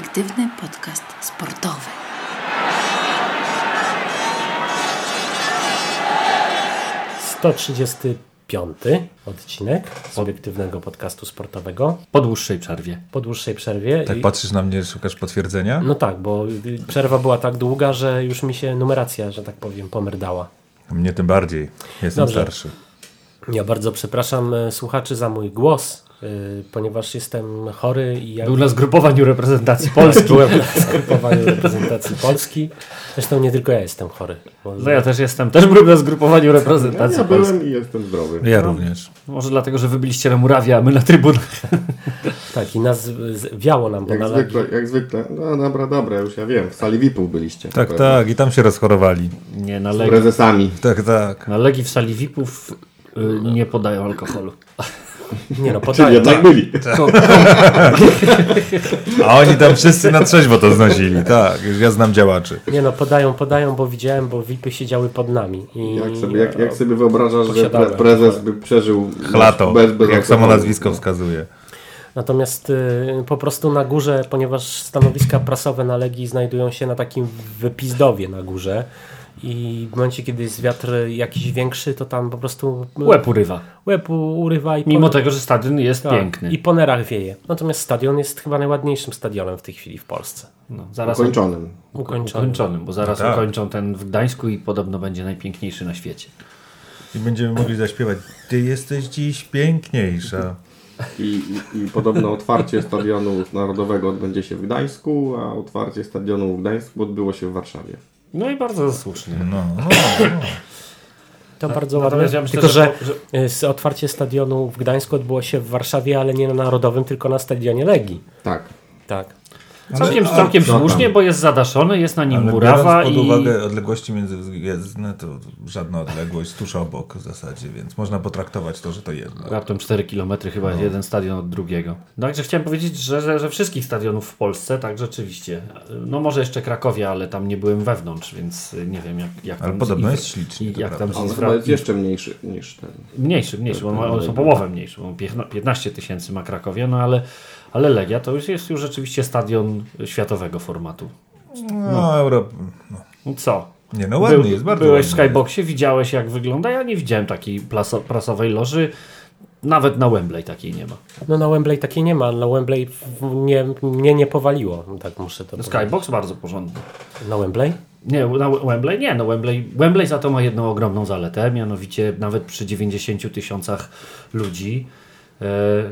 perspektywny podcast sportowy. Trzydziesty piąty odcinek subiektywnego podcastu sportowego Po dłuższej przerwie. po dłuższej przerwie. Tak I- patrzysz na mnie, szukasz potwierdzenia? No tak, bo przerwa była tak długa, że już mi się numeracja, że tak powiem, pomerdała. Mnie tym bardziej. Jestem Dobrze. starszy. Ja bardzo przepraszam e, słuchaczy za mój głos, ponieważ jestem chory i ja Był na zgrupowaniu reprezentacji Polski. byłem na zgrupowaniu reprezentacji Polski. Zresztą nie tylko ja jestem chory. bo- No ja też jestem, też byłem na zgrupowaniu Ja, reprezentacji ja Polski. byłem i jestem zdrowy. Ja również. Może dlatego, że wy byliście na murawie, a my na trybunach. Tak, i nas wiało nam, bo Jak na zwykle, jak zwykle. No dobra, dobra, już ja wiem. W sali VIP-ów byliście. Tak, Prawda? tak. I tam się rozchorowali. Nie, na Z prezesami. Tak, tak. na Legii w sali VIP-ów y, nie podają alkoholu. Nie no, podaję. jednak byli. A oni tam wszyscy na trzeźwo to znosili. Tak, już ja znam działaczy. Nie no, podają, podają, bo widziałem, bo VIPy siedziały pod nami. I Jak sobie, jak, jak sobie wyobrażasz, że Posiadałem. prezes by przeżył Chlato, bez, bez jak samo nazwisko wskazuje. Natomiast y, po prostu na górze, ponieważ stanowiska prasowe na Legii znajdują się na takim wypizdowie na górze i w momencie, kiedy jest wiatr jakiś większy, to tam po prostu Łeb urywa. łeb urywa i Mimo po, tego, że stadion jest tak, piękny. i po nerach wieje. Natomiast stadion jest chyba najładniejszym stadionem w tej chwili w Polsce. No, zaraz Ukończonym. Ukończony. ukończonym, bo zaraz No tak. ukończą ten w Gdańsku i podobno będzie najpiękniejszy na świecie. I będziemy mogli zaśpiewać Ty jesteś dziś piękniejsza. I, i, I podobno otwarcie stadionu narodowego odbędzie się w Gdańsku, a otwarcie stadionu w Gdańsku odbyło się w Warszawie. No i bardzo słusznie. No, no, no. To bardzo ładne. ja myślę, tylko, że, że y, z- otwarcie stadionu w Gdańsku odbyło się w Warszawie, ale nie na Narodowym, tylko na stadionie Legii. Tak. Tak. Całkiem, całkiem co tam? słusznie, bo jest zadaszony, jest na nim Ale murawa pod i... uwagę odległości międzyjezdne, to żadna odległość tuż obok w zasadzie, więc można potraktować to, że to jedno. Raptem 4 km chyba No. jeden stadion od drugiego. Także chciałem powiedzieć, że, że, że wszystkich stadionów w Polsce, tak rzeczywiście. No może jeszcze Krakowie, ale tam nie byłem wewnątrz, więc nie wiem jak, jak Ale tam... podobno i- jest ślicznie, jak tam On chyba jest jeszcze mniejszy niż ten. Mniejszy, mniejszy, bo ma, są połowę mniejszy, bo 15 tysięcy ma Krakowie, no ale, ale Legia to już jest już rzeczywiście stadion światowego formatu. No, Euro... No. No co? Nie, no ładny Był- jest, bardzo Byłeś w Skyboxie, widziałeś jak wygląda? Ja nie widziałem takiej plaso, prasowej loży. Nawet na Wembley takiej nie ma. No na Wembley takiej nie ma. Na Wembley w- nie, mnie nie powaliło. Tak muszę to powiedzieć. Skybox bardzo porządny. Na Wembley? Nie, na Wembley nie. No Wembley, Wembley za to ma jedną ogromną zaletę, mianowicie nawet przy 90 tysiącach ludzi,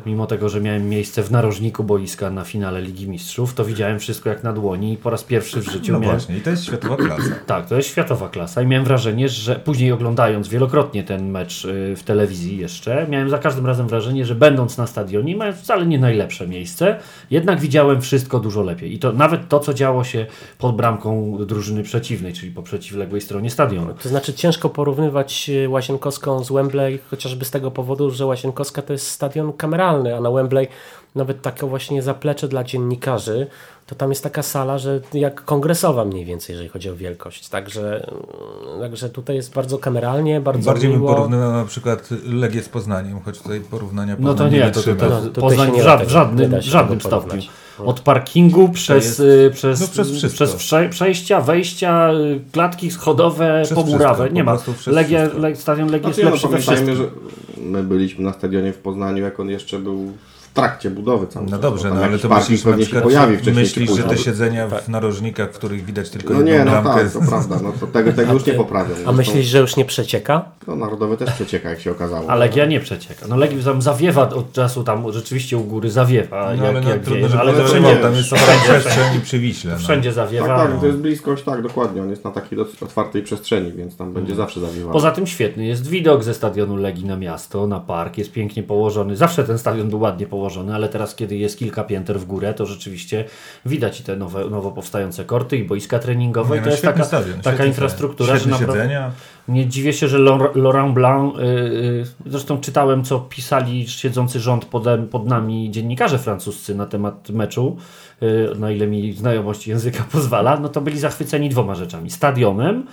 mimo tego, że miałem miejsce w narożniku boiska na finale Ligi Mistrzów, to widziałem wszystko jak na dłoni i po raz pierwszy w życiu No miałem... właśnie, i to jest światowa klasa. Tak, to jest światowa klasa i miałem wrażenie, że później oglądając wielokrotnie ten mecz y, w telewizji jeszcze, miałem za każdym razem wrażenie, że będąc na stadionie, mając wcale nie najlepsze miejsce, jednak widziałem wszystko dużo lepiej. I to nawet to, co działo się pod bramką drużyny przeciwnej, czyli po przeciwległej stronie stadionu. To znaczy ciężko porównywać y, Łazienkowską z Wembley, chociażby z tego powodu, że Łazienkowska to jest stadion kameralny, a na Wembley nawet takie właśnie zaplecze dla dziennikarzy, to tam jest taka sala, że jak kongresowa mniej więcej, jeżeli chodzi o wielkość. Także, mm, także tutaj jest bardzo kameralnie, bardzo Bardziej bym miło. porównał na przykład Legię z Poznaniem, choć tutaj porównania No to Poznań nie, to, to, to, No, Poznań w, nie żad, da w żadnym, nie żadnym stopniu. Od parkingu przez, jest- y, przez, no przez wszystko. przez prze, przejścia, wejścia, y, klatki schodowe, Przez po murawę. wszystko, Nie po ma. Legia. Le, stadion Legii jest Znaczy, no, lepszy we pamiętajmy, wszystkim. że my byliśmy na stadionie w Poznaniu, jak on jeszcze był trakcie budowy cały No dobrze, no ale to myślisz na przykład, pojawi wcześniej myślisz, że te siedzenia w narożnikach, w których widać tylko No jedną nie, no bramkę. tak, to prawda. No to tego, tego już nie poprawią. A myślisz, że już nie przecieka? No narodowy też przecieka, jak się okazało. A Legia nie przecieka. No Legia tam zawiewa od czasu, tam rzeczywiście u góry zawiewa, No, jak, ale no, jak trudno, wieje. ale to wszędzie, tam jest przestrzeń i przy Wiśle. No. wszędzie Tak, zawiewa. tak, no. to jest bliskość, tak, dokładnie. On jest na takiej dosyć otwartej przestrzeni, więc tam będzie zawsze zawiewał. Poza tym świetny jest widok ze stadionu Legii na miasto, na park, jest pięknie położony. Zawsze ten stadion był ładnie położony, ale teraz, kiedy jest kilka pięter w górę, to rzeczywiście widać i te nowe, nowo powstające korty i boiska treningowe. Nie, no, to jest taka, stadion, taka infrastruktura, stadion. że naprawdę... Nie dziwię się, że Laur- Laurent Blanc, y, y, zresztą czytałem, co pisali siedzący rząd pod, pod nami dziennikarze francuscy na temat meczu, y, na ile mi znajomość języka pozwala, no to byli zachwyceni dwoma rzeczami. Stadionem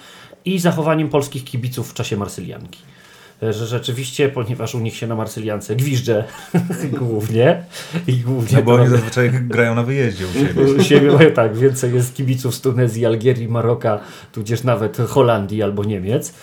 i zachowaniem polskich kibiców w czasie Marsylianki. E, że rzeczywiście, ponieważ u nich się na Marsyliance gwiżdże głównie i głównie No bo oni zazwyczaj grają na wyjeździe u siebie. u siebie mają tak, więcej jest kibiców z Tunezji, Algierii, Maroka, tudzież nawet Holandii albo Niemiec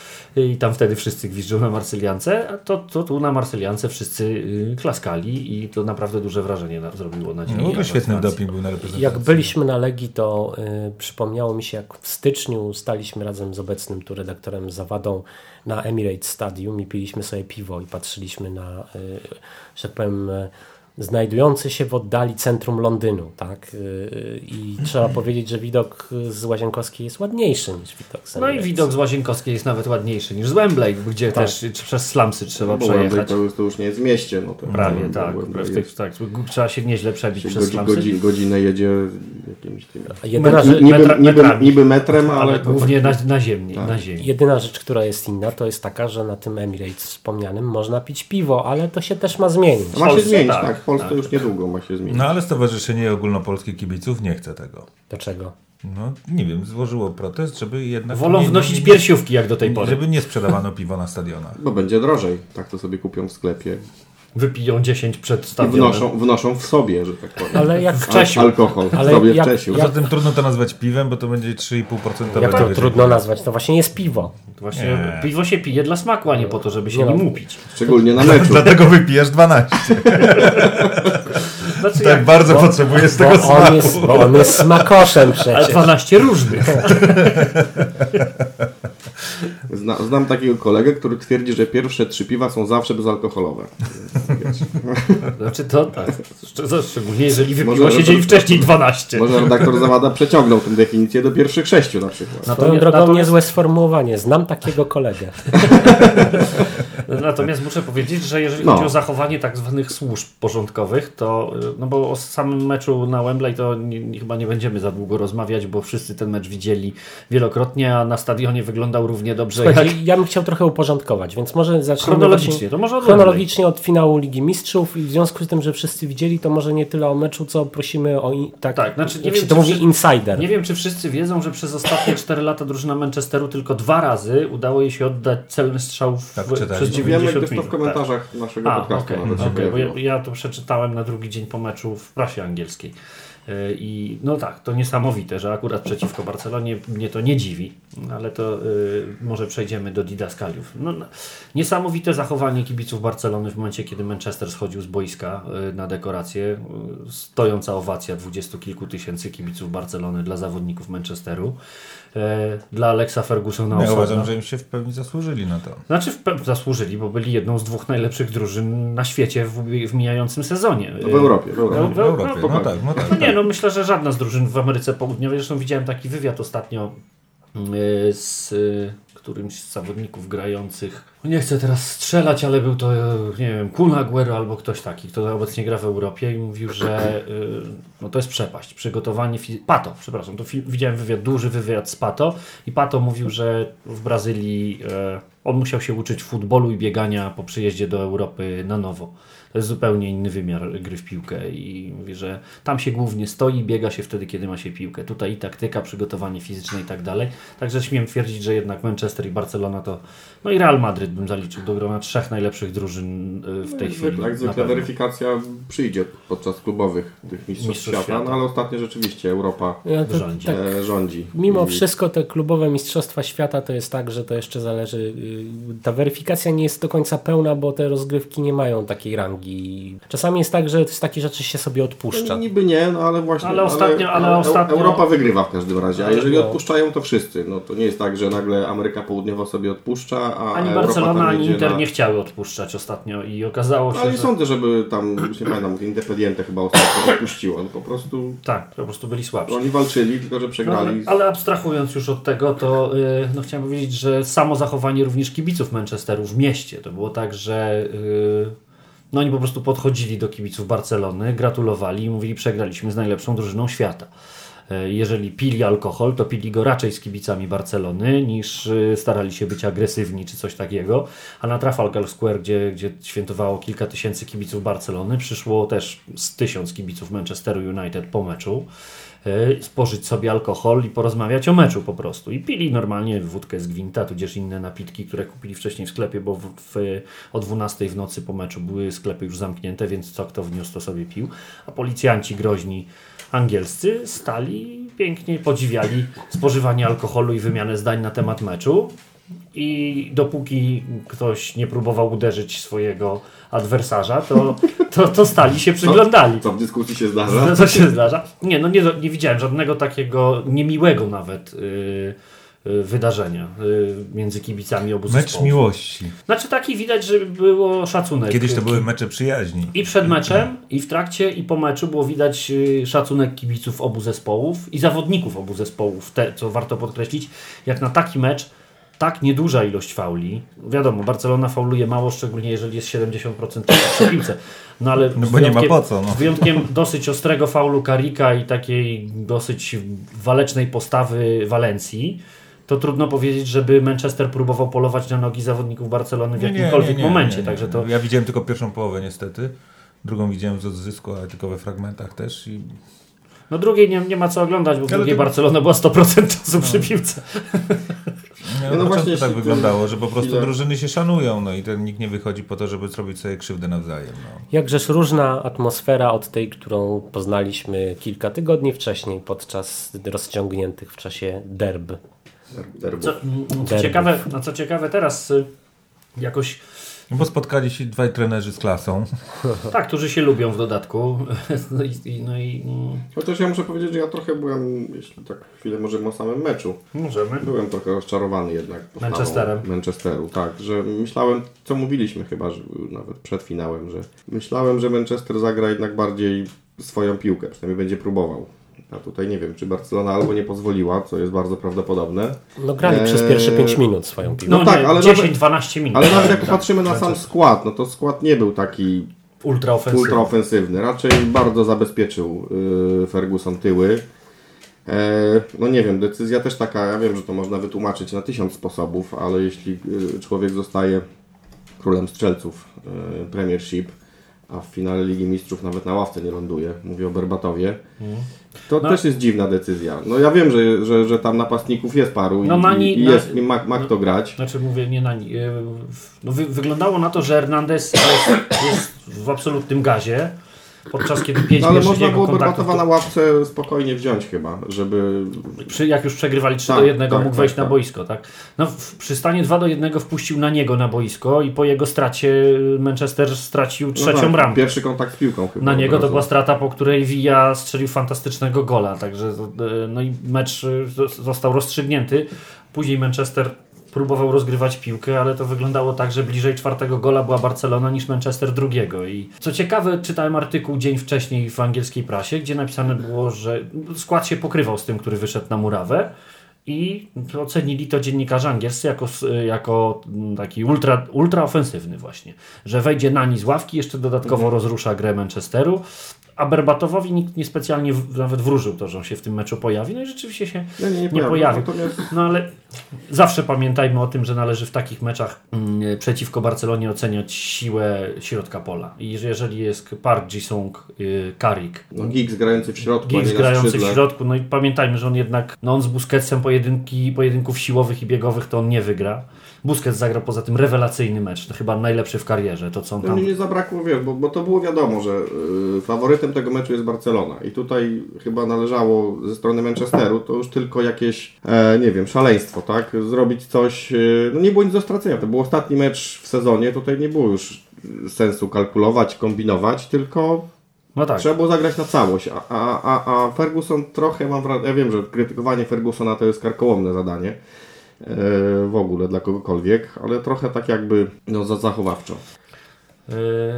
i tam wtedy wszyscy gwiżdżą na Marsyliance, a to, to tu na Marsyliance wszyscy y, klaskali i to naprawdę duże wrażenie na, zrobiło na No, dziennikarza to świetny doping był na reprezentacji. Jak byliśmy na Legii, to y, przypomniało mi się, jak w styczniu staliśmy razem z obecnym tu redaktorem Zawadą na Emirates Stadium i piliśmy sobie piwo i patrzyliśmy na, y, że tak powiem, y, znajdujące się w oddali centrum Londynu, tak? Y, I trzeba powiedzieć, że widok z Łazienkowskiej jest ładniejszy niż widok z No i widok z Łazienkowskiej jest nawet ładniejszy niż z Wembley, gdzie Tak. też przez slumsy trzeba Wembley przejechać. to, już- to już nie jest w mieście. No to Prawie tak. Wembley W jest- tych, tak. Trzeba się nieźle przebić się przez godzi, slumsy. godzi, godzinę jedzie jakimś tym. Jedyna, Niby, rzecz, niby, metra- niby, niby metrem, ale, głównie na, na ziemi. Na ziemi. jedyna rzecz, która jest inna, to jest taka, że na tym Emirates wspomnianym można pić piwo, ale to się też ma zmienić. ma się zmienić, tak, tak. W Polsce tak. już niedługo ma się zmienić. No ale Stowarzyszenie Ogólnopolskich Kibiców nie chce tego. Dlaczego? No nie wiem, złożyło protest, żeby jednak... Wolą nie- wnosić nie- piersiówki jak do tej pory. Żeby nie sprzedawano piwa na stadionach. Bo będzie drożej. Tak to sobie kupią w sklepie. Wypiją 10 przed I stadionem. wnoszą, wnoszą w sobie, że tak powiem. Ale jak W Czesiu. Al- Alkohol Ale w sobie jak- w Czesiu. jak- Poza tym trudno to nazwać piwem, bo to będzie 3,5% Jak to trudno nazwać? To właśnie jest piwo. To Właśnie Nie. piwo się pije dla smaku, a nie po to, żeby się Nie no. nim upić. Szczególnie na meczu. Dlatego wypijesz 12. Znaczy, Tak jak, bardzo potrzebujesz tego Bo on, smaku. jest, bo on jest smakoszem ale przecież. 12 różnych. Zna, znam takiego kolegę, który twierdzi, że pierwsze trzy piwa są zawsze bezalkoholowe. Znaczy to tak. Szcz- Szczególnie jeżeli wypiło się dzień wcześniej 12. Może redaktor Zawada przeciągnął tę definicję do pierwszych sześciu na przykład. Swoją Natomiast, drogą natomiast, niezłe sformułowanie. Znam takiego kolegę. natomiast muszę powiedzieć, że jeżeli No. chodzi o zachowanie tak zwanych służb porządkowych, to y, no bo o samym meczu na Wembley to nie, nie, chyba nie będziemy za długo rozmawiać, bo wszyscy ten mecz widzieli wielokrotnie, a na stadionie wyglądał równie dobrze jak Słuchajcie, ja bym chciał trochę uporządkować, więc może zacznijmy chronologicznie. właśnie- To może od chronologicznie od finału Ligi Mistrzów i w związku z tym, że wszyscy widzieli, to może nie tyle o meczu, co prosimy o in, tak, Tak, znaczy nie jak wiem, się to czy mówi, wszyscy- insider. Nie wiem, czy wszyscy wiedzą, że przez ostatnie 4 lata drużyna Manchesteru tylko dwa razy udało jej się oddać celny strzał w, Tak, przez czytaliśmy. 90 Wiemy, gdyż to w komentarzach naszego Tak. A, podcastu okej, nawet okej, bo ja, ja to przeczytałem na drugi dzień po meczu w prasie angielskiej. Yy, I no tak, to niesamowite, że akurat przeciwko Barcelonie mnie to nie dziwi, ale to yy, może przejdziemy do didaskaliów. No, no, niesamowite zachowanie kibiców Barcelony w momencie, kiedy Manchester schodził z boiska yy, na dekorację. Stojąca owacja dwudziestu kilku tysięcy kibiców Barcelony dla zawodników Manchesteru. Yy, dla Alexa Fergusona Ja uważam, że im się w pełni zasłużyli na to. Znaczy w pe- zasłużyli, bo byli jedną z dwóch najlepszych drużyn na świecie w, w mijającym sezonie. No w Europie, w Europie. No, W Europie, no tak. tak, no tak. No nie, no myślę, że żadna z drużyn w Ameryce Południowej. Zresztą widziałem taki wywiad ostatnio y, z którymś z zawodników grających. Nie chcę teraz strzelać, ale był to, y, nie wiem, Kun Aguero albo ktoś taki, kto obecnie gra w Europie i mówił, że y, no to jest przepaść. Przygotowanie. Pato, przepraszam, to widziałem wywiad, duży wywiad z Pato i Pato mówił, że w Brazylii e, on musiał się uczyć futbolu i biegania po przyjeździe do Europy na nowo. To jest zupełnie inny wymiar gry w piłkę i mówi, że tam się głównie stoi i biega się wtedy, kiedy ma się piłkę. Tutaj i taktyka, przygotowanie fizyczne i tak dalej. Także śmiem twierdzić, że jednak Manchester i Barcelona to, no i Real Madryt bym zaliczył do grona trzech najlepszych drużyn y, w tej Jak chwili. jak na zwykle pewno. weryfikacja przyjdzie podczas klubowych tych mistrzostw Mistrzostw świata, świata. no ale ostatnio rzeczywiście Europa Ja to, Rządzi. tak, e, rządzi. Mimo I- wszystko te klubowe mistrzostwa świata to jest tak, że to jeszcze zależy. y, Ta weryfikacja nie jest do końca pełna, bo te rozgrywki nie mają takiej rangi. Czasami jest tak, że z takich rzeczy się sobie odpuszcza. No, niby nie, no ale właśnie. Ale ostatnio- ale ostatnio- Europa wygrywa w każdym razie, a Ale jeżeli no. odpuszczają, to wszyscy. No to nie jest tak, że nagle Ameryka Południowa sobie odpuszcza, a Ani Europa Barcelona, tam ani Inter na... nie chciały odpuszczać ostatnio i okazało się, Ale nie że... sądzę, żeby tam, już nie pamiętam, Independiente chyba ostatnio odpuściło. No po prostu Tak, po prostu byli słabsi. oni walczyli, tylko że No, przegrali. ale abstrahując już od tego, to yy, no, chciałem powiedzieć, że samo zachowanie również kibiców Manchesteru w mieście to było tak, że yy, no, oni po prostu podchodzili do kibiców Barcelony, gratulowali i mówili, przegraliśmy z najlepszą drużyną świata. E, Jeżeli pili alkohol, to pili go raczej z kibicami Barcelony, niż e, starali się być agresywni czy coś takiego. A na Trafalgar Square, gdzie, gdzie świętowało kilka tysięcy kibiców Barcelony, przyszło też z tysiąc kibiców Manchesteru United po meczu spożyć sobie alkohol i porozmawiać o meczu po prostu. I pili normalnie wódkę z gwinta, tudzież inne napitki, które kupili wcześniej w sklepie, bo w, w, o 12 w nocy po meczu były sklepy już zamknięte, więc co kto wniósł, to sobie pił. A policjanci groźni angielscy stali pięknie, podziwiali spożywanie alkoholu i wymianę zdań na temat meczu. I dopóki ktoś nie próbował uderzyć swojego adwersarza, to, to, to stali się, przyglądali. Co w dyskusji się zdarza? Co, co się zdarza? Nie, no nie, nie widziałem żadnego takiego niemiłego nawet yy, yy, wydarzenia yy, między kibicami obu Mecz zespołów. miłości. Znaczy taki widać, że było szacunek. Kiedyś to były mecze przyjaźni. I przed meczem, i w trakcie, i po meczu było widać y, szacunek kibiców obu zespołów i zawodników obu zespołów. Te, co warto podkreślić, jak na taki mecz, tak nieduża ilość fauli. Wiadomo, Barcelona fauluje mało, szczególnie jeżeli jest 70% przy piłce. No ale No bo nie ma wyjątkiem- po co, no. Z wyjątkiem dosyć ostrego faulu Karika i takiej dosyć walecznej postawy Walencji, to trudno powiedzieć, żeby Manchester próbował polować na nogi zawodników Barcelony w nie, jakimkolwiek nie, nie, momencie. nie, nie. Także to Ja widziałem tylko pierwszą połowę niestety. Drugą widziałem z odzysku, ale tylko we fragmentach też. I... No drugiej nie, nie ma co oglądać, bo w drugiej to- Barcelona była 100% czasu przy piłce. No, no no właśnie, tak ty- wyglądało, że po prostu chwilę- drużyny się szanują, no i ten nikt nie wychodzi po to, żeby zrobić sobie krzywdę nawzajem. No. Jakżeż różna atmosfera od tej, którą poznaliśmy kilka tygodni wcześniej podczas rozciągniętych w czasie derb. Derbów. Co, co, ciekawe, no co ciekawe, teraz y, jakoś No bo spotkali się dwaj trenerzy z klasą. tak, którzy się lubią w dodatku. No i, no i mm, Chociaż ja muszę powiedzieć, że ja trochę byłem, jeśli tak chwilę możemy o samym meczu, możemy. byłem trochę rozczarowany jednak Manchesterem. Manchesteru, tak, że myślałem, co mówiliśmy chyba, że nawet przed finałem, że myślałem, że Manchester zagra jednak bardziej swoją piłkę, przynajmniej będzie próbował. A tutaj nie wiem, czy Barcelona albo nie pozwoliła, co jest bardzo prawdopodobne, No grali przez Eee, pierwsze 5 minut swoją piłkę. No, No tak, nie, ale 10-12 minut. ale nawet jak Tak, popatrzymy na sam skład, no to skład nie był taki Ultra ofensywny. ultra ofensywny. Raczej bardzo zabezpieczył y, Ferguson tyły. E, no nie wiem, decyzja też taka, ja wiem, że to można wytłumaczyć na tysiąc sposobów, ale jeśli y, człowiek zostaje królem strzelców y, Premiership, a w finale Ligi Mistrzów nawet na ławce nie ląduje, mówię o Berbatowie, to No. też jest dziwna decyzja. No ja wiem, że, że, że tam napastników jest paru No i, na i, na- jest, i ma, ma kto grać. Znaczy mówię nie na y, no, wy, Wyglądało na to, że Hernandez jest, jest w absolutnym gazie. Podczas kiedy pięć No ale można było Berbatowa na ławce spokojnie wziąć chyba, żeby przy, jak już przegrywali 3 Tak, do 1, tak, mógł tak, wejść na tak. boisko, tak? No, w, przy stanie 2 do 1 wpuścił na niego na boisko i po jego stracie Manchester stracił trzecią no bramkę. Pierwszy kontakt z piłką chyba. Na niego to była strata, po której Villa strzelił fantastycznego gola, także e, no i mecz e, zos- został rozstrzygnięty. Później Manchester próbował rozgrywać piłkę, ale to wyglądało tak, że bliżej czwartego gola była Barcelona niż Manchester drugiego. I co ciekawe, czytałem artykuł dzień wcześniej w angielskiej prasie, gdzie napisane było, że skład się pokrywał z tym, który wyszedł na murawę. I ocenili to dziennikarze angielscy jako, jako taki ultra, ultra ofensywny właśnie, że wejdzie nani z ławki, jeszcze dodatkowo rozrusza grę Manchesteru, a Berbatowowi nikt niespecjalnie w, nawet wróżył to, że on się w tym meczu pojawi, no i rzeczywiście się Nie, nie, nie, nie pojawił. Natomiast No ale zawsze pamiętajmy o tym, że należy w takich meczach mm, przeciwko Barcelonie oceniać siłę środka pola. I że jeżeli jest Park Ji-sung, y, Karik, no, Giggs grający w środku, Giggs grający w środku, no i pamiętajmy, że on jednak, no on z Busquetsem pojedynki, pojedynków siłowych i biegowych to on nie wygra. Busquets zagrał poza tym rewelacyjny mecz, no chyba najlepszy w karierze, to co on No tam... mi nie zabrakło, wiesz, bo, bo to było wiadomo, że y, faworytem tego meczu jest Barcelona. I tutaj chyba należało ze strony Manchesteru to już tylko jakieś, e, nie wiem, szaleństwo, tak? Zrobić coś, y, no nie było nic do stracenia, to był ostatni mecz w sezonie, tutaj nie było już sensu kalkulować, kombinować, tylko No tak, Trzeba było zagrać na całość, a, a, a, a Ferguson trochę mam wrażenie, ja wiem, że krytykowanie Fergusona to jest karkołomne zadanie w ogóle dla kogokolwiek, ale trochę tak jakby no, za zachowawczo. y,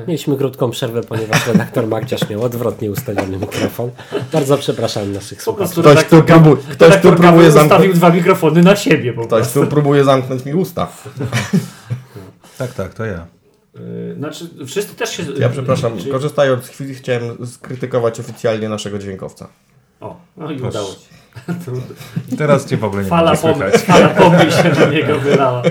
Mieliśmy krótką przerwę, ponieważ redaktor Magdziarz miał odwrotnie ustawiony mikrofon. Bardzo przepraszam naszych słuchaczy. Ktoś tu próbu- ktoś tu próbuje zamknąć- ustawił dwa mikrofony na siebie po Ktoś tu próbuje zamknąć mi usta. Tak, tak, to ja. Y, Znaczy, wszyscy też się... Ja przepraszam, Czy- korzystając z chwili chciałem skrytykować oficjalnie naszego dźwiękowca. O, no i udało się. Teraz cię w ogóle nie Fala, będzie słychać. fala pomyśl się na niego wylała.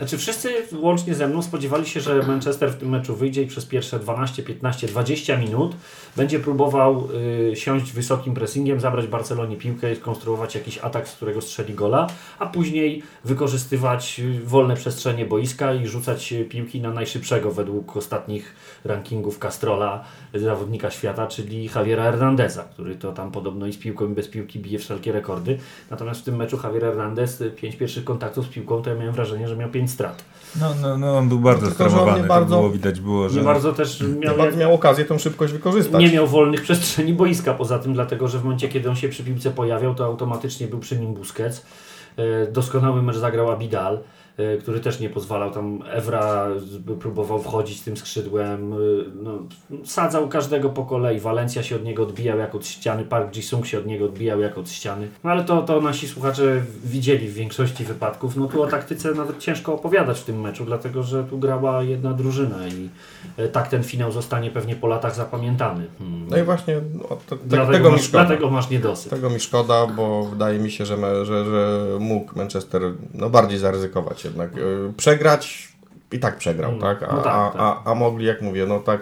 Znaczy wszyscy łącznie ze mną spodziewali się, że Manchester w tym meczu wyjdzie i przez pierwsze 12, 15, 20 minut będzie próbował y, siąść wysokim pressingiem, zabrać Barcelonie piłkę i skonstruować jakiś atak, z którego strzeli gola, a później wykorzystywać y, wolne przestrzenie boiska i rzucać y, piłki na najszybszego według ostatnich rankingów Castrola y, zawodnika świata, czyli Javiera Hernandeza, który to tam podobno i z piłką i bez piłki bije wszelkie rekordy. Natomiast w tym meczu Javier Hernandez, pięć pierwszych kontaktów z piłką, to ja miałem wrażenie, że miał pięć strat. No, no, no on był bardzo stromowany, to bardzo- było widać było, że... Nie bardzo też miał, Bardzo miał okazję tą szybkość wykorzystać. nie miał wolnych przestrzeni boiska poza tym, dlatego że w momencie, kiedy on się przy piłce pojawiał, to automatycznie był przy nim Busquets. E, Doskonały mecz zagrał Abidal, który też nie pozwalał. Tam Evra próbował wchodzić tym skrzydłem, e, no, sadzał każdego po kolei. Valencia się od niego odbijał jak od ściany, Park Ji-sung się od niego odbijał jak od ściany. No ale to, to nasi słuchacze widzieli w większości wypadków. No tu o taktyce nawet ciężko opowiadać w tym meczu, dlatego że tu grała jedna drużyna i e, tak ten finał zostanie pewnie po latach zapamiętany. Hmm. No i właśnie no, te, te, Dlatego, tego mi masz, szkoda. dlatego masz niedosyt. Tego mi szkoda, bo wydaje mi się, że, me, że, że mógł Manchester no, bardziej zaryzykować jednak. Yy, Przegrać i tak przegrał, Mm, tak? A, no tak, a, tak. A, a mogli, jak mówię, no tak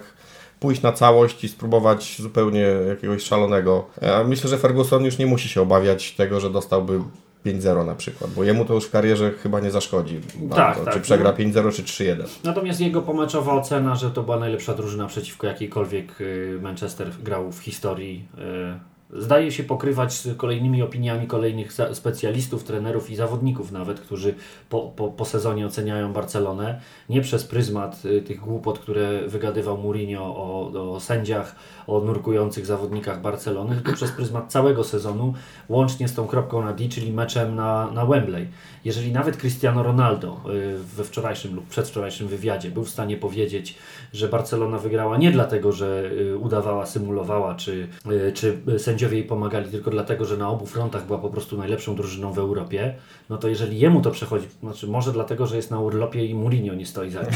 pójść na całość i spróbować zupełnie jakiegoś szalonego. Ja myślę, że Ferguson już nie musi się obawiać tego, że dostałby 5-0 na przykład, bo jemu to już w karierze chyba nie zaszkodzi. bardzo. tak, Czy no. przegra 5-0 czy 3-1. Natomiast jego pomeczowa ocena, że to była najlepsza drużyna przeciwko jakiejkolwiek y, Manchester grał w historii, y, zdaje się pokrywać z kolejnymi opiniami kolejnych specjalistów, trenerów i zawodników nawet, którzy po, po, po sezonie oceniają Barcelonę nie przez pryzmat y, tych głupot, które wygadywał Mourinho o, o sędziach, o nurkujących zawodnikach Barcelony, tylko przez pryzmat całego sezonu, łącznie z tą kropką na D, czyli meczem na, na Wembley. Jeżeli nawet Cristiano Ronaldo y, we wczorajszym lub przedwczorajszym wywiadzie był w stanie powiedzieć, że Barcelona wygrała nie dlatego, że y, udawała, symulowała, czy, czy sędziowie jej pomagali, tylko dlatego, że na obu frontach była po prostu najlepszą drużyną w Europie, no to jeżeli jemu to przechodzi, znaczy może dlatego, że jest na urlopie i Mourinho nie stoi za nim.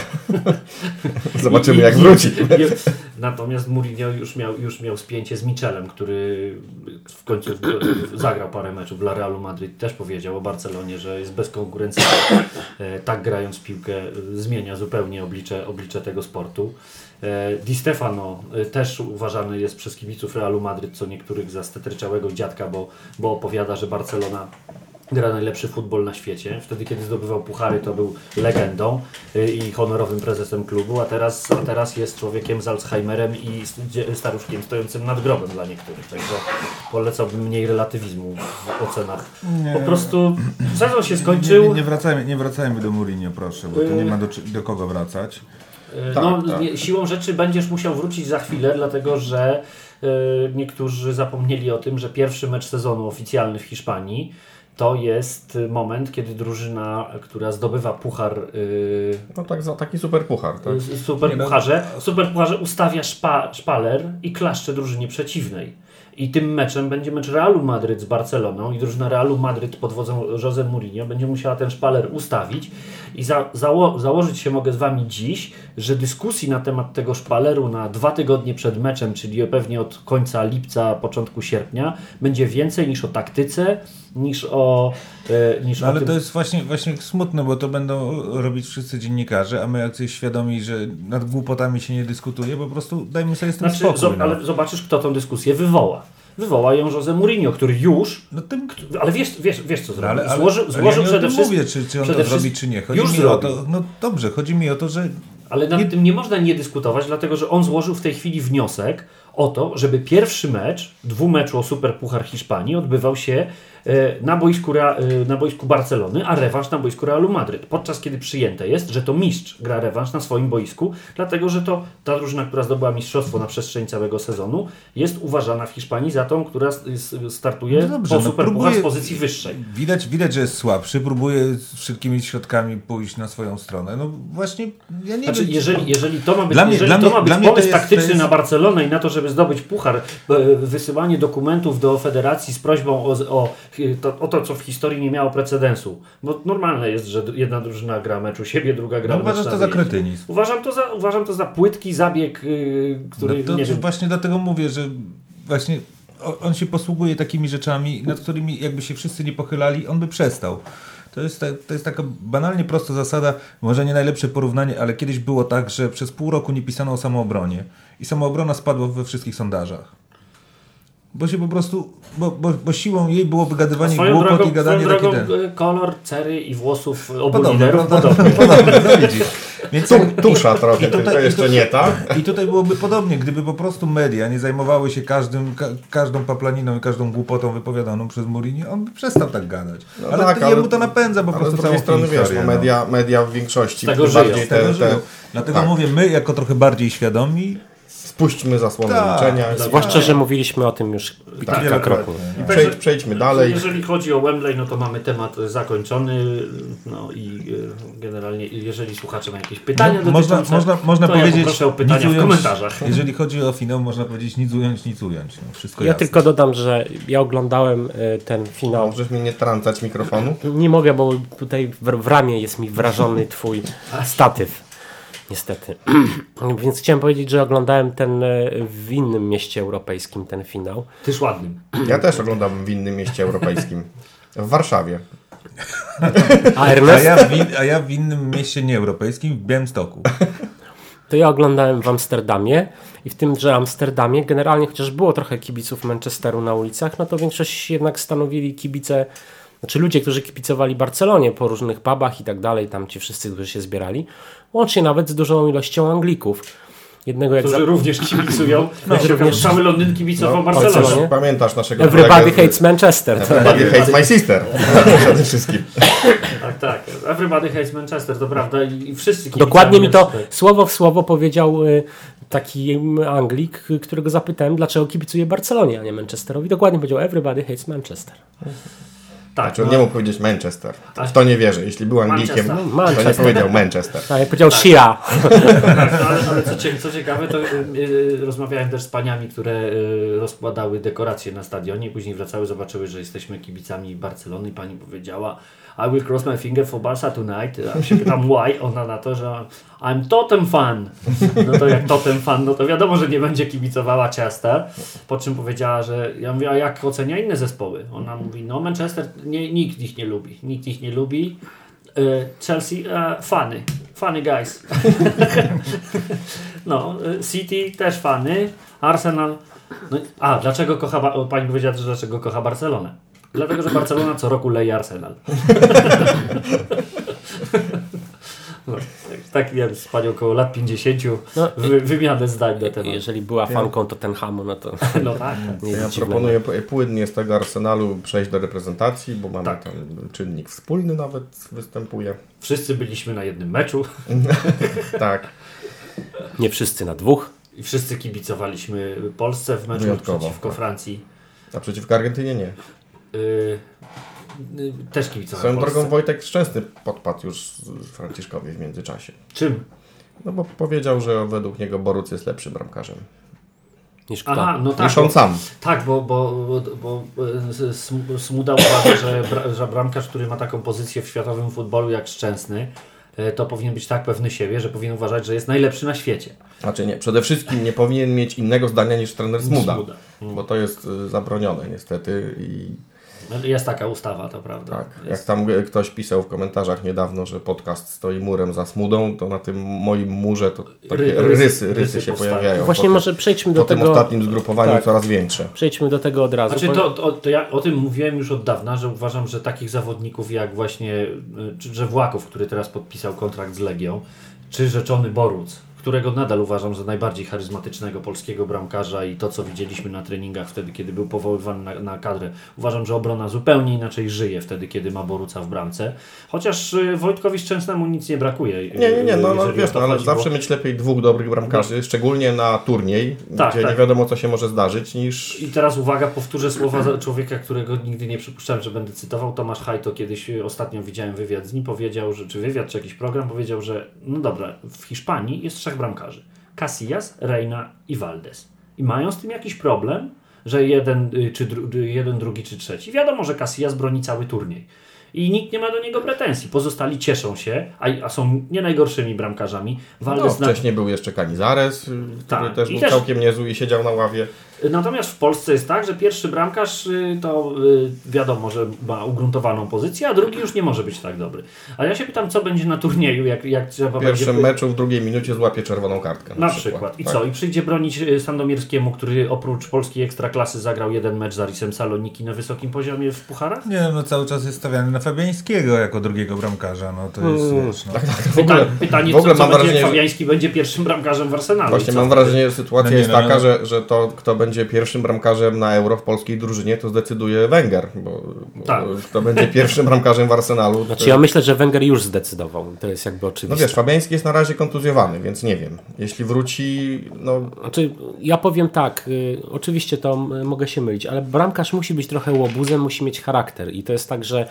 Zobaczymy, I- jak i- wróci. i- Natomiast Mourinho już miał, już miał spięcie z Michelem, który w końcu zagrał parę meczów dla Realu Madryt. Też powiedział o Barcelonie, że jest bezkonkurencyjny. E, Tak grając w piłkę e, zmienia zupełnie oblicze, oblicze tego sportu. E, Di Stefano e, też uważany jest przez kibiców Realu Madryt, co niektórych za stetryczałego dziadka, bo, bo opowiada, że Barcelona gra najlepszy futbol na świecie. Wtedy, kiedy zdobywał puchary, to był legendą y, i honorowym prezesem klubu, a teraz, a teraz jest człowiekiem z Alzheimerem i staruszkiem stojącym nad grobem dla niektórych. Także polecałbym mniej relatywizmu w ocenach. Nie. Po prostu sezon się Nie, skończył. nie, nie, wracajmy, nie wracajmy do Mourinho, proszę, bo tu nie ma do, do kogo wracać. Tak, no, tak. Siłą rzeczy będziesz musiał wrócić za chwilę, dlatego że y, niektórzy zapomnieli o tym, że pierwszy mecz sezonu oficjalny w Hiszpanii to jest moment, kiedy drużyna, która zdobywa puchar y, No tak, za taki super puchar, tak? super pucharze, super pucharze ustawia szpa, szpaler i klaszcze drużynie przeciwnej. I tym meczem będzie mecz Realu Madryt z Barceloną i drużyna Realu Madryt pod wodzą Jose Mourinho będzie musiała ten szpaler ustawić i za, zało, założyć się mogę z Wami dziś, że dyskusji na temat tego szpaleru na dwa tygodnie przed meczem, czyli pewnie od końca lipca, początku sierpnia, będzie więcej niż o taktyce, niż o, e, niż No, o ale tym, to jest właśnie, właśnie smutne, bo to będą robić wszyscy dziennikarze, a my jak jesteś świadomi, że nad głupotami się nie dyskutuje, po prostu dajmy sobie z tym Znaczy, spokój. no. ale zobaczysz, kto tą dyskusję wywoła. Wywoła ją Jose Mourinho, który już. No tym, Ale wiesz, wiesz, wiesz co no, zrobił? ale, ale, złożył ale ja nie przede o wszystkim. mówię, czy, czy on to zrobi, czy nie. Chodzi już mi o to, no dobrze, chodzi mi o to, że Ale nad Nie- tym nie można nie dyskutować, dlatego że on złożył w tej chwili wniosek o to, żeby pierwszy mecz, dwumeczu o Super Puchar Hiszpanii odbywał się na boisku, e, na boisku Barcelony, a rewanż na boisku Realu Madryt. Podczas kiedy przyjęte jest, że to mistrz gra rewanż na swoim boisku, dlatego że to ta drużyna, która zdobyła mistrzostwo na przestrzeni całego sezonu, jest uważana w Hiszpanii za tą, która startuje No dobrze, po no Super Puchar próbuje- z pozycji wyższej. widać, widać, że jest słabszy, próbuje z wszystkimi środkami pójść na swoją stronę. No właśnie, ja nie Znaczy, wiem. jeżeli, jeżeli to ma być, Dla mnie- jeżeli to ma być pomysł jest- taktyczny jest- na Barcelonę i na to, żeby zdobyć puchar, e, wysyłanie dokumentów do federacji z prośbą o, o, to, o to, co w historii nie miało precedensu. Bo normalne jest, że jedna drużyna gra mecz u siebie, druga gra no, na to za kretynizm. Uważam to za, uważam to za płytki zabieg, yy, który No to nie wiem, właśnie dlatego mówię, że właśnie on się posługuje takimi rzeczami, nad którymi jakby się wszyscy nie pochylali, on by przestał. To jest, ta, to jest taka banalnie prosta zasada, może nie najlepsze porównanie, ale kiedyś było tak, że przez pół roku nie pisano o samoobronie i samoobrona spadła we wszystkich sondażach. Bo się po prostu, bo, bo, bo siłą jej było wygadywanie głupot drogą, i gadanie takie drogą ten. e, kolor cery i włosów obu Podobny, liderów prawda? podobny. Podobny, no widzisz. Więc Tu, tusza trochę, I tutaj- tylko i jeszcze nie tak. I tutaj byłoby podobnie, gdyby po prostu media nie zajmowały się każdym, ka, każdą paplaniną i każdą głupotą wypowiadaną przez Mourinho, on by przestał tak gadać. No ale tak, to jemu to napędza po ale prostu z całą drugiej strony wiesz, historię. no, media, media w większości Z tego bardziej żyją, te, żyją. te, Dlatego tak. mówię, my jako trochę bardziej świadomi, spuśćmy zasłonę Tak. milczenia. Zwłaszcza, że mówiliśmy o tym już kilkakrotnie. I Przejdź, także- przejdźmy dalej. Jeżeli chodzi o Wembley, no to mamy temat zakończony. No i e, generalnie, jeżeli słuchacze mają jakieś pytania no, można, dotyczące, można, można to powiedzieć, ja poproszę o pytania nic w ująć- komentarzach. Jeżeli chodzi o finał, można powiedzieć nic ująć, nic ująć. No, wszystko Ja jasne. tylko dodam, że ja oglądałem e, ten finał. Możesz mnie nie trącać mikrofonu? Nie mogę, bo tutaj w, w ramię jest mi wrażony twój statyw. Niestety. Więc chciałem powiedzieć, że oglądałem ten e, w innym mieście europejskim ten finał. Tyż ładnym. Ja też oglądam w innym mieście europejskim. W Warszawie. A A ja, w in, a ja w innym mieście nieeuropejskim, w Białymstoku. to ja oglądałem w Amsterdamie i w tymże Amsterdamie generalnie, chociaż było trochę kibiców Manchesteru na ulicach, no to większość jednak stanowili kibice, znaczy ludzie, którzy kibicowali Barcelonie po różnych pubach i tak dalej, tam ci wszyscy, którzy się zbierali, łącznie nawet z dużą ilością Anglików. Jednego jak za... Którzy również kibicują. No, również- Cały Londyn kibicował Barcelonie. Barcelonie. Pamiętasz naszego Everybody kolegę- hates Manchester. Everybody hates my sister. Przede wszystkim. Tak, tak. Everybody hates Manchester, to prawda. I wszyscy. Dokładnie mi to słowo w słowo powiedział y, taki Anglik, którego zapytałem, dlaczego kibicuje Barcelonie, a nie Manchesterowi. Dokładnie powiedział Everybody hates Manchester. Tak, Znaczy, no, on nie mógł powiedzieć Manchester. A- W to nie wierzę. Jeśli był Anglikiem, Manchester. to nie powiedział Manchester. Tak, powiedział Shia. tak, ale, ale co, cie- co ciekawe, to y, y, rozmawiałem też z paniami, które y, rozkładały dekoracje na stadionie. Później wracały, zobaczyły, że jesteśmy kibicami Barcelony. i Pani powiedziała, I will cross my finger for Barca tonight. A się pytam, why? Ona na to, że I'm Totem fan. No to jak Totem fan, no to wiadomo, że nie będzie kibicowała Chester. Po czym powiedziała, że ja mówię, a jak ocenia inne zespoły? Ona mówi, no Manchester, nie, nikt ich nie lubi. Nikt ich nie lubi. Y, Chelsea, uh, funny. Funny guys. no, y, City też fany. Arsenal. No, a, dlaczego kocha, pani powiedziała, że dlaczego kocha Barcelonę? Dlatego, że Barcelona co roku leje Arsenal. no, tak, miałem z panią około lat 50 No, wy, wymianę zdań na temat. Jeżeli była fanką Tottenhamu, no to No tak. nie Ja proponuję p- płynnie z tego Arsenalu przejść do reprezentacji, bo mamy Tak. tam czynnik wspólny nawet występuje. Wszyscy byliśmy na jednym meczu Tak. Nie wszyscy na dwóch. i wszyscy kibicowaliśmy Polsce w meczu Wyjątkowo, przeciwko tak. Francji. A przeciwko Argentynie nie. Y, y, też kibicowałem Swoją Polsce. drogą Wojtek Szczęsny podpadł już Franciszkowi w międzyczasie. Czym? No bo powiedział, że według niego Boruc jest lepszym bramkarzem. Niż kto? Aha, no tak. Niż on sam. Tak, bo, bo, bo, bo Sm- Smuda uważa, że, bra, że bramkarz, który ma taką pozycję w światowym futbolu jak Szczęsny, e, to powinien być tak pewny siebie, że powinien uważać, że jest najlepszy na świecie. Znaczy nie, przede wszystkim nie powinien mieć innego zdania niż trener Smuda. Smuda. Bo to jest y, zabronione niestety i Jest taka ustawa, to prawda. tak. Jak Jest. tam y, ktoś pisał w komentarzach niedawno, że podcast stoi murem za Smudą, to na tym moim murze to rysy, rysy- rysy, się powstają. pojawiają. Właśnie po tym, może przejdźmy do po tym tego. ostatnim zgrupowaniu tak. coraz większe. Przejdźmy do tego od razu. Znaczy, to, to, to ja o tym mówiłem już od dawna, że uważam, że takich zawodników jak właśnie, y, czy- że Właków, który teraz podpisał kontrakt z Legią, czy rzeczony Boruc, którego nadal uważam za najbardziej charyzmatycznego polskiego bramkarza i to, co widzieliśmy na treningach wtedy, kiedy był powoływany na, na kadrę. Uważam, że obrona zupełnie inaczej żyje wtedy, kiedy ma Boruca w bramce. Chociaż y, Wojtkowi Szczęsnemu nic nie brakuje. y, Nie, nie, nie, no, no jeżeli wiesz, no, ale bo- zawsze mieć lepiej dwóch dobrych bramkarzy, szczególnie na turniej, Tak, gdzie tak. nie wiadomo co się może zdarzyć, niż I teraz uwaga, powtórzę słowa człowieka, którego nigdy nie przypuszczałem, że będę cytował. Tomasz Hajto kiedyś y, ostatnio widziałem wywiad z nim, powiedział, że, czy wywiad, czy jakiś program, powiedział, że no dobra, w Hiszpanii jest trzech bramkarzy. Casillas, Reina i Valdes. I mają z tym jakiś problem, że jeden, y, czy dru, y, jeden drugi, czy trzeci. Wiadomo, że Casillas broni cały turniej. I nikt nie ma do niego pretensji. Pozostali cieszą się, a, a są nie najgorszymi bramkarzami. No, Valdez na, wcześniej był jeszcze Canizares, y, Tak, który też i był też- całkiem niezły i siedział na ławie. Natomiast w Polsce jest tak, że pierwszy bramkarz y, to y, wiadomo, że ma ugruntowaną pozycję, a drugi już nie może być tak dobry. Ale ja się pytam, co będzie na turnieju, jak, jak trzeba W pierwszym będzie... meczu w drugiej minucie złapie czerwoną kartkę. Na, Na przykład. I Tak. co? I przyjdzie bronić Sandomierskiemu, który oprócz polskiej ekstraklasy zagrał jeden mecz z Arisem Saloniki na wysokim poziomie w pucharach? Nie no cały czas jest stawiany na Fabiańskiego jako drugiego bramkarza. No to jest, Mm. wiesz, no. W ogóle, Pyta, pytanie, w ogóle co, co mam będzie, wrażenie, Fabiański będzie pierwszym bramkarzem w Arsenalu. Właśnie mam wrażenie, że sytuacja No nie, jest no, taka, no. że, że to, kto będzie pierwszym bramkarzem na euro w polskiej drużynie, to zdecyduje Węgier. Bo, bo Tak. Kto będzie pierwszym bramkarzem w Arsenalu. Znaczy to... ja myślę, że Węgier już zdecydował. To jest jakby No oczywiste. wiesz, Fabiański jest na razie kontuzjowany, więc nie wiem. Jeśli wróci, no Znaczy, ja powiem tak, y, oczywiście to mogę się mylić, ale bramkarz musi być trochę łobuzem, musi mieć charakter i to jest tak, że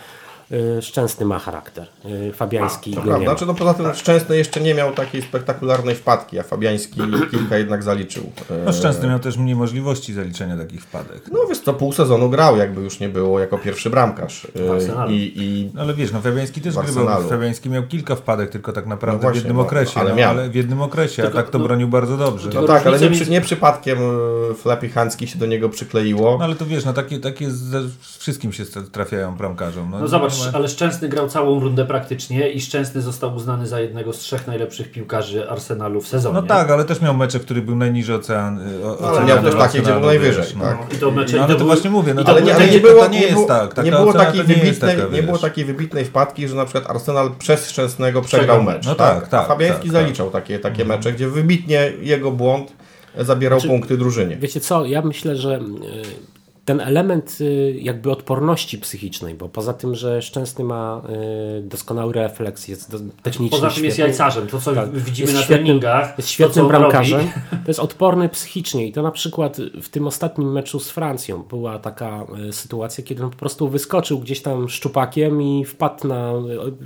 Szczęsny ma charakter, y, Fabiański to prawda. Znaczy, no poza tym Szczęsny jeszcze nie miał takiej spektakularnej wpadki, a Fabiański kilka jednak zaliczył. E, no Szczęsny miał też mniej możliwości zaliczenia takich wpadek. No wiesz co, pół sezonu grał, jakby już nie było, jako pierwszy bramkarz. E. I, i No ale wiesz, no Fabiański też grywał. Fabiański miał kilka wpadek tylko tak naprawdę No właśnie, w jednym no, okresie. ale no, miał. ale w jednym okresie, Tylko- a tak to no- bronił bardzo dobrze. No tak, ale nie, przy, nie przypadkiem e, Flepi Hanski się do niego przykleiło. No ale to wiesz, no takie, takie ze wszystkim się trafiają bramkarzom. No, No zobacz, ale Szczęsny grał całą rundę praktycznie i Szczęsny został uznany za jednego z trzech najlepszych piłkarzy Arsenalu w sezonie. No tak, ale też miał mecze, w których był najniżej ocean. y, o- ale miał też takie, gdzie był najwyżej, wiesz, tak. I to mecze, No, ale to były- właśnie mówię, no to- Ale nie, ale nie było, nie nie jest tak. Taka nie było takiej wybitnej, taka, nie było takiej wybitnej wpadki, że na przykład Arsenal przez Szczęsnego przegrał mecz. No tak, tak, tak, Fabiański tak, tak. zaliczał takie, takie mecze, gdzie wybitnie jego błąd zabierał punkty drużynie. Wiecie co, ja myślę, że y, ten element y, jakby odporności psychicznej, bo poza tym, że Szczęsny ma y, doskonały refleks, jest do, technicznie Poza tym jest świetny. jajcarzem. To, co Tak. widzimy Jest na świetnym- treningach, Jest to, świetnym on bramkarzem. robi. To jest odporny psychicznie i to na przykład w tym ostatnim meczu z Francją była taka e, sytuacja, kiedy on po prostu wyskoczył gdzieś tam szczupakiem i wpadł na,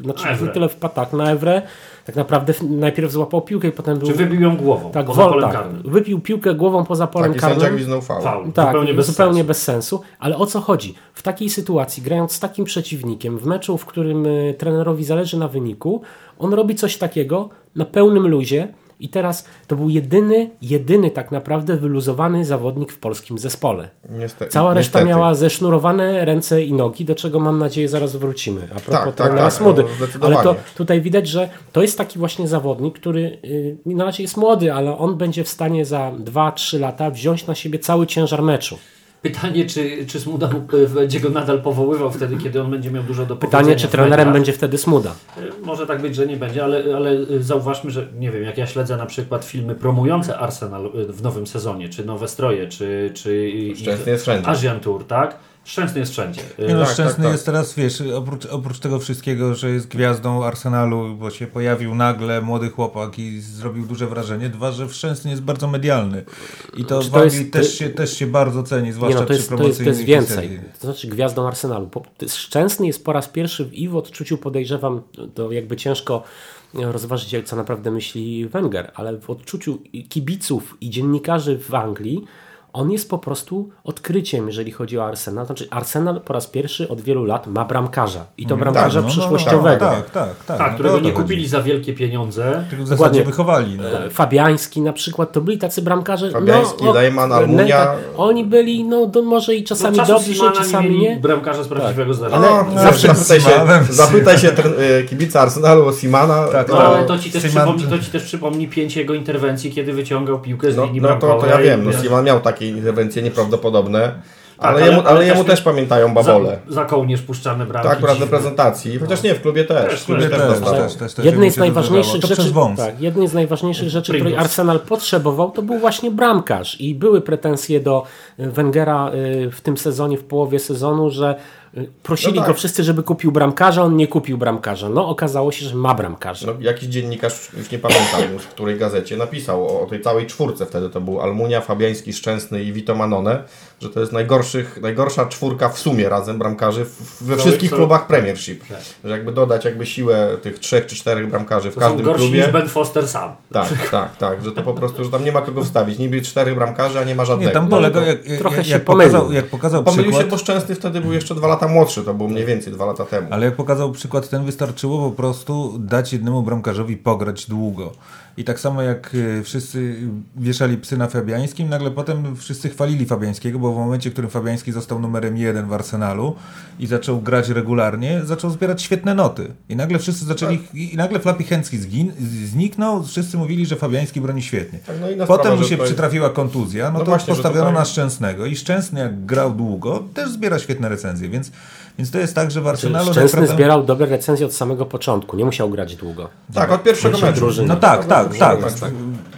znaczy Ewrę. nie tyle wpadł tak, na Ewrę, tak naprawdę najpierw złapał piłkę i potem był... Czy wybił ją głową tak, poza wol, polem tak, karnym? wypił piłkę głową poza polem Taki karnym. gwizdnął faul. Faul. Tak, zupełnie bez zupełnie sensu. bez sensu. Ale o co chodzi? W takiej sytuacji, grając z takim przeciwnikiem, w meczu, w którym y, trenerowi zależy na wyniku, on robi coś takiego na pełnym luzie i teraz to był jedyny, jedyny tak naprawdę wyluzowany zawodnik w polskim zespole. Niestety, Cała reszta niestety. miała zesznurowane ręce i nogi, do czego mam nadzieję zaraz wrócimy. A propos Tak, tak, trenera tak, Smudy. no, zdecydowanie. ale to tutaj widać, że to jest taki właśnie zawodnik, który y, na razie jest młody, ale on będzie w stanie za 2-3 lata wziąć na siebie cały ciężar meczu. Pytanie, czy, czy Smuda mu- e, będzie go nadal powoływał wtedy, kiedy on będzie miał dużo do Pytanie, powiedzenia czy w trenerem będzie wtedy Smuda. E, Może tak być, że nie będzie, ale, ale e, zauważmy, że nie wiem, jak ja śledzę na przykład filmy promujące Arsenal w nowym sezonie, czy nowe stroje, czy, czy. Asian Tour, tak? Szczęsny jest wszędzie. Nie no, Tak, Szczęsny tak, tak. jest teraz, wiesz, oprócz, oprócz tego wszystkiego, że jest gwiazdą Arsenalu, bo się pojawił nagle młody chłopak i zrobił duże wrażenie. Dwa, że Szczęsny jest bardzo medialny. I to w to jest- Anglii to- też, się, też się bardzo ceni, Nie zwłaszcza no, to jest, przy to jest, to jest promocyjnych więcej. serii. To znaczy gwiazdą Arsenalu. Jest- Szczęsny jest po raz pierwszy w i w odczuciu podejrzewam, to jakby ciężko rozważyć, jak co naprawdę myśli Wenger, ale w odczuciu kibiców i dziennikarzy w Anglii on jest po prostu odkryciem, jeżeli chodzi o Arsenal. Znaczy Arsenal po raz pierwszy od wielu lat ma bramkarza. I to bramkarza Tak, no, no, przyszłościowego. Tak, tak, tak. tak, no, którego nie chodzi. kupili za wielkie pieniądze. Tylko w Dokładnie. zasadzie wychowali. No. E, Fabiański na przykład, to byli tacy bramkarze. Fabiański, no, Lehmann, ne- Almunia. tak, Oni byli, no do, może i czasami No, dobrzy, Simana czasami mieli nie. bramkarza z prawdziwego zdarzenia. No, No, zawsze no, zapytaj się, zapytaj się e, kibica Arsenalu o Simana. Tak, No, to, ale to ci, też Syman- przypomni, to ci też przypomni pięć jego interwencji, kiedy wyciągał piłkę z no, linii no to, to ja wiem, no, Siman miał takie interwencje nieprawdopodobne, ale, ale- jemu, ale ale też jemu też pamiętają babole. Za, za kołnierz puszczane bramki. Tak, akurat w reprezentacji, chociaż nie, w klubie też. Też, w klubie też, też, też, też, też, Jednej z najważniejszych rzeczy, tak, jednej z najważniejszych rzeczy, której. Arsenal potrzebował, to był właśnie bramkarz. I były pretensje do y, Wengera y, w tym sezonie, w połowie sezonu, że prosili No tak. go wszyscy, żeby kupił bramkarza, on nie kupił bramkarza. No okazało się, że ma bramkarza. No, jakiś dziennikarz, już nie pamiętam już, w której gazecie, napisał o, o tej całej czwórce wtedy, to był Almunia, Fabiański, Szczęsny i Vito Manone, że to jest najgorszych, najgorsza czwórka w sumie razem bramkarzy w, we wszystkich co- klubach Premiership. Tak. Że jakby dodać jakby siłę tych trzech czy czterech bramkarzy w To są każdym gorsi klubie. niż Ben Foster sam. Tak, tak, tak, że to po prostu, że tam nie ma kogo wstawić. Niby czterech bramkarzy, a nie ma żadnego. Nie, tam No, polega, to jak, jak, trochę jak, się jak pomylił. pokazał, jak pokazał Pomylił przykład, się, bo Szczęsny wtedy był jeszcze dwa lata lata młodszy, to było mniej więcej dwa lata temu. Ale jak pokazał przykład ten, wystarczyło po prostu dać jednemu bramkarzowi pograć długo. I tak samo jak y, wszyscy wieszali psy na Fabiańskim, nagle potem wszyscy chwalili Fabiańskiego, bo w momencie, w którym Fabiański został numerem jeden w Arsenalu i zaczął grać regularnie, zaczął zbierać świetne noty. I nagle wszyscy zaczęli, i i nagle Flappy Chęcki zgin, zniknął, wszyscy mówili, że Fabiański broni świetnie. Tak, no Potem sprawa, mu się tutaj- przytrafiła kontuzja, no, No to właśnie, postawiono tutaj- na Szczęsnego i Szczęsny jak grał długo, też zbiera świetne recenzje, więc, więc to jest tak, że w Arsenalu... Szczęsny naprawdę- zbierał dobre recenzje od samego początku, nie musiał grać długo. Tak, od pierwszego meczu. drużyny. No tak, tak, tak.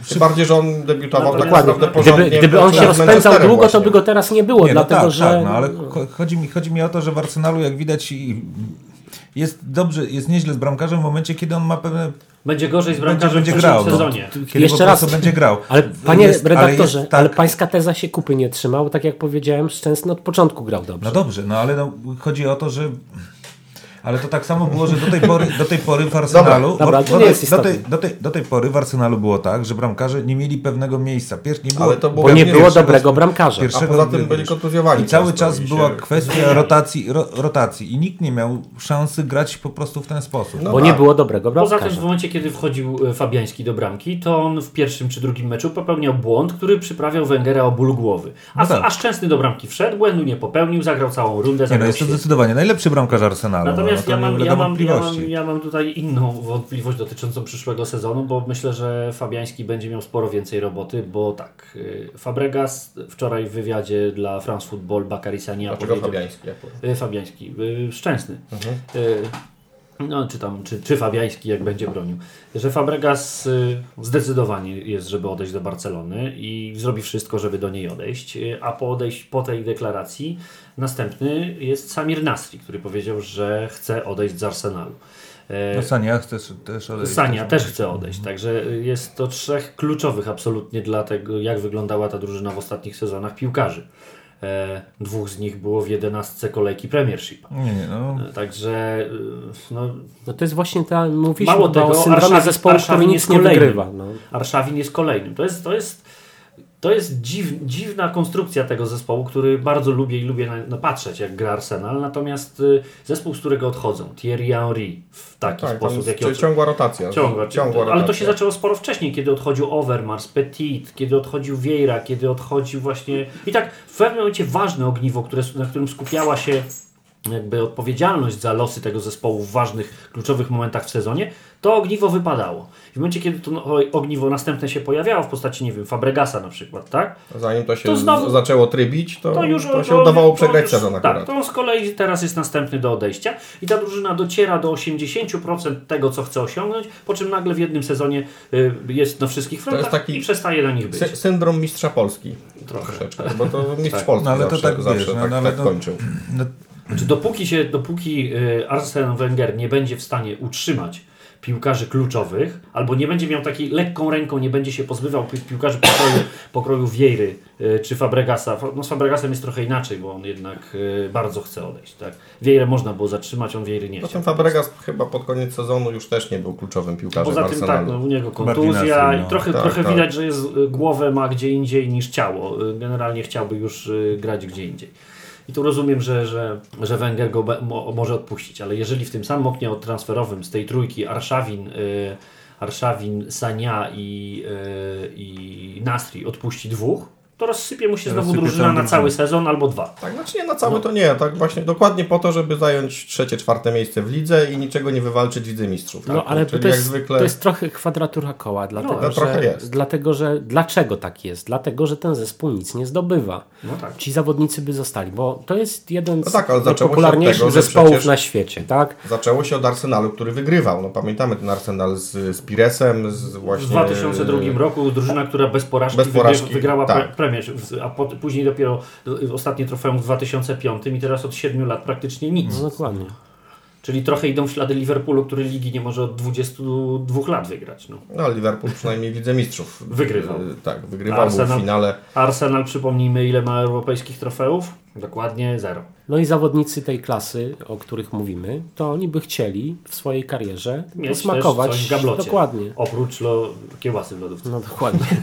Tym bardziej, że on debiutował tak Dokładnie. naprawdę porządnie. Gdyby, gdyby on się rozpędzał długo, to właśnie. by go teraz nie było, Nie, no dlatego tak, że... tak, no ale cho- chodzi mi, chodzi mi o to, że w Arsenalu jak widać i- jest dobrze, jest nieźle z bramkarzem w momencie, kiedy on ma pewne... Będzie gorzej z Będzie, bramkarzem będzie w przyszłym grał. Sezonie. kiedy Jeszcze raz. będzie grał. Ale panie Jest- ale redaktorze, jest ale, tak- pańska teza się kupy nie trzymał, tak jak powiedziałem, Szczęsny od początku grał dobrze. No dobrze, no ale no, chodzi o to, że... Ale to tak samo było, że do tej pory, do tej pory w Arsenalu... Dobra, dobra, nie jest do, tej, do, tej, do tej pory w Arsenalu było tak, że bramkarze nie mieli pewnego miejsca. Pier, nie było, Ale to było- Bo nie nie było pierwszego- dobrego bramkarza. A poza tym byli kontuzjowani I cały czas była kwestia rotacji, ro, rotacji i nikt nie miał szansy grać po prostu w ten sposób. No Bo nie tak. było dobrego Poza tym bramkarza. w momencie, kiedy wchodził e, Fabiański do bramki, to on w pierwszym czy drugim meczu popełniał błąd, który przyprawiał Węgera o ból głowy. A, No tak. a Szczęsny do bramki wszedł, błędu nie popełnił, zagrał całą rundę, Nie, no jest to zdecydowanie najlepszy bramkarz Arsenalu. Natomiast ja, to nie mam, ja, mam, ja, mam, ja mam tutaj inną wątpliwość dotyczącą przyszłego sezonu, bo myślę, że Fabiański będzie miał sporo więcej roboty, bo tak, y, Fabregas wczoraj w wywiadzie dla France Football Bakary Sania Dlaczego powiedział... Fabiański? Y, Fabiański, y, Szczęsny. Y, No, czy tam, czy, czy Fabiański, jak będzie bronił. Że Fabregas zdecydowanie jest, żeby odejść do Barcelony i zrobi wszystko, żeby do niej odejść. A po, odejść, po tej deklaracji następny jest Samir Nasri, który powiedział, że chce odejść z Arsenalu. Y, No Sania też, też odejść. Sania też chce odejść, także jest to trzech kluczowych absolutnie dla tego, jak wyglądała ta drużyna w ostatnich sezonach piłkarzy. E, dwóch z nich było w jedenastce kolejki Premiership. Nie, nie, no. E, Także no, No to jest właśnie ta, mówiliśmy Mało tego, o syndromie Arszawin- zespołu, który Arszawin nic jest nie kolejnym. wygrywa. No. Arszawin jest kolejnym. To jest, to jest, to jest dziw, dziwna konstrukcja tego zespołu, który bardzo lubię i lubię na, na patrzeć, jak gra Arsenal. Natomiast y, zespół, z którego odchodzą, Thierry Henry w taki Tak, sposób, jaki ciągła rotacja. Ciągła, ciągła ale to rotacja. się zaczęło sporo wcześniej, kiedy odchodził Overmars, Petit, kiedy odchodził Vieira, kiedy odchodził właśnie... I tak w pewnym momencie ważne ogniwo, które, na którym skupiała się jakby odpowiedzialność za losy tego zespołu w ważnych, kluczowych momentach w sezonie, to ogniwo wypadało. Momencie, kiedy to no- ogniwo następne się pojawiało w postaci, nie wiem, Fabregasa na przykład, tak? Zanim to się To znowu- zaczęło trybić, to, To już to się udawało przegrać sezon Tak, akurat. to on z kolei teraz jest następny do odejścia i ta drużyna dociera do 80% tego, co chce osiągnąć, po czym nagle w jednym sezonie y, jest na wszystkich frontach jest taki i przestaje na nich być. Sy- syndrom mistrza Polski. Trochę. Troszeczkę, bo to mistrz Tak. Polski No, ale to zawsze, tak, zawsze wiesz, no, tak, no, ale tak to- kończył. no Znaczy, dopóki, się, dopóki y, Arsene Wenger nie będzie w stanie utrzymać piłkarzy kluczowych, albo nie będzie miał takiej lekką ręką, nie będzie się pozbywał pi- piłkarzy pokroju, pokroju Vieiry y, czy Fabregasa. Fa- No z Fabregasem jest trochę inaczej, bo on jednak y, bardzo chce odejść. Tak? Vieirę można było zatrzymać, on Vieiry nie chciał. Fabregas chyba pod koniec sezonu już też nie był kluczowym piłkarzem Poza tym tak, no, u niego kontuzja i no. trochę, Tak, trochę tak. widać, że jest, y, głowę ma gdzie indziej niż ciało. Y, Generalnie chciałby już y, grać gdzie indziej. I tu rozumiem, że, że, że Wenger go mo, może odpuścić, ale jeżeli w tym samym oknie transferowym z tej trójki Arszawin, y, Arszawin Sania i, y, i Nastri odpuści dwóch, to rozsypie mu się znowu Rozsypie drużyna na drużynę. cały sezon albo dwa. Tak, znaczy nie na cały to nie, tak właśnie dokładnie po to, żeby zająć trzecie, czwarte miejsce w lidze i niczego nie wywalczyć w Lidze Mistrzów. No tak? ale Czyli to jak jest, zwykle to jest trochę kwadratura koła, dlatego, no, trochę że, jest. dlatego że dlaczego tak jest? Dlatego, że ten zespół nic nie zdobywa. No tak. Ci zawodnicy by zostali, bo to jest jeden No z tak, ale się od najpopularniejszych tego, zespołów na świecie, tak? zaczęło się od Arsenalu, który wygrywał. No pamiętamy ten Arsenal z, z Piresem, z właśnie... W 2002 roku drużyna, która bez porażki, Bez porażki, wygrała tak. pre, premier, a po, później dopiero y, ostatnie trofeum w 2005 i teraz od 7 lat praktycznie nic. No dokładnie. Czyli trochę idą w ślady Liverpoolu, który ligi nie może od 22 lat wygrać. No. No, Liverpool przynajmniej w Lidze Mistrzów. Wygrywał. E, Tak, wygrywał, był Arsenal- w finale. A Arsenal, przypomnijmy, ile ma europejskich trofeów? Dokładnie zero. No i zawodnicy tej klasy, o których mówimy, to oni by chcieli w swojej karierze Mieć posmakować. też coś w gablocie. Dokładnie. Oprócz lo, kiełbasy w lodówce. No dokładnie.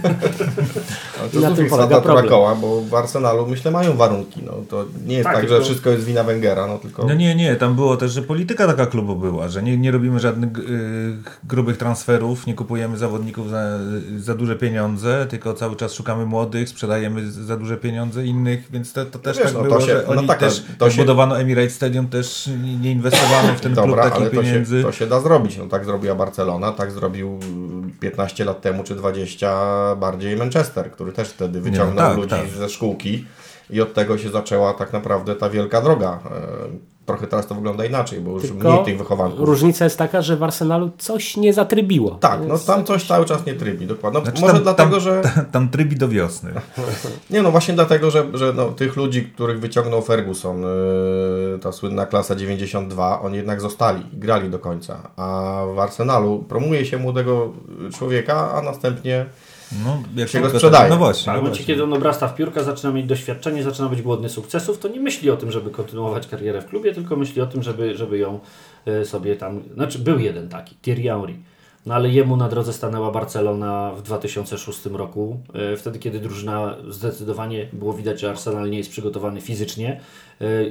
I to na tym polega problem. koła, bo w Arsenalu myślę mają warunki. No, to nie jest Tak, tak, że wszystko jest wina Węgera, no tylko... No nie, nie, tam było też, że polityka taka klubu była, że nie, nie robimy żadnych y, grubych transferów, nie kupujemy zawodników za, za duże pieniądze, tylko cały czas szukamy młodych, sprzedajemy za duże pieniądze innych, więc to, to też Wiesz, tak no to było, się- że no oni tak, też, to się- budowano Emirates Stadium, też nie- nie inwestowano w ten klub Dobra, takich ale to się, pieniędzy. to się da zrobić. No, tak zrobiła Barcelona, tak zrobił 15 lat temu czy 20 bardziej Manchester, który też wtedy wyciągnął tak, ludzi tak. ze szkółki i od tego się zaczęła tak naprawdę ta wielka droga. Trochę teraz to wygląda inaczej, bo już Tylko mniej tych wychowanków. różnica jest taka, że w Arsenalu coś nie zatrybiło. Tak, no tam coś cały czas nie trybi, dokładnie. No, Znaczy, może tam- dlatego, tam, że... Tam trybi do wiosny. Nie, no właśnie dlatego, że, że no, tych ludzi, których wyciągnął Ferguson, yy, ta słynna klasa 92, oni jednak zostali, grali do końca. A w Arsenalu promuje się młodego człowieka, a następnie No, jak Się go tylko sprzedaje. tak- No właśnie. W no momencie, właśnie. kiedy on obrasta w piórka, zaczyna mieć doświadczenie, zaczyna być głodny sukcesów, to nie myśli o tym, żeby kontynuować karierę w klubie, tylko myśli o tym, żeby, żeby ją e, sobie tam... Znaczy, był jeden taki, Thierry Henry. No ale jemu na drodze stanęła Barcelona w 2006 roku, e, wtedy kiedy drużyna zdecydowanie było widać, że Arsenal nie jest przygotowany fizycznie,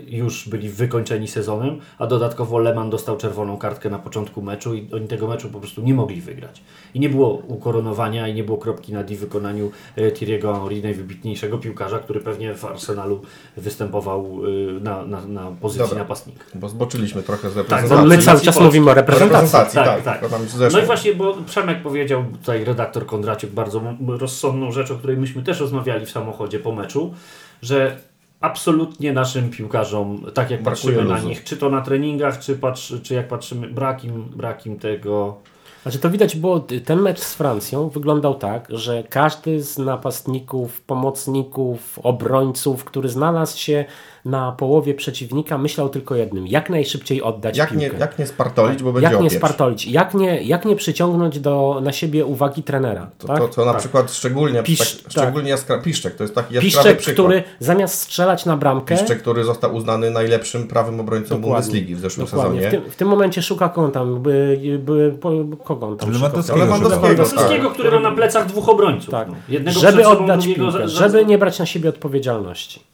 już byli wykończeni sezonem, a dodatkowo Lehmann dostał czerwoną kartkę na początku meczu i oni tego meczu po prostu nie mogli wygrać. I nie było ukoronowania i nie było kropki nad i w wykonaniu e, Thierry'ego Henry, najwybitniejszego piłkarza, który pewnie w Arsenalu występował e, na, na, na pozycji Dobra. napastnika. bo zboczyliśmy trochę z Tak, reprezentacji. Bo my cały czas mówimy o reprezentacji. reprezentacji, Tak, tak, tak. No i właśnie, bo Przemek powiedział tutaj redaktor Kondraciuk bardzo rozsądną rzecz, o której myśmy też rozmawiali w samochodzie po meczu, że absolutnie naszym piłkarzom, tak jak Brakuje patrzymy na luzu. nich, czy to na treningach, czy, patrzy, czy jak patrzymy, brak im, brak im tego... Znaczy to widać było, ten mecz z Francją wyglądał tak, że każdy z napastników, pomocników, obrońców, który znalazł się na połowie przeciwnika, myślał tylko jednym, jak najszybciej oddać jak, nie, piłkę. jak nie spartolić, bo będzie jak nie spartolić, jak nie, jak nie przyciągnąć do, na siebie uwagi trenera. To, tak? to, to na przykład szczególnie, Pisz- tak, szczególnie jaskra, Piszczek, to jest taki jaskrawy Piszczek, przykład. który zamiast strzelać na bramkę, Piszczek, który został uznany najlepszym prawym obrońcą Dokładnie. Bundesligii w zeszłym dokładnie, w sezonie. tym, w tym momencie szuka tam, by, by, po, kogo on tam Lewandowskiego. szukał? Lewandowskiego, Lewandowskiego, tak. który ma na plecach dwóch obrońców. Tak. No. Jednego żeby oddać piłkę, za- za- żeby nie brać na siebie odpowiedzialności.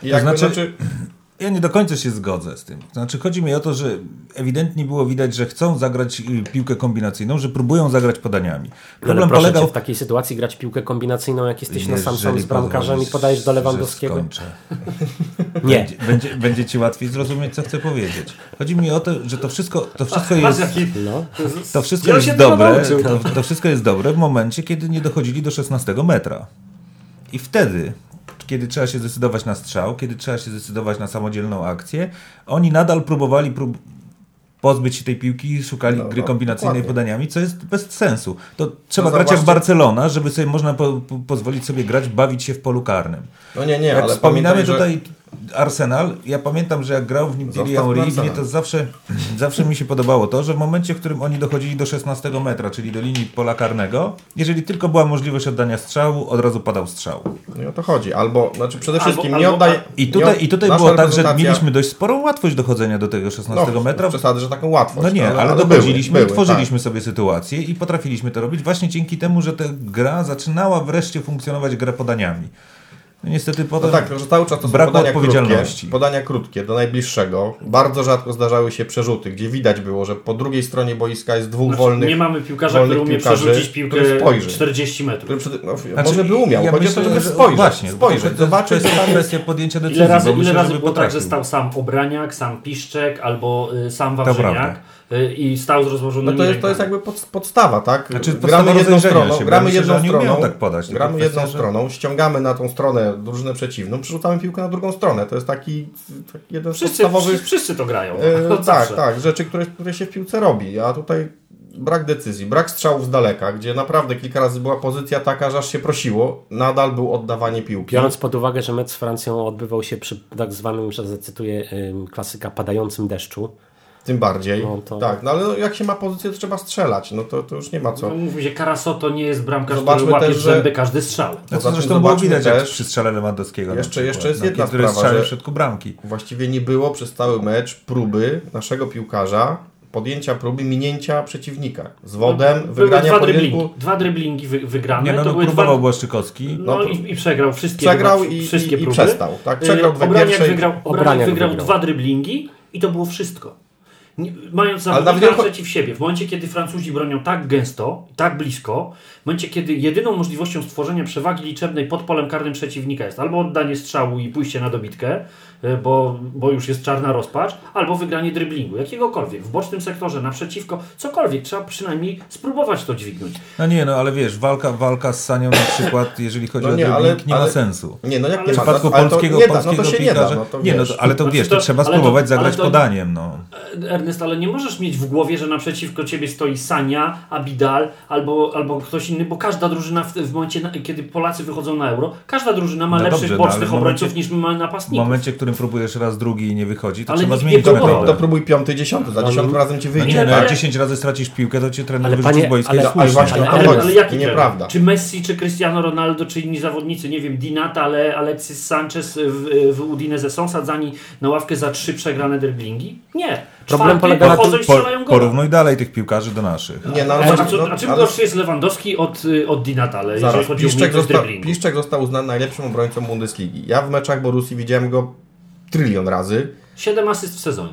To znaczy- znaczy, Ja nie do końca się zgodzę z tym. Znaczy, chodzi mi o to, że ewidentnie było widać, że chcą zagrać y, piłkę kombinacyjną, że próbują zagrać podaniami. Ale Problem proszę polegał cię w takiej sytuacji grać piłkę kombinacyjną, jak jesteś na sam sam z bramkarzem i podajesz do Lewandowskiego. skończę. Nie. Będzie, będzie, będzie ci łatwiej zrozumieć, co chcę powiedzieć. Chodzi mi o to, że to wszystko, to wszystko jest... No. To wszystko jest dobre. To, to wszystko jest dobre w momencie, kiedy nie dochodzili do 16 metra. I wtedy, kiedy trzeba się zdecydować na strzał, kiedy trzeba się zdecydować na samodzielną akcję, oni nadal próbowali prób pozbyć się tej piłki, szukali No, gry no, kombinacyjnej dokładnie. podaniami, co jest bez sensu. To trzeba No grać jak Barcelona, żeby sobie można po, po, pozwolić sobie grać, bawić się w polu karnym. no nie, nie, Jak ale wspominamy pamiętaj, że- tutaj Arsenal, ja pamiętam, że jak grał w nim Thierry Henry, to zawsze, zawsze mi się podobało to, że w momencie, w którym oni dochodzili do 16 metra, czyli do linii pola karnego, jeżeli tylko była możliwość oddania strzału, od razu padał strzał. No i o to chodzi. Albo, znaczy przede wszystkim albo- nie oddaj... I tutaj, od- i tutaj było tak, że mieliśmy dość sporą łatwość dochodzenia do tego 16 no, metra. przesady, że taką łatwość. No nie, ale, były, dochodziliśmy były, i tworzyliśmy tak. sobie sytuację i potrafiliśmy to robić właśnie dzięki temu, że ta gra zaczynała wreszcie funkcjonować grę podaniami. No niestety No potem... tak, że cały czas to są Braku podania odpowiedzialności. Krótkie, podania krótkie do najbliższego. Bardzo rzadko zdarzały się przerzuty, gdzie widać było, że po drugiej stronie boiska jest dwóch Znaczy, wolnych. nie mamy piłkarza, który umie piłkarzy, przerzucić piłkę który spojrzy. 40 metrów. Który przed, no, Znaczy, może by umiał, ja chodzi myślę, o to, żeby że- spojrzeć, Właśnie, spojrzeć, to, to jest jest. kwestia podjęcia decyzji. Ile razy, ile myślę, razy było tak, że potrafił. stał sam Obraniak, sam Piszczek albo y, sam. Wawrzyniak i stał z rozłożonymi No to jest, to jest jakby pod, podstawa, tak? Znaczy, gramy jedną stroną, się, gramy jedną stroną, tak podać, gramy kwestia, jedną że- stroną, ściągamy na tą stronę drużynę przeciwną, przerzucamy piłkę na drugą stronę. To jest taki, taki jeden z Wszyscy, podstawowych wszyscy, wszyscy to grają. E, Od tak, zawsze. tak, rzeczy, które, które się w piłce robi, a tutaj brak decyzji, brak strzałów z daleka, gdzie naprawdę kilka razy była pozycja taka, że aż się prosiło, nadal był oddawanie piłki. Biorąc pod uwagę, że mecz z Francją odbywał się przy tak zwanym, że zacytuję klasyka, padającym deszczu, tym bardziej. No to- Tak, no ale no, jak się ma pozycję, to trzeba strzelać, no to, to już nie ma co. No, mówi się, Karaso to nie jest bramkarz, Zobaczmy który łapie też, w że- zęby każdy strzał. No co tym zresztą było widać jak też- przy strzale Lewandowskiego. Jeszcze- jeszcze jest no, jedna który sprawa, że- w środku bramki. Właściwie nie było przez cały mecz próby naszego piłkarza podjęcia próby minięcia przeciwnika. Z wodem, No, wygrania dwa driblingi, dwa driblingi wy, wygrane. Nie, no, to no były próbował dwa... Błaszczykowski. No, No, i, i przegrał wszystkie Przegrał i, wszystkie i, i próby. przestał. Tak, przegrał pierwsze. i- wygrał, Obraniak wygrał wygrał. dwa driblingi i to było wszystko. Nie, mając Ale nawet zawodnika nie przeciw siebie, w momencie kiedy Francuzi bronią tak gęsto, tak blisko, w momencie kiedy jedyną możliwością stworzenia przewagi liczebnej pod polem karnym przeciwnika jest albo oddanie strzału i pójście na dobitkę, y, bo, bo już jest czarna rozpacz, albo wygranie driblingu, jakiegokolwiek, w bocznym sektorze, naprzeciwko, cokolwiek, trzeba przynajmniej spróbować to dźwignąć. No nie, no ale wiesz, walka, walka z Sanią na przykład, jeżeli chodzi No o nie, dribbling, ale- nie ma ale- sensu. Nie, no jak Ale nie W ma, przypadku ale to polskiego, nie da, polskiego no to się nie da, piłkarza, no to nie, no to, ale to Znaczy wiesz, to- to trzeba ale to- spróbować ale zagrać to- podaniem, no. Ernest, ale nie możesz mieć w głowie, że naprzeciwko ciebie stoi Sania, Abidal albo, albo ktoś inny, bo każda drużyna w, w momencie, na, kiedy Polacy wychodzą na euro, każda drużyna ma No lepszych dobrze, no, bocznych w momencie- obrońców niż ma W napastników. momencie, w którym próbujesz raz drugi i nie wychodzi, to Ale trzeba zmienić. To, metodę. to próbuj piąty, dziesiąty, za dziesiątym razem ci No wyjdzie. nie, no jak 10 razy stracisz piłkę, to cię trener wyrzuci z boiska ale- ale właśnie- Ale, ale, ale jaki nieprawda. Czy Messi, czy Cristiano Ronaldo, czy inni zawodnicy, nie wiem, Dinata, ale Alexis Sanchez w, w Udinese są sadzani na ławkę za trzy przegrane driblingi? Nie. Problem polega na tym- Po, porównuj dalej tych piłkarzy do naszych. Nie, no, ale, A, no, a czym ale- gorszy jest Lewandowski od, y, od Dinatale, jeżeli Zaraz, chodzi o Piszczek został, driblingu? Piszczek został uznany najlepszym obrońcą Bundesligi. Ja w meczach Borussii widziałem go trylion razy. Siedem asyst w sezonie.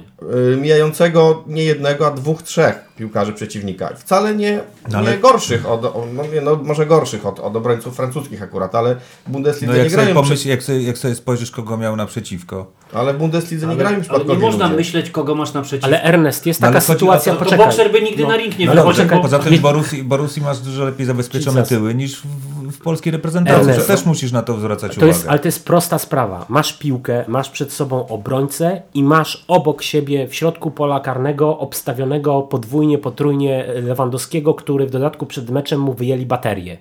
Yy, mijającego nie jednego, a dwóch, trzech piłkarzy przeciwnika. Wcale nie, No ale- nie gorszych, od, no, nie, no, może gorszych od, od obrońców francuskich akurat, ale w Bundeslidze No nie grają, pomyśl, przy, jak, sobie, jak sobie spojrzysz, kogo miał naprzeciwko. ale w Bundeslidze nie Ale, grają ale nie można ludzie. myśleć, kogo masz naprzeciwko. Ale Ernest, jest No, ale taka sytuacja, to- to poczekaj. bokser by nigdy No. na ring nie No wychodził, bo... Poza tym Nie- w Borussii, Borussii masz dużo lepiej zabezpieczone Jesus. tyły niż w, w polskiej reprezentacji. Ernest. To też musisz na to zwracać To uwagę. jest, ale to jest prosta sprawa. Masz piłkę, masz przed sobą obrońcę i masz obok siebie w środku pola karnego obstawionego podwójnie, potrójnie Lewandowskiego, który w dodatku przed meczem mu wyjęli baterię.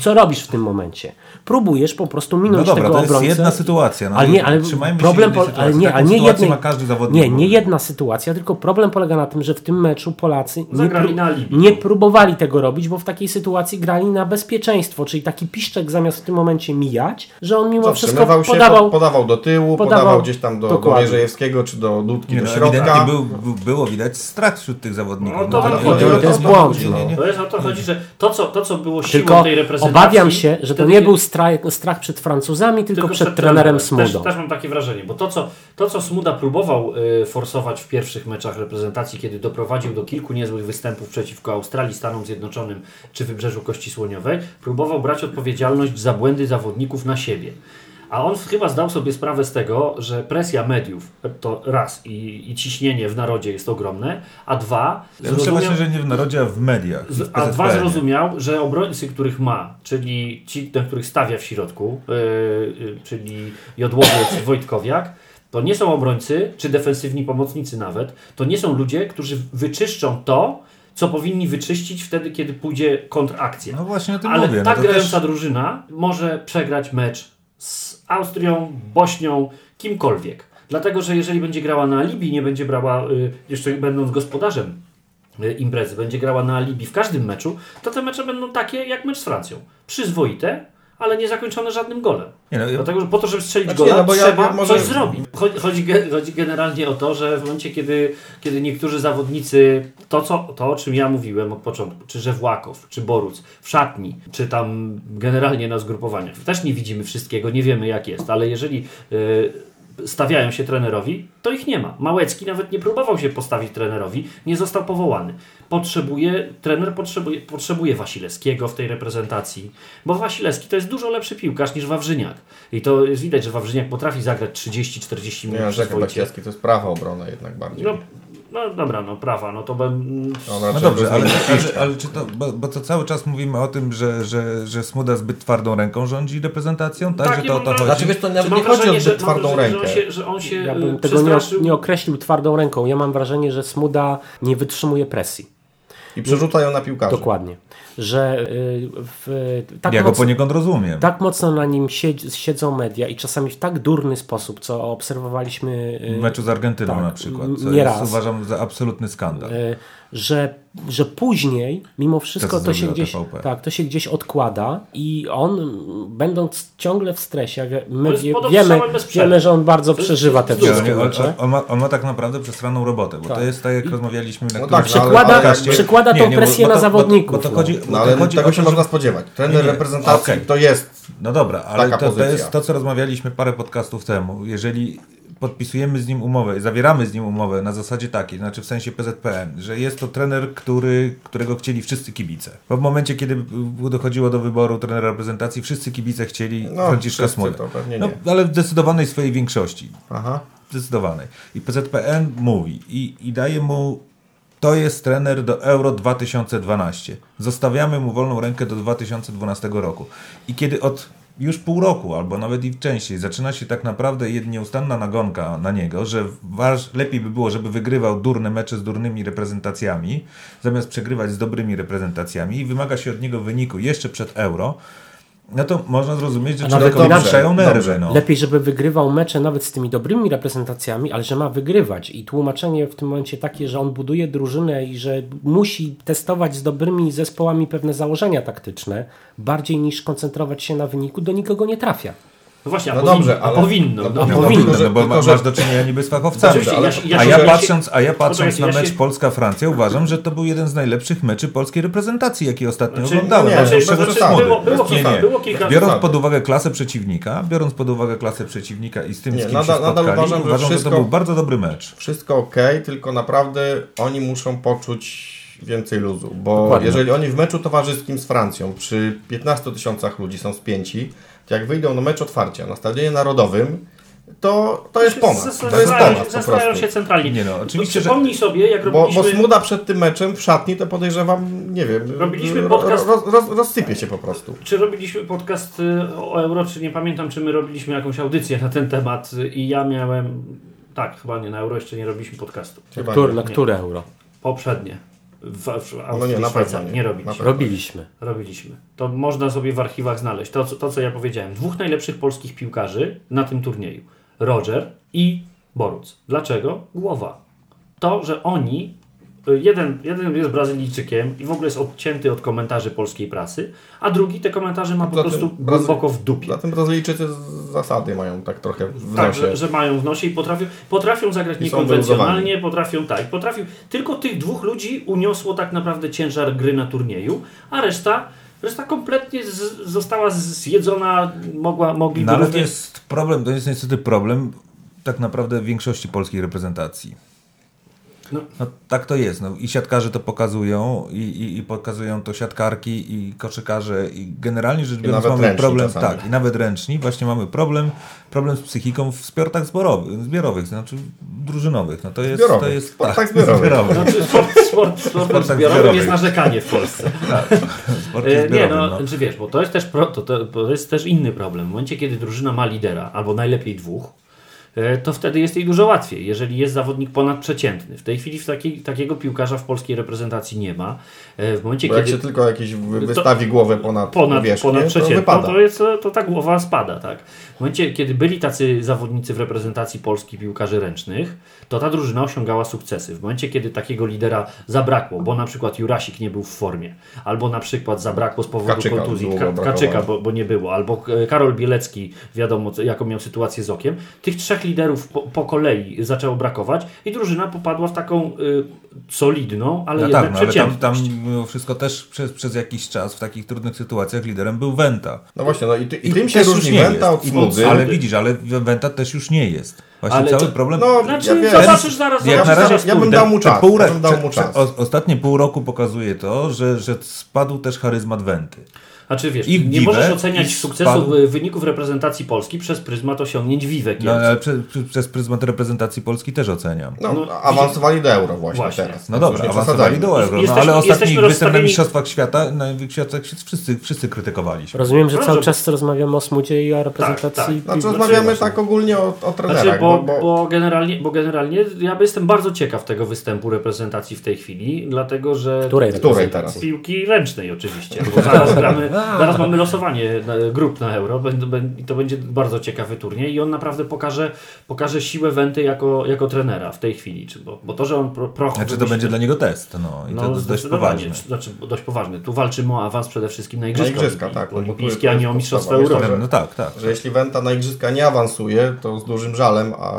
Co robisz w tym momencie? Próbujesz po prostu No minąć dobra, tego to jest obrońcę. jedna sytuacja. No, ale nie, ale trzymajmy się problem, po, ale sytuacji. nie, ale nie jednej, ma każdy zawodnik. nie, nie jedna sytuacja, tylko problem polega na tym, że w tym meczu Polacy nie, alibi. nie próbowali tego robić, bo w takiej sytuacji grali na bezpieczeństwo, czyli taki piszczek zamiast w tym momencie mijać, że on mimo wszystko Zatrzymywał się, podawał, po- podawał do tyłu, podawał- podawał, gdzieś tam do, do dokładnie. Mierzejewskiego czy do Dudki, Nie, do no, środka. był, był, było widać strach wśród tych zawodników. No to nie- tak nie- chodzi, nie- to jest błąd, nie- To jest o to chodzi, że to, co, to, co było siłą tej reprezentacji... obawiam się, że to nie był strach, strach przed Francuzami, tylko, przed, trenerem Smudą. Też, też mam takie wrażenie, bo to co, to, co Smuda próbował y, forsować w pierwszych meczach reprezentacji, kiedy doprowadził do kilku niezłych występów przeciwko Australii, Stanom Zjednoczonym czy Wybrzeżu Kości Słoniowej, próbował brać odpowiedzialność za błędy zawodników na siebie. A on chyba zdał sobie sprawę z tego, że presja mediów to raz i, i ciśnienie w narodzie jest ogromne, a dwa, Ja myślę właśnie, że nie w narodzie, a w mediach. w A dwa zrozumiał, że obrońcy, których ma, czyli ci, na których stawia w środku, yy, czyli Jodłowiec, Wojtkowiak, to nie są obrońcy, czy defensywni pomocnicy nawet, to nie są ludzie, którzy wyczyszczą to, co powinni wyczyścić wtedy, kiedy pójdzie kontrakcja. No właśnie o tym Ale mówię. No tak to grająca też... drużyna może przegrać mecz z Austrią, Bośnią, kimkolwiek. Dlatego, że jeżeli będzie grała na alibi, nie będzie brała, y, jeszcze będąc gospodarzem y, imprezy, będzie grała na alibi w każdym meczu, to te mecze będą takie jak mecz z Francją. Przyzwoite, ale nie zakończone żadnym golem. Nie, no, Dlatego, że po to, żeby strzelić Znaczy gola, no trzeba ja może- coś zrobić. Chodzi, chodzi, ge- chodzi generalnie o to, że w momencie, kiedy, kiedy niektórzy zawodnicy, to, co, to o czym ja mówiłem od początku, czy Żewłakow, czy Boruc, w szatni, czy tam generalnie na zgrupowaniach, też nie widzimy wszystkiego, nie wiemy jak jest, ale jeżeli y, stawiają się trenerowi, to ich nie ma. Małecki nawet nie próbował się postawić trenerowi, nie został powołany. Potrzebuje, trener potrzebuje, potrzebuje Wasilewskiego w tej reprezentacji, bo Wasilewski to jest dużo lepszy piłkarz niż Wawrzyniak. I to jest widać, że Wawrzyniak potrafi zagrać 30-40 Nie, minut Rzeka przyzwoicie. Baciewski to jest prawa obrona jednak bardziej. No, no dobra, no prawa, no to bym... No dobrze, ale, ale, ale czy to, bo, bo to cały czas mówimy o tym, że, że, że Smuda zbyt twardą ręką rządzi reprezentacją, tak? że nie to o mam to chodzi? Znaczy wiesz, to nawet nie chodzi o zbyt że- mam twardą wrażenie, rękę. Że on się, że on się Ja bym tego nie, nie określił twardą ręką. Ja mam wrażenie, że Smuda nie wytrzymuje presji. I przerzucają na piłkarzy. Dokładnie. Że y, w, tak, Ja go mocno, poniekąd rozumiem. tak mocno na nim siedz, siedzą media i czasami w tak durny sposób, co obserwowaliśmy y, W meczu z Argentyną tak, na przykład, co nie jest, raz. uważam za absolutny skandal. y, że, że później mimo wszystko co to, się gdzieś TVP. tak, to się gdzieś odkłada i on będąc ciągle w stresie, jak my wie, wiemy, wiemy, że on bardzo To przeżywa te to wszystkie on, on, ma, on ma tak naprawdę przesraną robotę, bo Tak. to jest tak jak rozmawialiśmy na No tak, no, ale- Przekłada, ale przekłada tą Nie, presję bo na to- zawodników. Bo, bo to no. chodzi, bo No to ale chodzi tego o się to, można spodziewać. Trener Nie, nie. reprezentacji Okej. to jest No dobra, ale Taka to, to pozycja. jest to, co rozmawialiśmy parę podcastów temu. Jeżeli podpisujemy z nim umowę, zawieramy z nim umowę na zasadzie takiej, znaczy w sensie PZPN, że jest to trener, który, którego chcieli wszyscy kibice. Bo w momencie, kiedy dochodziło do wyboru trenera reprezentacji, wszyscy kibice chcieli No, Franciszka Smolę. No, ale w zdecydowanej swojej większości. Aha. Zdecydowanej. I PZPN mówi i, i daje mu to jest trener do Euro 2012. Zostawiamy mu wolną rękę do 2012 roku. I kiedy od już pół roku, albo nawet i częściej, zaczyna się tak naprawdę nieustanna nagonka na niego, że waż, lepiej by było, żeby wygrywał durne mecze z durnymi reprezentacjami, zamiast przegrywać z dobrymi reprezentacjami i wymaga się od niego wyniku jeszcze przed Euro, no to można zrozumieć, że nawet człowiekowi inaczej. ruszają nerwy. Dobrze. No. Lepiej, żeby wygrywał mecze nawet z tymi dobrymi reprezentacjami, ale że ma wygrywać. I tłumaczenie w tym momencie takie, że on buduje drużynę i że musi testować z dobrymi zespołami pewne założenia taktyczne, bardziej niż koncentrować się na wyniku, do nikogo nie trafia. No właśnie, a No powinno, dobrze, a ale- powinno. no No, No, no, powinno. że- no bo tylko, że- masz do czynienia niby z fachowcami. Ale- ja, się- ja A ja patrząc, a ja patrząc na mecz Polska-Francja uważam, że to był jeden z najlepszych meczy polskiej reprezentacji, jaki ostatnio Znaczy, oglądałem. nie, znaczy, być przesady. młody. było- było kilka- nie. było kilka Biorąc pod uwagę klasę przeciwnika, biorąc pod uwagę klasę przeciwnika i z tym, Nie, z kim nadal- się nadal spotkali, uważam, uważam, że że, wszystko- to był bardzo dobry mecz. Wszystko ok, tylko naprawdę oni muszą poczuć więcej luzu, bo Dokładnie. jeżeli oni w meczu towarzyskim z Francją przy 15 tysiącach ludzi są spięci, jak wyjdą na mecz otwarcia na Stadionie Narodowym, to, to jest ponad. To jest ponad prostu. się centralnie. Nie no, oczywiście, że- Przypomnij sobie, jak Bo, bo robiliśmy... Smuda przed tym meczem w szatni, to podejrzewam, nie wiem, Robiliśmy ro- podcast- roz, roz, rozsypie się po prostu. Czy robiliśmy podcast y, o euro, czy nie pamiętam, czy my robiliśmy jakąś audycję na ten temat y, i ja miałem... Tak, chyba nie, na euro jeszcze nie robiliśmy podcastu. Nie. na które euro? Poprzednie. W, w No nie, na pewno nie. nie Na robiliśmy. pewno. Robiliśmy. Robiliśmy. To można sobie w archiwach znaleźć. To, co- to, co ja powiedziałem. Dwóch najlepszych polskich piłkarzy na tym turnieju. Roger i Boruc. Dlaczego? Głowa. To, że oni... y, Jeden, jeden jest Brazylijczykiem i w ogóle jest odcięty od komentarzy polskiej prasy, a drugi te komentarze ma po Zatem prostu Brazy- głęboko w dupie. Zatem Brazylijczycy z zasady mają tak trochę w Tak, nosie. że, że mają w nosie i potrafią, potrafią zagrać I niekonwencjonalnie, potrafią tak, potrafią. Tylko tych dwóch ludzi uniosło tak naprawdę ciężar gry na turnieju, a reszta, reszta kompletnie z, została zjedzona, mogła, mogli No ale to jest problem, to jest niestety problem tak naprawdę większości polskiej reprezentacji. No. No, tak to jest. No. I siatkarze to pokazują, i, i, i pokazują to siatkarki, i koszykarze, i generalnie rzecz biorąc mamy problem, czasami. tak, i nawet ręczni, właśnie mamy problem, problem z psychiką w sportach zborowych, zbiorowych, znaczy drużynowych. No to jest, Zbiorowych. to jest tak, zbiorowych. Znaczy sport, sport, zbiorowym zbiorowych. jest narzekanie w Polsce. sporty E, Nie, no, no. czy wiesz, bo to jest też pro, to, to, to jest też inny problem. W momencie, kiedy drużyna ma lidera, albo najlepiej dwóch, to wtedy jest jej dużo łatwiej, jeżeli jest zawodnik ponadprzeciętny. W tej chwili w taki, takiego piłkarza w polskiej reprezentacji nie ma. E, W momencie, Bo jak kiedy się tylko jakiś wy- wystawi głowę ponad, ponad, powierzchnię, ponad to przeciętną, to, jest, to ta głowa spada. Tak? W momencie, kiedy byli tacy zawodnicy w reprezentacji Polski piłkarzy ręcznych, to ta drużyna osiągała sukcesy. W momencie, kiedy takiego lidera zabrakło, bo na przykład Jurasik nie był w formie, albo na przykład zabrakło z powodu Kaczyka kontuzji Ka-. Kaczyka, bo, bo nie było, albo e, Karol Bielecki, wiadomo jaką miał sytuację z okiem, tych trzech liderów po, po kolei zaczęło brakować i drużyna popadła w taką y, solidną, ale No jednak tak, no, ale tam, tam mimo wszystko też przez, przez jakiś czas w takich trudnych sytuacjach liderem był Wenta. No właśnie, no i, ty, i I tym się różni nie Wenta jest. od Smudy. Ale widzisz, ale Wenta też już nie jest. Właśnie Ale cały to- problem... No, Znaczy, ja wiem. zobaczysz zaraz, jak zobaczysz na razie zaraz ja bym dał mu czas. pół ja roku- bym dał mu czas. o- ostatnie pół roku pokazuje to, że, że spadł też charyzmat Wenty. Znaczy wiesz, I nie możesz oceniać spadł- sukcesu y, wyników reprezentacji Polski przez pryzmat osiągnięć Wiwek. No, ale prze, prze, przez pryzmat reprezentacji Polski też oceniam. No, No, awansowali do euro właśnie, Właśnie. teraz. No nie awansowali do euro. No, ale ostatni występ na Mistrzostwach Świata, na Mistrzostwach wszyscy, wszyscy krytykowaliśmy. Rozumiem, że No, cały że- czas rozmawiamy o Smudzie i o reprezentacji. tak. Znaczy Znaczy, rozmawiamy tak ogólnie o, o trenerach, Znaczy, bo, bo, bo, bo, generalnie, bo generalnie ja jestem bardzo ciekaw tego występu reprezentacji w tej chwili, dlatego że Której której reprezentacji? teraz? piłki ręcznej oczywiście, bo zaraz, gramy, zaraz mamy losowanie na- grup na Euro i to będzie bardzo ciekawy turniej i on naprawdę pokaże, pokaże siłę Wenty jako, jako trenera w tej chwili, czy, bo, bo to, że on pro, proch Znaczy to będzie dla niego test, no i to dość zdecydowanie. poważny. Znaczy, dość poważny. Tu walczymy o awans przede wszystkim na Igrzyska, igrzyska, Olimpijskie, tak, no olimpijskie, jest a nie o Mistrzostwa podstawa. Europy. No tak, tak. że jeśli Wenta na igrzyska nie awansuje, to z dużym żalem, a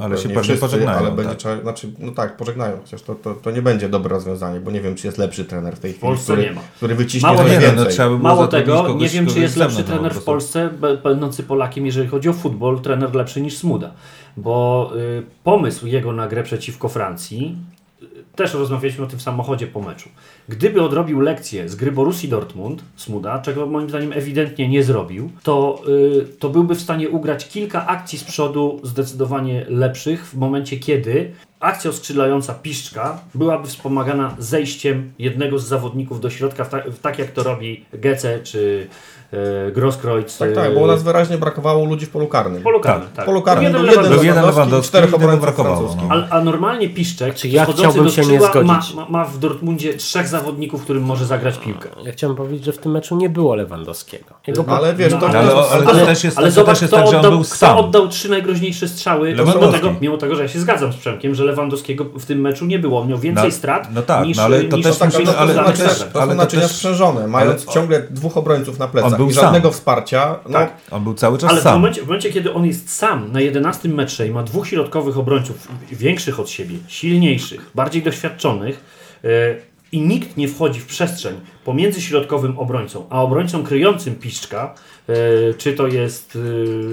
Ale się pewnie wszyscy, pożegnają, ale będzie tak. trzeba, znaczy, no tak, pożegnają, chociaż to, to, to nie będzie dobre rozwiązanie, bo nie wiem, czy jest lepszy trener w tej chwili, Polsce który, nie ma. który wyciśnie Mało trochę Nie, no, więcej. no, trzeba by było Mało tego, kogoś, nie wiem, czy jest lepszy no, trener w. Polsce, będący Polakiem, jeżeli chodzi o futbol, trener lepszy niż Smuda. Bo y, pomysł jego na grę przeciwko Francji, y, też rozmawialiśmy o tym w samochodzie po meczu. Gdyby odrobił lekcję z gry Borussii Dortmund, Smuda, czego moim zdaniem ewidentnie nie zrobił, to, y, to byłby w stanie ugrać kilka akcji z przodu zdecydowanie lepszych w momencie, kiedy akcja oskrzydlająca Piszczka byłaby wspomagana zejściem jednego z zawodników do środka, w ta, w tak jak to robi Gece czy e, Grosskreutz. Tak, tak, bo u nas wyraźnie brakowało ludzi w polu karnym. Polu karnym, Tak, tak. Polu karnym był jeden Był jeden Lewandowski czterech obrońców brakowało, no. A, a normalnie Piszczek, Czy ja wchodzący chciałbym do się nie zgodzić? ma, ma w Dortmundzie trzech zawodników, którym może zagrać piłkę. Ja chciałem powiedzieć, że w tym meczu nie było Lewandowskiego. Jego No, ale wiesz, No, to, ale- to, ale- to, to też jest- ale to zobacz, też jest kto, tak, że on oddał, był kto sam. oddał trzy najgroźniejsze strzały. Mimo tego, mimo tego, że ja się zgadzam z Przemkiem, że Lewandowskiego w tym meczu nie było. On miał więcej No, strat no tak, niż, no ale to niż też tak, ale- są ale też- ale to naczynia też- sprzężone, mając ale- ciągle dwóch obrońców na plecach On był i żadnego sam. wsparcia, no, Tak. On był cały czas Ale w sam. momencie, w momencie, kiedy on jest sam na 11 metrze i ma dwóch środkowych obrońców, większych od siebie, silniejszych, bardziej doświadczonych e, i nikt nie wchodzi w przestrzeń pomiędzy środkowym obrońcą, a obrońcą kryjącym Piszczka, e, czy to jest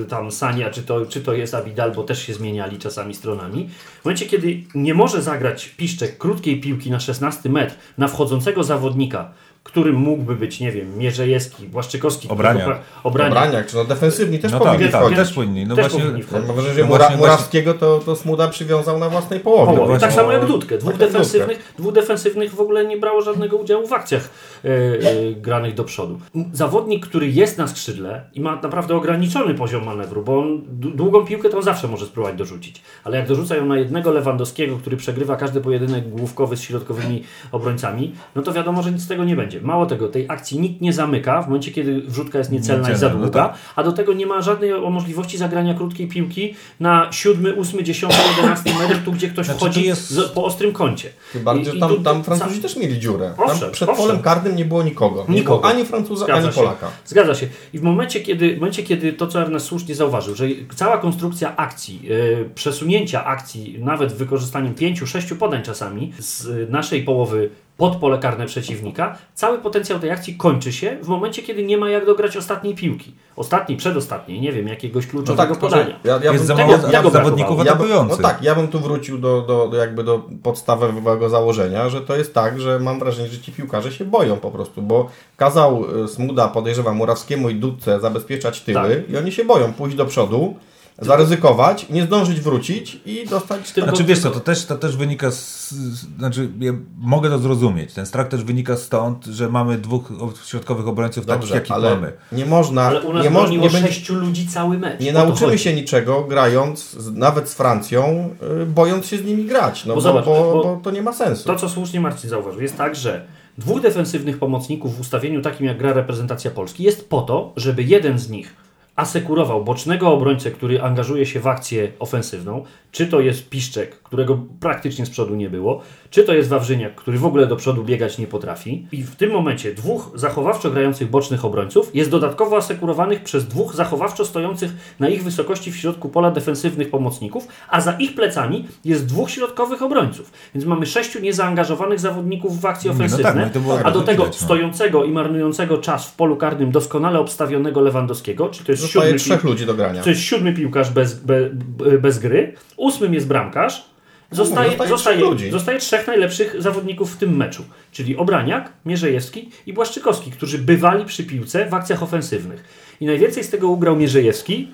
e, tam Sania, czy to, czy to jest Abidal, bo też się zmieniali czasami stronami. W momencie, kiedy nie może zagrać Piszczek krótkiej piłki na 16 metr na wchodzącego zawodnika, którym mógłby być, nie wiem, Mierzejewski, Błaszczykowski, Obraniak. którego- Obraniak. Obraniak, czy no defensywni też No tak, powinni tak, wchodzić. też powinni. No Też właśnie, powinni wrażenie, No że Mura, Murawskiego to, to Smuda przywiązał na własnej połowie. Połowie. Tak samo jak Dudkę. Dwóch Tak defensywnych, dwóch defensywnych w ogóle nie brało żadnego udziału w akcjach e, e, granych do przodu. Zawodnik, który jest na skrzydle i ma naprawdę ograniczony poziom manewru, bo on długą piłkę to on zawsze może spróbować dorzucić. Ale jak dorzuca ją na jednego Lewandowskiego, który przegrywa każdy pojedynek główkowy z środkowymi obrońcami, no to wiadomo, że nic z tego nie będzie. Mało tego, tej akcji nikt nie zamyka w momencie, kiedy wrzutka jest niecelna i za no długa, tak. a do tego nie ma żadnej możliwości zagrania krótkiej piłki na siódmy, ósmy, dziesiąty, jedenasty metr, tu gdzie ktoś Znaczy, wchodzi jest- z, po ostrym kącie. Tym bardziej, I- że i tam, tam Francuzi ca- też mieli dziurę. Owszem, tam przed owszem. polem karnym nie było nikogo. Nie Nikogo. było ani Francuza, Zgadza ani się. Polaka. Zgadza się. I w momencie, kiedy, w momencie, kiedy to, co Ernest słusznie zauważył, że cała konstrukcja akcji, yy, przesunięcia akcji, nawet wykorzystaniem pięciu, sześciu podań czasami z naszej połowy pod pole karne przeciwnika, cały potencjał tej akcji kończy się w momencie, kiedy nie ma jak dograć ostatniej piłki. Ostatniej, przedostatniej, nie wiem, jakiegoś No kluczowego tak, tylko, że podania. ja, ja Jest bym, za mało zawodników ja bym, no tak, ja bym tu wrócił do, do, do jakby do podstawowego założenia, że to jest tak, że mam wrażenie, że ci piłkarze się boją po prostu, bo kazał y, Smuda, podejrzewam, Murawskiemu i Dudce zabezpieczać tyły Tak. i oni się boją pójść do przodu, zaryzykować, nie zdążyć wrócić i dostać... Tylko- Znaczy wiesz co, to też, to też wynika z, znaczy ja mogę to zrozumieć. Ten strach też wynika stąd, że mamy dwóch środkowych obrońców takich, Dobrze, jakich ale mamy. nie można, Ale u nas nie, broniło nie, będzie, sześciu ludzi cały mecz. nie nauczymy chodzi. się niczego grając z, nawet z Francją, y, bojąc się z nimi grać, no Bo bo, zobacz, bo, bo- bo to nie ma sensu. To, co słusznie Marcin zauważył, jest tak, że dwóch defensywnych pomocników w ustawieniu takim, jak gra reprezentacja Polski, jest po to, żeby jeden z nich asekurował bocznego obrońcę, który angażuje się w akcję ofensywną, czy to jest Piszczek, którego praktycznie z przodu nie było, czy to jest Wawrzyniak, który w ogóle do przodu biegać nie potrafi. I w tym momencie dwóch zachowawczo grających bocznych obrońców jest dodatkowo asekurowanych przez dwóch zachowawczo stojących na ich wysokości w środku pola defensywnych pomocników, a za ich plecami jest dwóch środkowych obrońców. Więc mamy sześciu niezaangażowanych zawodników w akcje no tak, ofensywne, no było a do widać, tego no. stojącego i marnującego czas w polu karnym doskonale obstawionego Lewandowskiego, czy to jest Zostaje trzech ludzi do grania. to jest siódmy piłkarz bez, be, be- bez gry, ósmym jest bramkarz Zostaje, zostaje zostaje, trzech ludzi. zostaje trzech najlepszych zawodników w tym meczu, czyli Obraniak, Mierzejewski i Błaszczykowski, którzy bywali przy piłce w akcjach ofensywnych. I najwięcej z tego ugrał Mierzejewski,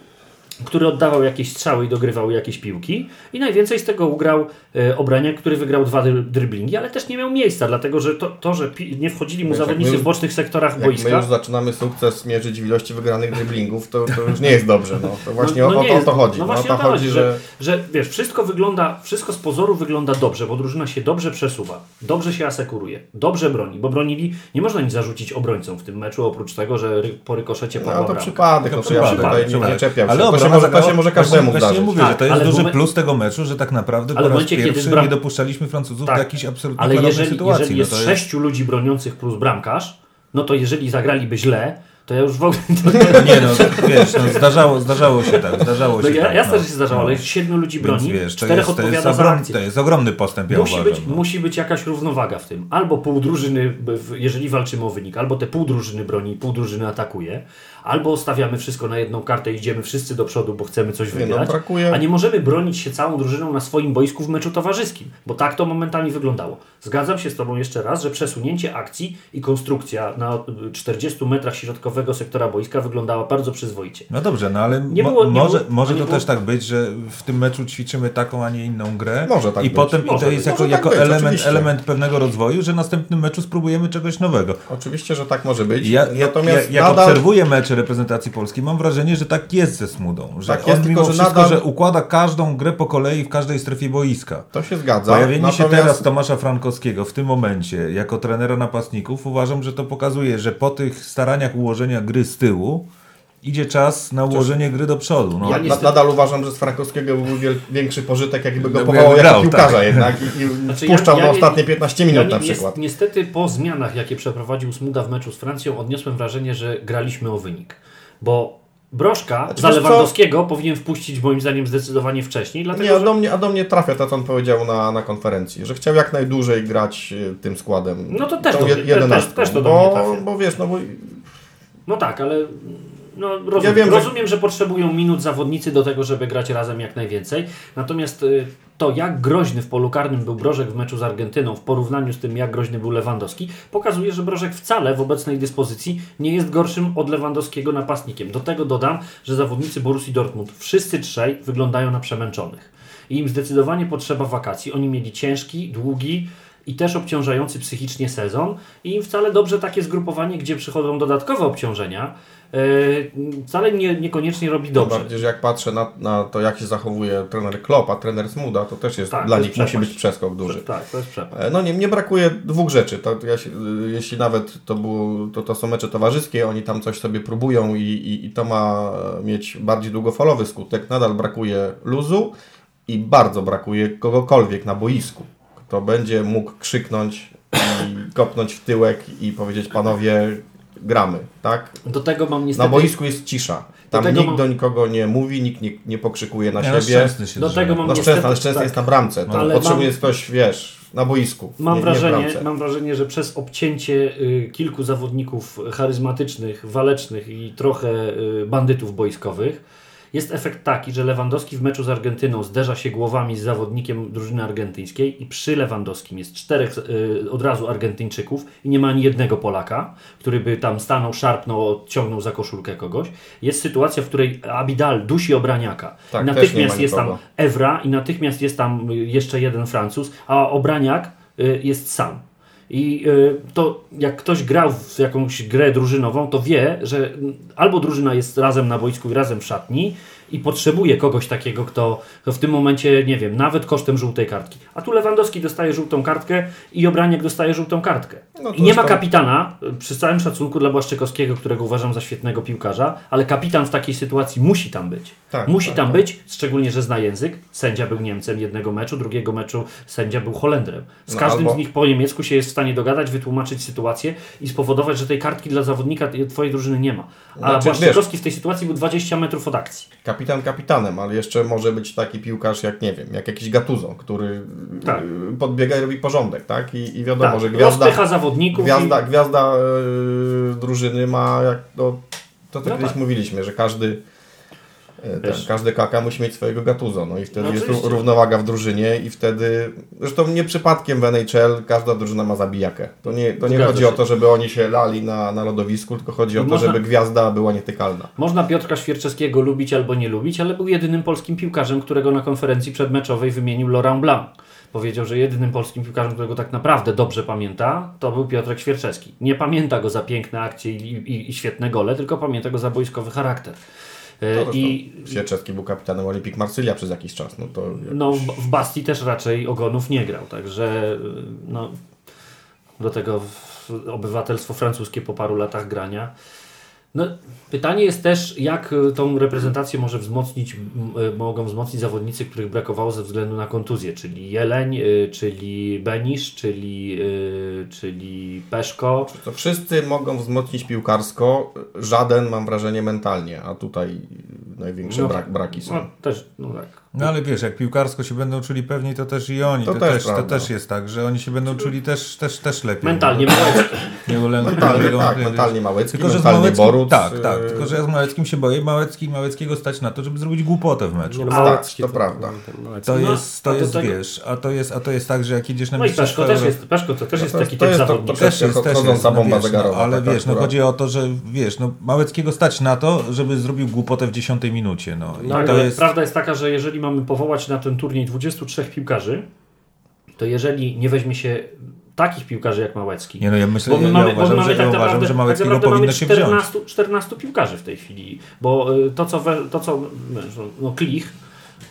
który oddawał jakieś strzały i dogrywał jakieś piłki. I najwięcej z tego ugrał e, Obraniak, który wygrał dwa dryblingi, ale też nie miał miejsca, dlatego że to, to że pi- nie wchodzili mu Wiesz, zawodnicy my- w bocznych sektorach Jak my boiska. już zaczynamy sukces mierzyć w ilości wygranych driblingów, to, to już nie jest dobrze. No. To właśnie No- no o, o, to- o to chodzi. No No, właśnie o o to to chodzi, że... że wiesz, wszystko wygląda, wszystko z pozoru wygląda dobrze, bo drużyna się dobrze przesuwa, dobrze się asekuruje, dobrze broni, bo bronili, nie można nic zarzucić obrońcom w tym meczu, oprócz tego, że ry, po rykoszecie No padła to bramka. przypadek, no to ja się przypadek, tutaj nie, przypadek. nie czepiam się. Ale to, się może, to się może każdemu właśnie, właśnie mówię, Tak, że to jest ale w duży plus tego meczu, że tak naprawdę po raz momencie, pierwszy bram- nie dopuszczaliśmy Francuzów Tak. do jakichś absolutnie Ale klarownych jeżeli, sytuacji. jeżeli jest no to sześciu ludzi broniących plus bramkarz, no to jeżeli zagraliby źle, to ja już w ogóle... Nie no, wiesz, no, zdarzało, zdarzało się tak, zdarzało No się ja, tak. jasne, no. że się zdarzało, No. ale siedmiu ludzi Więc broni, wiesz, to czterech jest, to, jest odpowiada za akcję. to jest ogromny postęp, ja musi, uważam. być, no. musi być jakaś równowaga w tym. Albo pół drużyny, jeżeli walczymy o wynik, albo te pół drużyny broni i pół drużyny atakuje, albo stawiamy wszystko na jedną kartę i idziemy wszyscy do przodu, bo chcemy coś Nie, no, wygrać. brakuje- A nie możemy bronić się całą drużyną na swoim boisku w meczu towarzyskim, bo tak to momentami wyglądało. Zgadzam się z Tobą jeszcze raz, że przesunięcie akcji i konstrukcja na y, 40 metrach środkowego sektora boiska wyglądała bardzo przyzwoicie. No dobrze, no ale Nie było- nie może, było- może to było- też tak być, że w tym meczu ćwiczymy taką, a nie inną grę. Może tak I być. potem i Może to jest jako, tak jako być, element, oczywiście. element pewnego rozwoju, że w następnym meczu spróbujemy czegoś nowego. Oczywiście, że tak może być. Ja, ja, Natomiast ja, jak nadal... obserwuję mecze reprezentacji polskiej, mam wrażenie, że tak jest ze Smudą. Że Tak on jest, mimo tylko, że wszystko, nadal- że układa każdą grę po kolei w każdej strefie boiska. To się zgadza. Pojawienie się Natomiast- teraz Tomasza Frankowskiego w tym momencie jako trenera napastników uważam, że to pokazuje, że po tych staraniach ułożenia gry z tyłu idzie czas na ułożenie gry do przodu. No. Ja Na, niestety- nadal uważam, że z Frankowskiego byłby większy pożytek, jakby go powołał jako grał, piłkarza tak. jednak i, i Znaczy, wpuszczał ja- na ja- ostatnie 15 Ja minut ni- na przykład. Niestety po zmianach, jakie przeprowadził Smuda w meczu z Francją, odniosłem wrażenie, że graliśmy o wynik. Bo Brożka Znaczy, za wiesz co? Lewandowskiego powinien wpuścić moim zdaniem zdecydowanie wcześniej, dlatego Nie, a do mnie, a do mnie trafia to, co on powiedział na, na konferencji, że chciał jak najdłużej grać y, tym składem. No to też do je- też- też to do bo, mnie trafia. Bo wiesz, no bo No tak, ale no, rozumiem, Ja wiem, że- rozumiem że... potrzebują minut zawodnicy do tego, żeby grać razem jak najwięcej. Natomiast y, to, jak groźny w polu karnym był Brożek w meczu z Argentyną w porównaniu z tym, jak groźny był Lewandowski, pokazuje, że Brożek wcale w obecnej dyspozycji nie jest gorszym od Lewandowskiego napastnikiem. Do tego dodam, że zawodnicy Borussii Dortmund, wszyscy trzej wyglądają na przemęczonych. I im zdecydowanie potrzeba wakacji. Oni mieli ciężki, długi, i też obciążający psychicznie sezon i wcale dobrze takie zgrupowanie, gdzie przychodzą dodatkowe obciążenia, yy, wcale nie, niekoniecznie robi Tym dobrze. bardziej, że jak patrzę na, na to, jak się zachowuje trener Klopp, a trener Smuda, to też jest Tak, dla nich musi być przeskok duży. Tak, to jest przepaść. E, No nie, mnie brakuje dwóch rzeczy. To, to ja się, y, jeśli nawet to, było, to, to są mecze towarzyskie, oni tam coś sobie próbują i, i, i to ma mieć bardziej długofalowy skutek, nadal brakuje luzu i bardzo brakuje kogokolwiek na boisku, kto będzie mógł krzyknąć i kopnąć w tyłek i powiedzieć panowie gramy, tak? Do tego mam Na niestety... boisku jest cisza. Tam tego nikt mam- do nikogo nie mówi, nikt nie, nie pokrzykuje na Ja siebie. szczęsny się Do tego mam No niestety... ale szczęście tak. jest na bramce. To Ale potrzebuje mam- ktoś, wiesz, na boisku. Mam nie, nie wrażenie, bramce. mam wrażenie, że przez obcięcie y, kilku zawodników charyzmatycznych, walecznych i trochę y, bandytów boiskowych jest efekt taki, że Lewandowski w meczu z Argentyną zderza się głowami z zawodnikiem drużyny argentyńskiej i przy Lewandowskim jest czterech y, od razu Argentyńczyków i nie ma ani jednego Polaka, który by tam stanął, szarpnął, odciągnął za koszulkę kogoś. Jest sytuacja, w której Abidal dusi Obraniaka. Tak, natychmiast jest tam. Evra i natychmiast jest tam y, jeszcze jeden Francuz, a Obraniak y, jest sam. I y, to jak ktoś grał w jakąś grę drużynową, to wie, że albo drużyna jest razem na boisku i razem w szatni i potrzebuje kogoś takiego, kto w tym momencie, nie wiem, nawet kosztem żółtej kartki. A tu Lewandowski dostaje żółtą kartkę i Obraniak dostaje żółtą kartkę. No I nie ma kapitana, przy całym szacunku dla Błaszczykowskiego, którego uważam za świetnego piłkarza, ale kapitan w takiej sytuacji musi tam być. Tak, musi tak, tam tak. być, szczególnie, że zna język. Sędzia był Niemcem jednego meczu, drugiego meczu sędzia był Holendrem. Z No, każdym albo- z nich po niemiecku się jest w stanie dogadać, wytłumaczyć sytuację i spowodować, że tej kartki dla zawodnika twojej drużyny nie ma. A Znaczy, Błaszczykowski w tej sytuacji był 20 metrów od akcji. Kapitan kapitanem, ale jeszcze może być taki piłkarz jak, nie wiem, jak jakiś Gattuso, który Tak. y, podbiega i robi porządek, tak? I, i wiadomo, Tak, że gwiazda, rozpycha zawodników. gwiazda, i... gwiazda y, drużyny ma, jak, no, to co No kiedyś tak. mówiliśmy, że każdy E, Ten, Wiesz. każdy kaka musi mieć swojego gatuzo, no i wtedy No jest równowaga w drużynie i wtedy, zresztą nie przypadkiem w NHL każda drużyna ma zabijakę. To nie, to nie Zgadza chodzi się. o to, żeby oni się lali na, na lodowisku, tylko chodzi o to, Można- żeby gwiazda była nietykalna. Można Piotrka Świerczewskiego lubić albo nie lubić, ale był jedynym polskim piłkarzem, którego na konferencji przedmeczowej wymienił Laurent Blanc. Powiedział, że jedynym polskim piłkarzem, którego tak naprawdę dobrze pamięta, to był Piotrek Świerczewski. Nie pamięta go za piękne akcje i, i, i świetne gole, tylko pamięta go za boiskowy charakter. E, To I Świerczewski był kapitanem Olympique Marsylia przez jakiś czas. No to no, w Bastii też raczej ogonów nie grał, także y, no, do tego obywatelstwo francuskie po paru latach grania. No, pytanie jest też, jak y, tą reprezentację może wzmocnić, y, mogą wzmocnić zawodnicy, których brakowało ze względu na kontuzję, czyli Jeleń, y, czyli Benisz, czyli, czyli Peszko. To wszyscy mogą wzmocnić piłkarsko, żaden mam wrażenie mentalnie, a tutaj największe No, brak, braki są. No, też, no tak. No ale wiesz, jak piłkarsko się będą czuli pewniej, to też i oni. To To, też to prawda. też jest tak, że oni się będą czuli też, też, też lepiej. Mentalnie Małecki. Nie ulega- Mentalnie, tak, mentalnie Małecki, Tylko, że z mentalnie Małeckim, Boruc. Tak, tak. y, Tylko, że ja z Małeckim się boję. Małecki, Małeckiego stać na to, żeby zrobić głupotę w meczu. Nie, no, Tak, Małecki to prawda. ten Małecki. To No, jest, to a to jest wiesz, a to jest, a to jest tak, że jak idziesz na No i Peszko też jest, Peszko to też jest to jest- taki to typ jest to- to zawodnika. też- jest, też jest, no, bomba wiesz, no, ale wiesz, no chodzi o to, że wiesz, no Małeckiego stać na to, żeby zrobił głupotę w dziesiątej minucie, no. No, ale jest, prawda jest taka, że jeżeli mamy powołać na ten turniej 23 piłkarzy, to jeżeli nie weźmie się takich piłkarzy jak Małecki, nie no, ja myślę, bo my ja, mamy, ja bo my uważam, mamy że, tak ja uważam, naprawdę, że tak Małeckiego mamy powinno się wziąć. 14, 14 piłkarzy w tej chwili, bo y, to co, we, to, co wiesz, no, Klich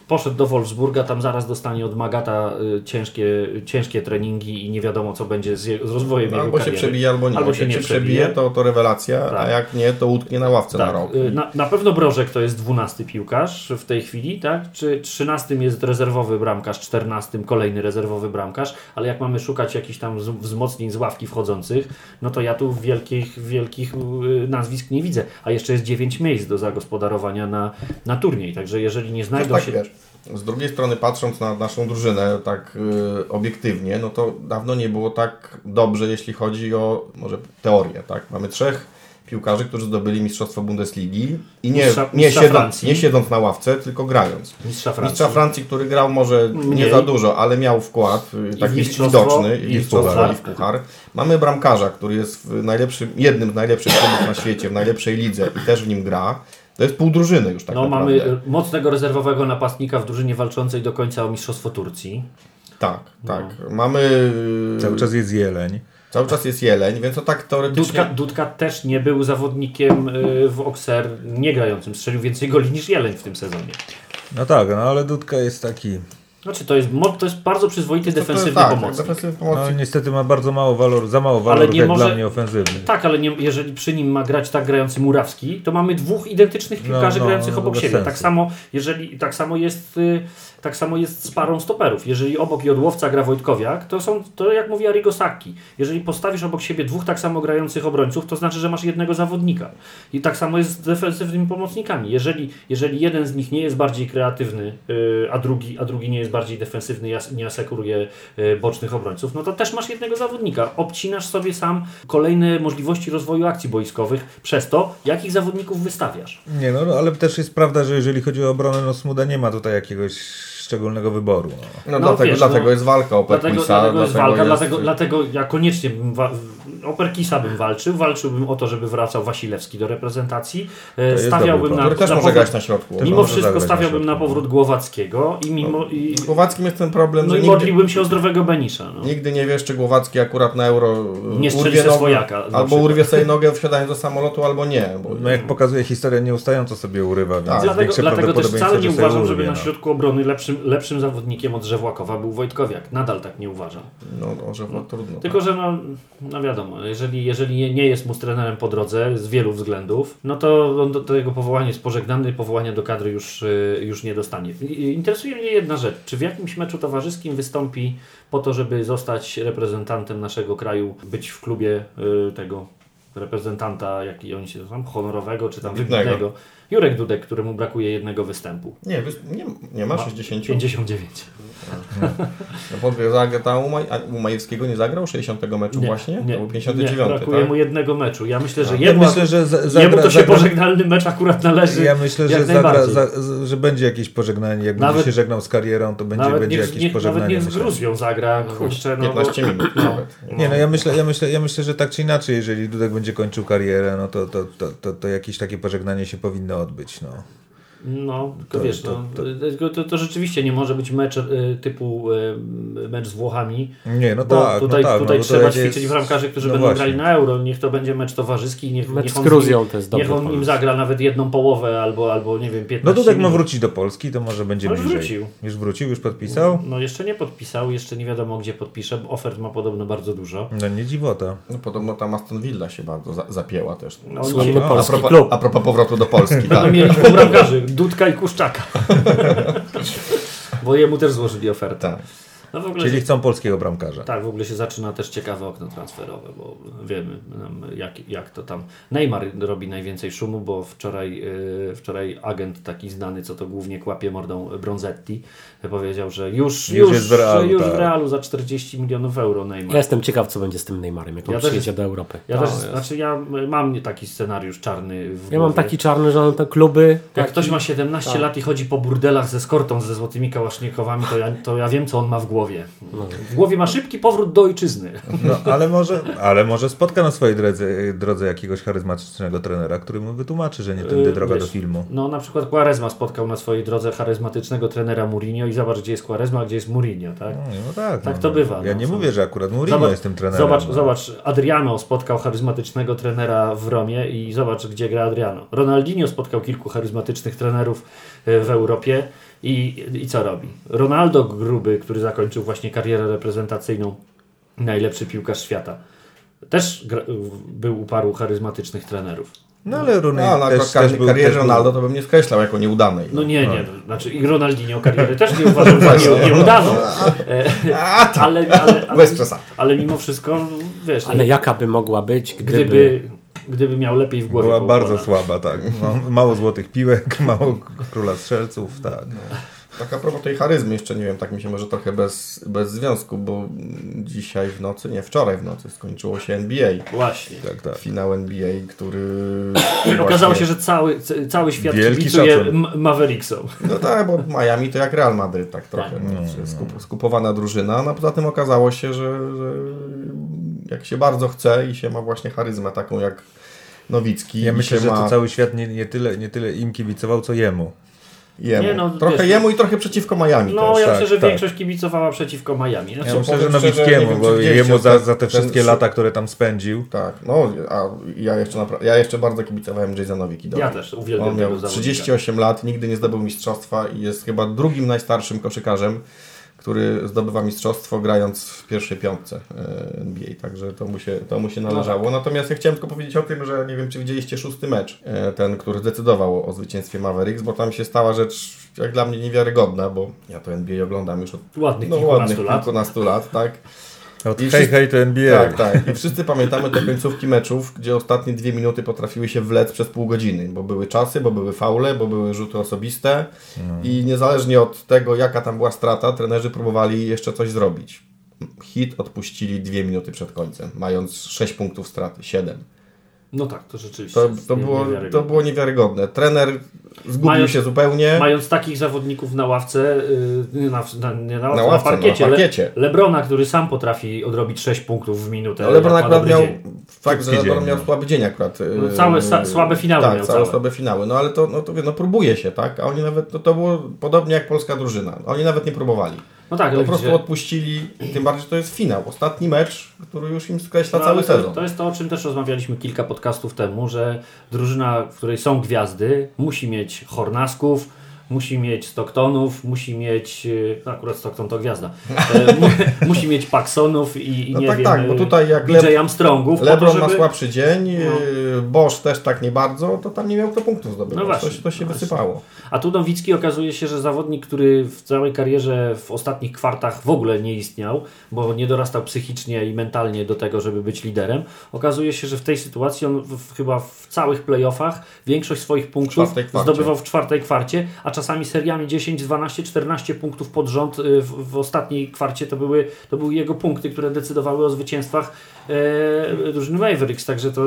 poszedł do Wolfsburga, tam zaraz dostanie od Magata y, ciężkie, ciężkie treningi i nie wiadomo co będzie z, z rozwojem jego Albo się przebije, albo nie. Albo Jak się nie przebije, przebije. to, to rewelacja, Tak. a jak nie, to utknie na ławce na Tak, rok. y, na, na pewno Brożek to jest 12 piłkarz w tej chwili, tak? Czy 13 jest rezerwowy bramkarz, 14 kolejny rezerwowy bramkarz, ale jak mamy szukać jakichś tam wzmocnień z ławki wchodzących, no to ja tu wielkich, wielkich y, nazwisk nie widzę. A jeszcze jest 9 miejsc do zagospodarowania na, na turniej, także jeżeli nie znajdą tak się... wiesz. Z drugiej strony, patrząc na naszą drużynę tak y, obiektywnie, no to dawno nie było tak dobrze, jeśli chodzi o może teorię. Tak? Mamy trzech piłkarzy, którzy zdobyli Mistrzostwo Bundesligi i nie, Mistrza- nie, mistrza siedząc, nie siedząc na ławce, tylko grając. Mistrza Francji. Mistrza Francji, który grał może nie Mniej. za dużo, ale miał wkład y, w taki widoczny i i w puchar. i w puchar. Mamy bramkarza, który jest w najlepszym, jednym z najlepszych klubów na świecie, w najlepszej lidze i też w nim gra. To jest pół drużyny już tak No naprawdę. mamy y, mocnego rezerwowego napastnika w drużynie walczącej do końca o Mistrzostwo Turcji. Tak, tak. No. Mamy. Cały czas jest jeleń. Cały czas jest jeleń, więc to tak teoretycznie. Dudka, Dudka też nie był zawodnikiem y, w Okser nie grającym. Strzelił więcej goli niż Jeleń w tym sezonie. No tak, no ale Dudka jest taki, Znaczy to jest, to jest bardzo przyzwoity to, to defensywny tak, pomocnik. defensywny no pomocnik. niestety ma bardzo mało waloru, za mało waloru nie jak może- dla mnie ofensywny. Tak, ale nie, jeżeli przy nim ma grać tak grający Murawski, to mamy dwóch identycznych piłkarzy no, grających no, obok bez siebie. sensu. Tak samo, jeżeli, tak samo jest, y, tak samo jest z parą stoperów. Jeżeli obok Jodłowca gra Wojtkowiak, to są, to jak mówi Arrigo Sacchi, jeżeli postawisz obok siebie dwóch tak samo grających obrońców, to znaczy, że masz jednego zawodnika. I tak samo jest z defensywnymi pomocnikami. Jeżeli, jeżeli jeden z nich nie jest bardziej kreatywny, y, a, drugi, a drugi nie jest bardziej defensywny, nie asekuruje y, bocznych obrońców, no to też masz jednego zawodnika. Obcinasz sobie sam kolejne możliwości rozwoju akcji boiskowych przez to, jakich zawodników wystawiasz. Nie no, no, ale też jest prawda, że jeżeli chodzi o obronę, no Smuda nie ma tutaj jakiegoś szczególnego wyboru. No. No, No, dlatego, wiesz, dlatego no, jest walka o Dlatego, Perquisa, dlatego jest dlatego, dlatego ja koniecznie o Perkisa bym walczył, walczyłbym o to, żeby wracał Wasilewski do reprezentacji, E, jest stawiałbym na, Który też na może powrót, grać na środku. Mimo wszystko stawiałbym na, powrót Głowackiego i mimo i, Z Głowackim jest ten problem, no że i nigdy, modliłbym się o zdrowego Benisza. No. nigdy nie wiesz, czy Głowacki akurat na euro Nie strzeli urwie nogę, swojaka, albo urwie sobie nogę wsiadając do samolotu, albo nie. Bo No jak pokazuje historia, nieustająco sobie urywa, więc Tak. Dlatego, dlatego też wcale nie uważam, urwie, żeby na no. środku obrony lepszym, lepszym zawodnikiem od Żewłakowa był Wojtkowiak. Nadal tak nie uważam. no, może no, trudno. Tylko, że no, no wiadomo, jeżeli, jeżeli nie- jest mu trenerem po drodze z wielu względów, no to on do, do jego powołania jest pożegnany, powołania do kadry już, y, już nie dostanie. Interesuje mnie jedna rzecz. Czy w jakimś meczu towarzyskim wystąpi po to, żeby zostać reprezentantem naszego kraju, być w klubie y, tego reprezentanta, jaki oni się tam, honorowego czy tam Wybitnego. Jurek Dudek, któremu brakuje jednego występu. Nie, nie, nie ma 60. 59. No, bo zagra, tam u, Maj, a u Majewskiego nie zagrał 60 meczu właśnie? nie, to był 59, nie, brakuje tak? mu jednego meczu. Ja myślę, że Ja jemu, myślę, że za- jemu zagra- to się zagra- pożegnalny mecz akurat należy. Ja myślę, że, zagra, za, że będzie jakieś pożegnanie. Jak Nawet- będzie się żegnał z karierą, to będzie, będzie niech, jakieś niech, nawet pożegnanie. niech z. Gruzją zagra, kurczę, no, 15 bo, minut no. nawet. Nie, no ja myślę, ja, myślę, ja myślę, że tak czy inaczej, jeżeli Dudek będzie kończył karierę, no to, to, to, to, to jakieś takie pożegnanie się powinno odbyć. No. No, to, To- wiesz, to- no, to, to, to rzeczywiście nie może być mecz y, typu y, mecz z Włochami. Nie, no tak. tutaj, no tak, tutaj no, trzeba ćwiczyć jest- bramkarzy, którzy no będą właśnie. grali na euro. Niech to będzie mecz towarzyski. Niech, Mecz niech z on Gruzją nim- to jest dobry Niech on im pomysł. zagra nawet jedną połowę albo, albo nie wiem, 15 No Dudek ma minut. wrócić do Polski, to może będzie No już bliżej. wrócił. Już wrócił, już podpisał? No jeszcze nie podpisał, jeszcze nie wiadomo gdzie podpisze, bo ofert ma podobno bardzo dużo. No nie dziwota. No, podobno tam Aston Villa się bardzo za, zapięła też. No, Słynny dzisiaj- A propos, klub. a propos powrotu do Polski, Będą tak. mieli dwóch bramkarzy, Dudka i Kuszczaka. Bo jemu też złożyli ofertę. tak. No w ogóle Czyli się, chcą polskiego bramkarza. tak, w ogóle się zaczyna też ciekawe okno transferowe, bo wiemy em, jak, jak to tam. Neymar robi najwięcej szumu, bo wczoraj, yy, wczoraj agent taki znany, co to głównie kłapie mordą Bronzetti, powiedział, że już, Już już, jest w Realu, już tak. w Realu za 40 milionów euro Neymar. Ja jestem ciekaw, co będzie z tym Neymarem, jak on Ja przyjedzie do Europy. Ja też, jest- znaczy ja mam taki scenariusz czarny w Ja mam taki czarny, że on te kluby... Jak taki- ktoś ma 17 tak. lat i chodzi po burdelach ze skortą, ze złotymi kałasznikowami, to ja, to ja wiem, co on ma w głowie. W głowie ma szybki powrót do ojczyzny. No, ale może, ale może spotka na swojej drodze, drodze jakiegoś charyzmatycznego trenera, który mu wytłumaczy, że nie tędy Yy, droga wiesz, do filmu. No na przykład Quaresma spotkał na swojej drodze charyzmatycznego trenera Mourinho i zobacz, gdzie jest Quaresma, a gdzie jest Mourinho, tak? No, no tak. Tak no, to bywa, Ja no, nie mówię, że akurat Mourinho Zobacz- jest tym trenerem. Zobacz, no. zobacz, Adriano spotkał charyzmatycznego trenera w Romie i zobacz, gdzie gra Adriano. Ronaldinho spotkał kilku charyzmatycznych trenerów e, w Europie i, i co robi? Ronaldo Gruby, który zakończył właśnie karierę reprezentacyjną, najlepszy piłkarz świata, też gra, był u paru charyzmatycznych trenerów. No ale Rooney No, ale też, też był... karierę Ronaldo to bym nie skreślał jako nieudanej. No nie, nie, znaczy i Ronaldinho kariery też nie uważam za nie, nieudaną, E, A, tak. ale, ale, ale, Bez przesady. ale mimo wszystko, wiesz, Ale jaka by mogła być, gdyby... gdyby, gdyby miał lepiej w głowie Była bardzo słaba, tak. No, mało złotych piłek, mało króla strzelców, tak. Tak a propos tej charyzmy jeszcze, nie wiem, tak mi się może trochę bez, bez związku, bo dzisiaj w nocy, nie, wczoraj w nocy skończyło się NBA. Właśnie. tak, tak. Finał NBA, który... Okazało się, że cały, cały świat kibicuje Mavericksom. No tak, bo Miami to jak Real Madryt, tak trochę. Tak. No, skup, skupowana drużyna. No a poza tym okazało się, że, że jak się bardzo chce i się ma właśnie charyzmę taką jak Nowicki. Ja myślę, że ma to cały świat nie, nie, tyle, nie tyle im kibicował, co jemu. jemu. Nie, no, trochę wiesz, jemu i trochę przeciwko Miami No, też. ja tak, myślę, że tak. większość kibicowała przeciwko Miami. Znaczy, Ja myślę, że Nowickiemu, wiem, bo jemu za, ten- za te ten wszystkie trzy- lata, które tam spędził. Tak, no a ja jeszcze, napra- ja jeszcze bardzo kibicowałem Jasonowi Kidowi. Ja też uwielbiam On miał zawodnika. 38 lat, nigdy nie zdobył mistrzostwa i jest chyba drugim najstarszym koszykarzem, który zdobywa mistrzostwo grając w pierwszej piątce e, NBA, także to mu się, to mu się należało. Natomiast ja chciałem tylko powiedzieć o tym, że nie wiem, czy widzieliście szósty mecz, e, ten, który zdecydował o zwycięstwie Mavericks, bo tam się stała rzecz jak dla mnie niewiarygodna, bo ja to NBA oglądam już od Ładnych no, kilkunastu ładnych lat. kilkunastu lat, tak. Od I hej, wszyscy- hej, to NBA. Tak, tak. I wszyscy pamiętamy te końcówki meczów, gdzie ostatnie dwie minuty potrafiły się wlec przez pół godziny, bo były czasy, bo były faule, bo były rzuty osobiste i niezależnie od tego, jaka tam była strata, trenerzy próbowali jeszcze coś zrobić. Hit odpuścili dwie minuty przed końcem, mając 6 punktów straty, 7. No tak, to rzeczywiście. To, to, było, niewiarygodne. to było niewiarygodne. Trener zgubił Mając- się zupełnie. Mając takich zawodników na ławce, yy, nie na, na, nie na ławce, Na ławce, na parkiecie, na parkiecie. Le, Lebrona, który sam potrafi odrobić 6 punktów w minutę. No, LeBron akurat miał, fakt, że LeBron miał no. słaby dzień akurat. No, yy, całe sa- słabe finały Tak, miał całe całe. słabe finały. No ale to, no, to, wie, no próbuje się, tak? A oni nawet, to, to było podobnie jak polska drużyna. Oni nawet nie próbowali. No tak, Po ale prostu odpuścili, tym bardziej, że to jest finał. Ostatni mecz, który już im skreśla no, cały to, sezon. to jest to, o czym też rozmawialiśmy kilka podcastów temu, że drużyna, w której są gwiazdy, musi mieć Hornasków, musi mieć Stocktonów, musi mieć, y, no akurat Stockton to gwiazda, e, mu, musi mieć Paxonów i, i No nie tak, wiem, tak, bo y, tutaj jak Leb- Armstrongów, LeBron to, ma żeby... słabszy dzień, yy, Bosch też tak nie bardzo, to tam nie miał kto punktów zdobywać. No właśnie, to, się- to się właśnie. wysypało. A tu Nowicki okazuje się, że zawodnik, który w całej karierze w ostatnich kwartach w ogóle nie istniał, bo nie dorastał psychicznie i mentalnie do tego, żeby być liderem, okazuje się, że w tej sytuacji on w, w, chyba w całych playoffach większość swoich punktów kwarcie. zdobywał w czwartej kwarcie, a czasami seriami 10, 12, 14 punktów pod rząd y, w, w ostatniej kwarcie to były, to były jego punkty, które decydowały o zwycięstwach e, drużyny Mavericks, także to,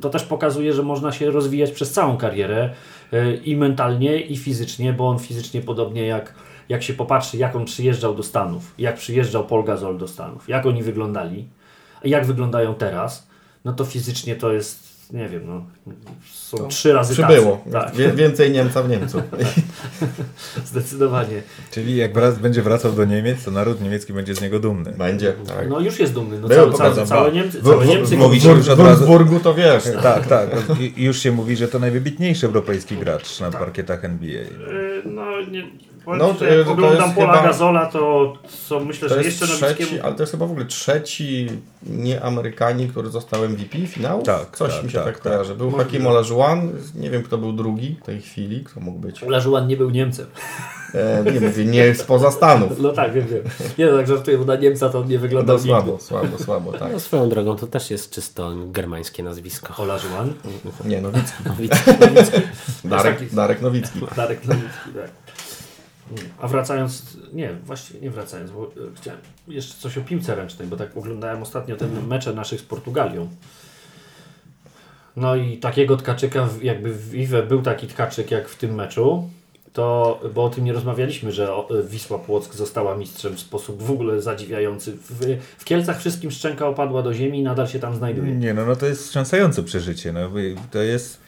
to też pokazuje, że można się rozwijać przez całą karierę e, i mentalnie, i fizycznie, bo on fizycznie podobnie jak, jak się popatrzy, jak on przyjeżdżał do Stanów, jak przyjeżdżał Paul Gasol do Stanów, jak oni wyglądali, jak wyglądają teraz, no to fizycznie to jest, nie wiem, no, są trzy razy Przybyło. tacy. Tak, więcej Niemca w Niemcu. zdecydowanie. Czyli jak wrac, będzie wracał do Niemiec, to naród niemiecki będzie z niego dumny. Będzie. Tak. No już jest dumny, no cały, całe ba. Niemcy, W, całe Niemcy w, mówi w, się już od razu- Würzburgu to wiesz. Tak, tak. I już się mówi, że to najwybitniejszy europejski gracz na parkietach NBA. Yy, No, nie, powiem No, ci, to- że jak to oglądam jest Pola chyba- Gazola, to, to myślę, To że jest jeszcze trzeci, Nowickiemu... ale to jest chyba w ogóle trzeci nie Amerykanin, który został MVP finału. Tak, Coś tak, mi się tak, tak, kojarzy. Był Możliwe. Hakim Olajuwon, nie wiem kto był drugi w tej chwili, kto mógł być. Olajuwon nie był Niemcem. E, nie mówię, nie spoza Stanów. No tak, wiem, wiem. Nie no, tak żartuję, bo na Niemca to nie wyglądał No słabo, słabo, słabo, tak. No swoją drogą to też jest czysto germańskie nazwisko. Olajuwon. Nie, Nowicki. Nowicki. Darek, taki- Darek Nowicki. Darek Nowicki, tak. A wracając, nie, właściwie nie wracając, bo e, chciałem jeszcze coś o piłce ręcznej, bo tak oglądałem ostatnio ten mecze naszych z Portugalią. No i takiego tkaczyka, jakby w Iwe był taki tkaczyk jak w tym meczu, to, bo o tym nie rozmawialiśmy, że o- Wisła Płock została mistrzem w sposób w ogóle zadziwiający. W, w Kielcach wszystkim szczęka opadła do ziemi i nadal się tam znajduje. Nie, no, no to jest wstrząsające przeżycie. No, to jest...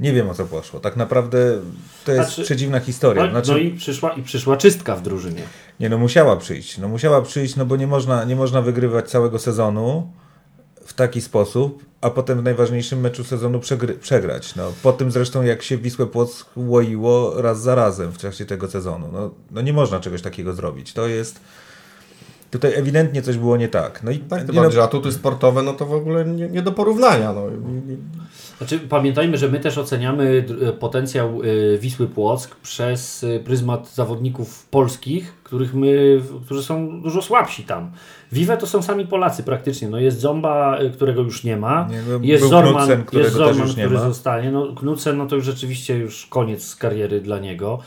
Nie wiem o co poszło. Tak naprawdę to jest Znaczy- przedziwna historia. No, Znaczy, no i, przyszła, i przyszła czystka w drużynie. Nie no, musiała przyjść. No musiała przyjść, no bo nie można, nie można wygrywać całego sezonu w taki sposób, a potem w najważniejszym meczu sezonu przegry- przegrać. No, po tym zresztą jak się Wisłę Płock łoiło raz za razem w trakcie tego sezonu. No, no nie można czegoś takiego zrobić. To jest... Tutaj ewidentnie coś było nie tak. No i Tak, nie no, atuty sportowe, no to w ogóle nie, nie do porównania. No. Znaczy, pamiętajmy, że my też oceniamy d- potencjał y, Wisły Płock przez y, pryzmat zawodników polskich, których my, którzy są dużo słabsi tam. Vive to są sami Polacy praktycznie. No jest Zomba, którego już nie ma. Nie, no, jest Zorman, Knudsen, jest Zorman który ma. zostanie. No, Knudsen no to już rzeczywiście już koniec kariery dla niego.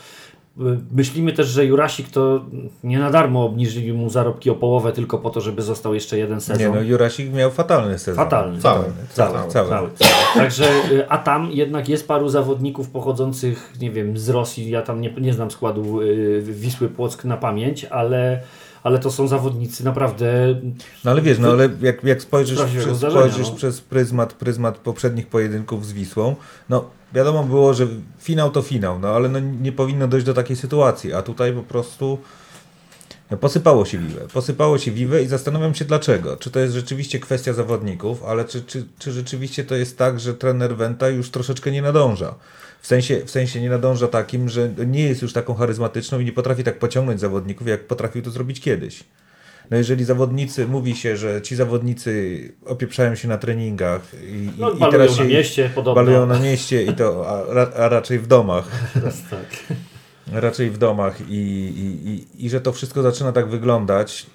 Y, Myślimy też, że Jurasik to nie na darmo obniżyli mu zarobki o połowę tylko po to, żeby został jeszcze jeden sezon. nie no, Jurasik miał fatalny sezon. Fatalny. Cały. Cały, Cały. cały, Cały. Także, y, a tam jednak jest paru zawodników pochodzących, nie wiem, z Rosji. Ja tam nie, nie znam składu y, Wisły Płock na pamięć, ale, ale to są zawodnicy naprawdę. No ale wiesz, no ale jak, jak spojrzysz, przez, spojrzysz no. przez pryzmat, pryzmat poprzednich pojedynków z Wisłą, no wiadomo było, że finał to finał, no ale no, nie powinno dojść do takiej sytuacji, a tutaj po prostu no, posypało się Wiwę. Posypało się Wiwę i zastanawiam się dlaczego. Czy to jest rzeczywiście kwestia zawodników, ale czy, czy, czy rzeczywiście to jest tak, że trener Wenta już troszeczkę nie nadąża. W sensie, w sensie nie nadąża takim, że nie jest już taką charyzmatyczną i nie potrafi tak pociągnąć zawodników, jak potrafił to zrobić kiedyś. No jeżeli zawodnicy, mówi się, że ci zawodnicy opieprzają się na treningach i, No, i, teraz na się mieście podobno. balują na mieście i to, a, a raczej w domach, Teraz tak. raczej w domach i, i, i, i że to wszystko zaczyna tak wyglądać.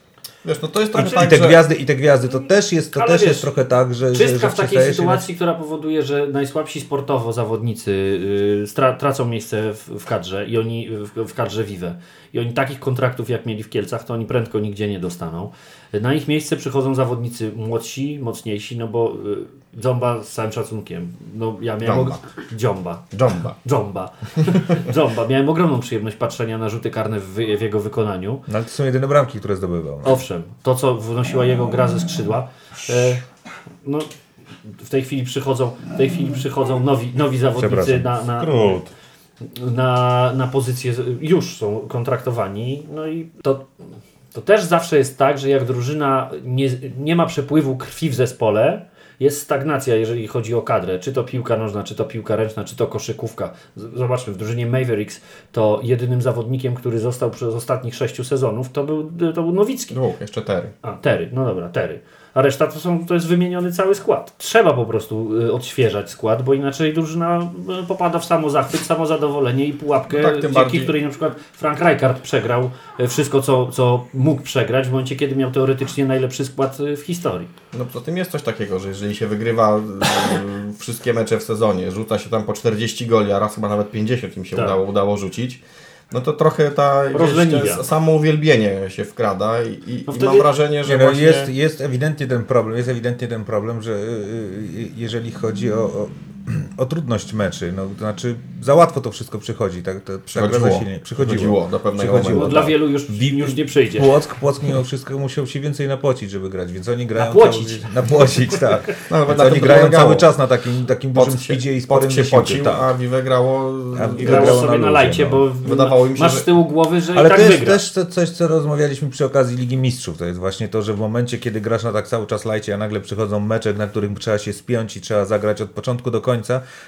Wiesz, no to jest I, trochę I tak, te że... gwiazdy, i te gwiazdy, to też jest, to Ale też wiesz, jest trochę tak, że, że, Czystka że w takiej sytuacji, która powoduje, że najsłabsi sportowo zawodnicy y, stra- tracą miejsce w, w kadrze i oni w, w kadrze Vive. I oni takich kontraktów jak mieli w Kielcach, to oni prędko nigdzie nie dostaną. Na ich miejsce przychodzą zawodnicy młodsi, mocniejsi, no bo y, Dzomba z całym szacunkiem. No ja miałem Dzomba. og- Dziomba. Jomba. Dzomba. Dzomba. Miałem ogromną przyjemność patrzenia na rzuty karne w, w jego wykonaniu. No, ale to są jedyne bramki, które zdobywał. No. Owszem, to co wnosiła jego gra ze skrzydła. E, no, w tej chwili przychodzą, w tej chwili przychodzą nowi, nowi zawodnicy na, na, Skrót. na, na pozycję, z- już są kontraktowani. No i to, to też zawsze jest tak, że jak drużyna nie, nie ma przepływu krwi w zespole, jest stagnacja, jeżeli chodzi o kadrę. Czy to piłka nożna, czy to piłka ręczna, czy to koszykówka. Zobaczmy, w drużynie Mavericks to jedynym zawodnikiem, który został przez ostatnich sześciu sezonów, to był, to był Nowicki. Dwóch, jeszcze Terry. A, Terry, no dobra, Terry. A reszta to, są, to jest wymieniony cały skład. Trzeba po prostu y, odświeżać skład, bo inaczej drużyna y, popada w samozachwyt, samozadowolenie i pułapkę, No tak, dzięki bardziej- której na przykład Frank Rijkaard przegrał y, wszystko, co, co mógł przegrać w momencie, kiedy miał teoretycznie najlepszy skład w historii. No poza tym jest coś takiego, że jeżeli się wygrywa wszystkie mecze w sezonie, rzuca się tam po 40 goli, a raz chyba nawet 50 im się Tak. udało, udało rzucić, no to trochę ta gdzieś samo uwielbienie się wkrada i, i, No i mam wrażenie, że Nie, no, właśnie... jest, jest ewidentnie ten problem, jest ewidentnie ten problem, że y, y, jeżeli chodzi o, o, o trudność meczy, no to znaczy za łatwo to wszystko przychodzi, tak? To, tak Przychodziło. silnie. Przychodziło. Przychodziło do pewnego Przychodziło, momentu. dla tak. wielu już, już nie przyjdzie. Płock, Płock mimo wszystko musiał się więcej napocić, żeby grać, więc oni grają Napłocić. cały napłocić, tak. No, Więc na oni grają cały czas na takim, takim dużym Pot speedzie i sporym się wysiłku, pocił, tak. a Vive grało... A Vive Grało grało sobie na lajcie, no. bo Wydawało im się, masz że- z tyłu głowy, że Ale i tak to jest wygra. też to, coś, co rozmawialiśmy przy okazji Ligi Mistrzów. To jest właśnie to, że w momencie, kiedy grasz na tak cały czas lajcie, a nagle przychodzą mecze, na których trzeba się spiąć i trzeba zagrać od początku do końca,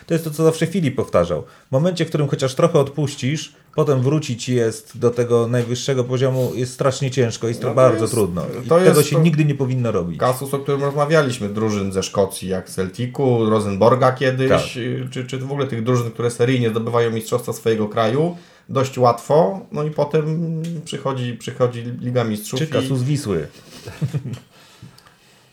to jest to, co zawsze Filip powtarzał. W momencie, w którym chociaż trochę odpuścisz, potem wrócić jest do tego najwyższego poziomu, jest strasznie ciężko, jest to No to bardzo jest- trudno. I to tego jest się to- nigdy nie powinno robić. Kasus, o którym rozmawialiśmy, drużyn ze Szkocji, jak Celticu, Rosenborga kiedyś, Tak. y, czy, czy w ogóle tych drużyn, które seryjnie zdobywają mistrzostwa swojego kraju, dość łatwo, no i potem przychodzi, przychodzi Liga Mistrzów Czy i Kasus Wisły.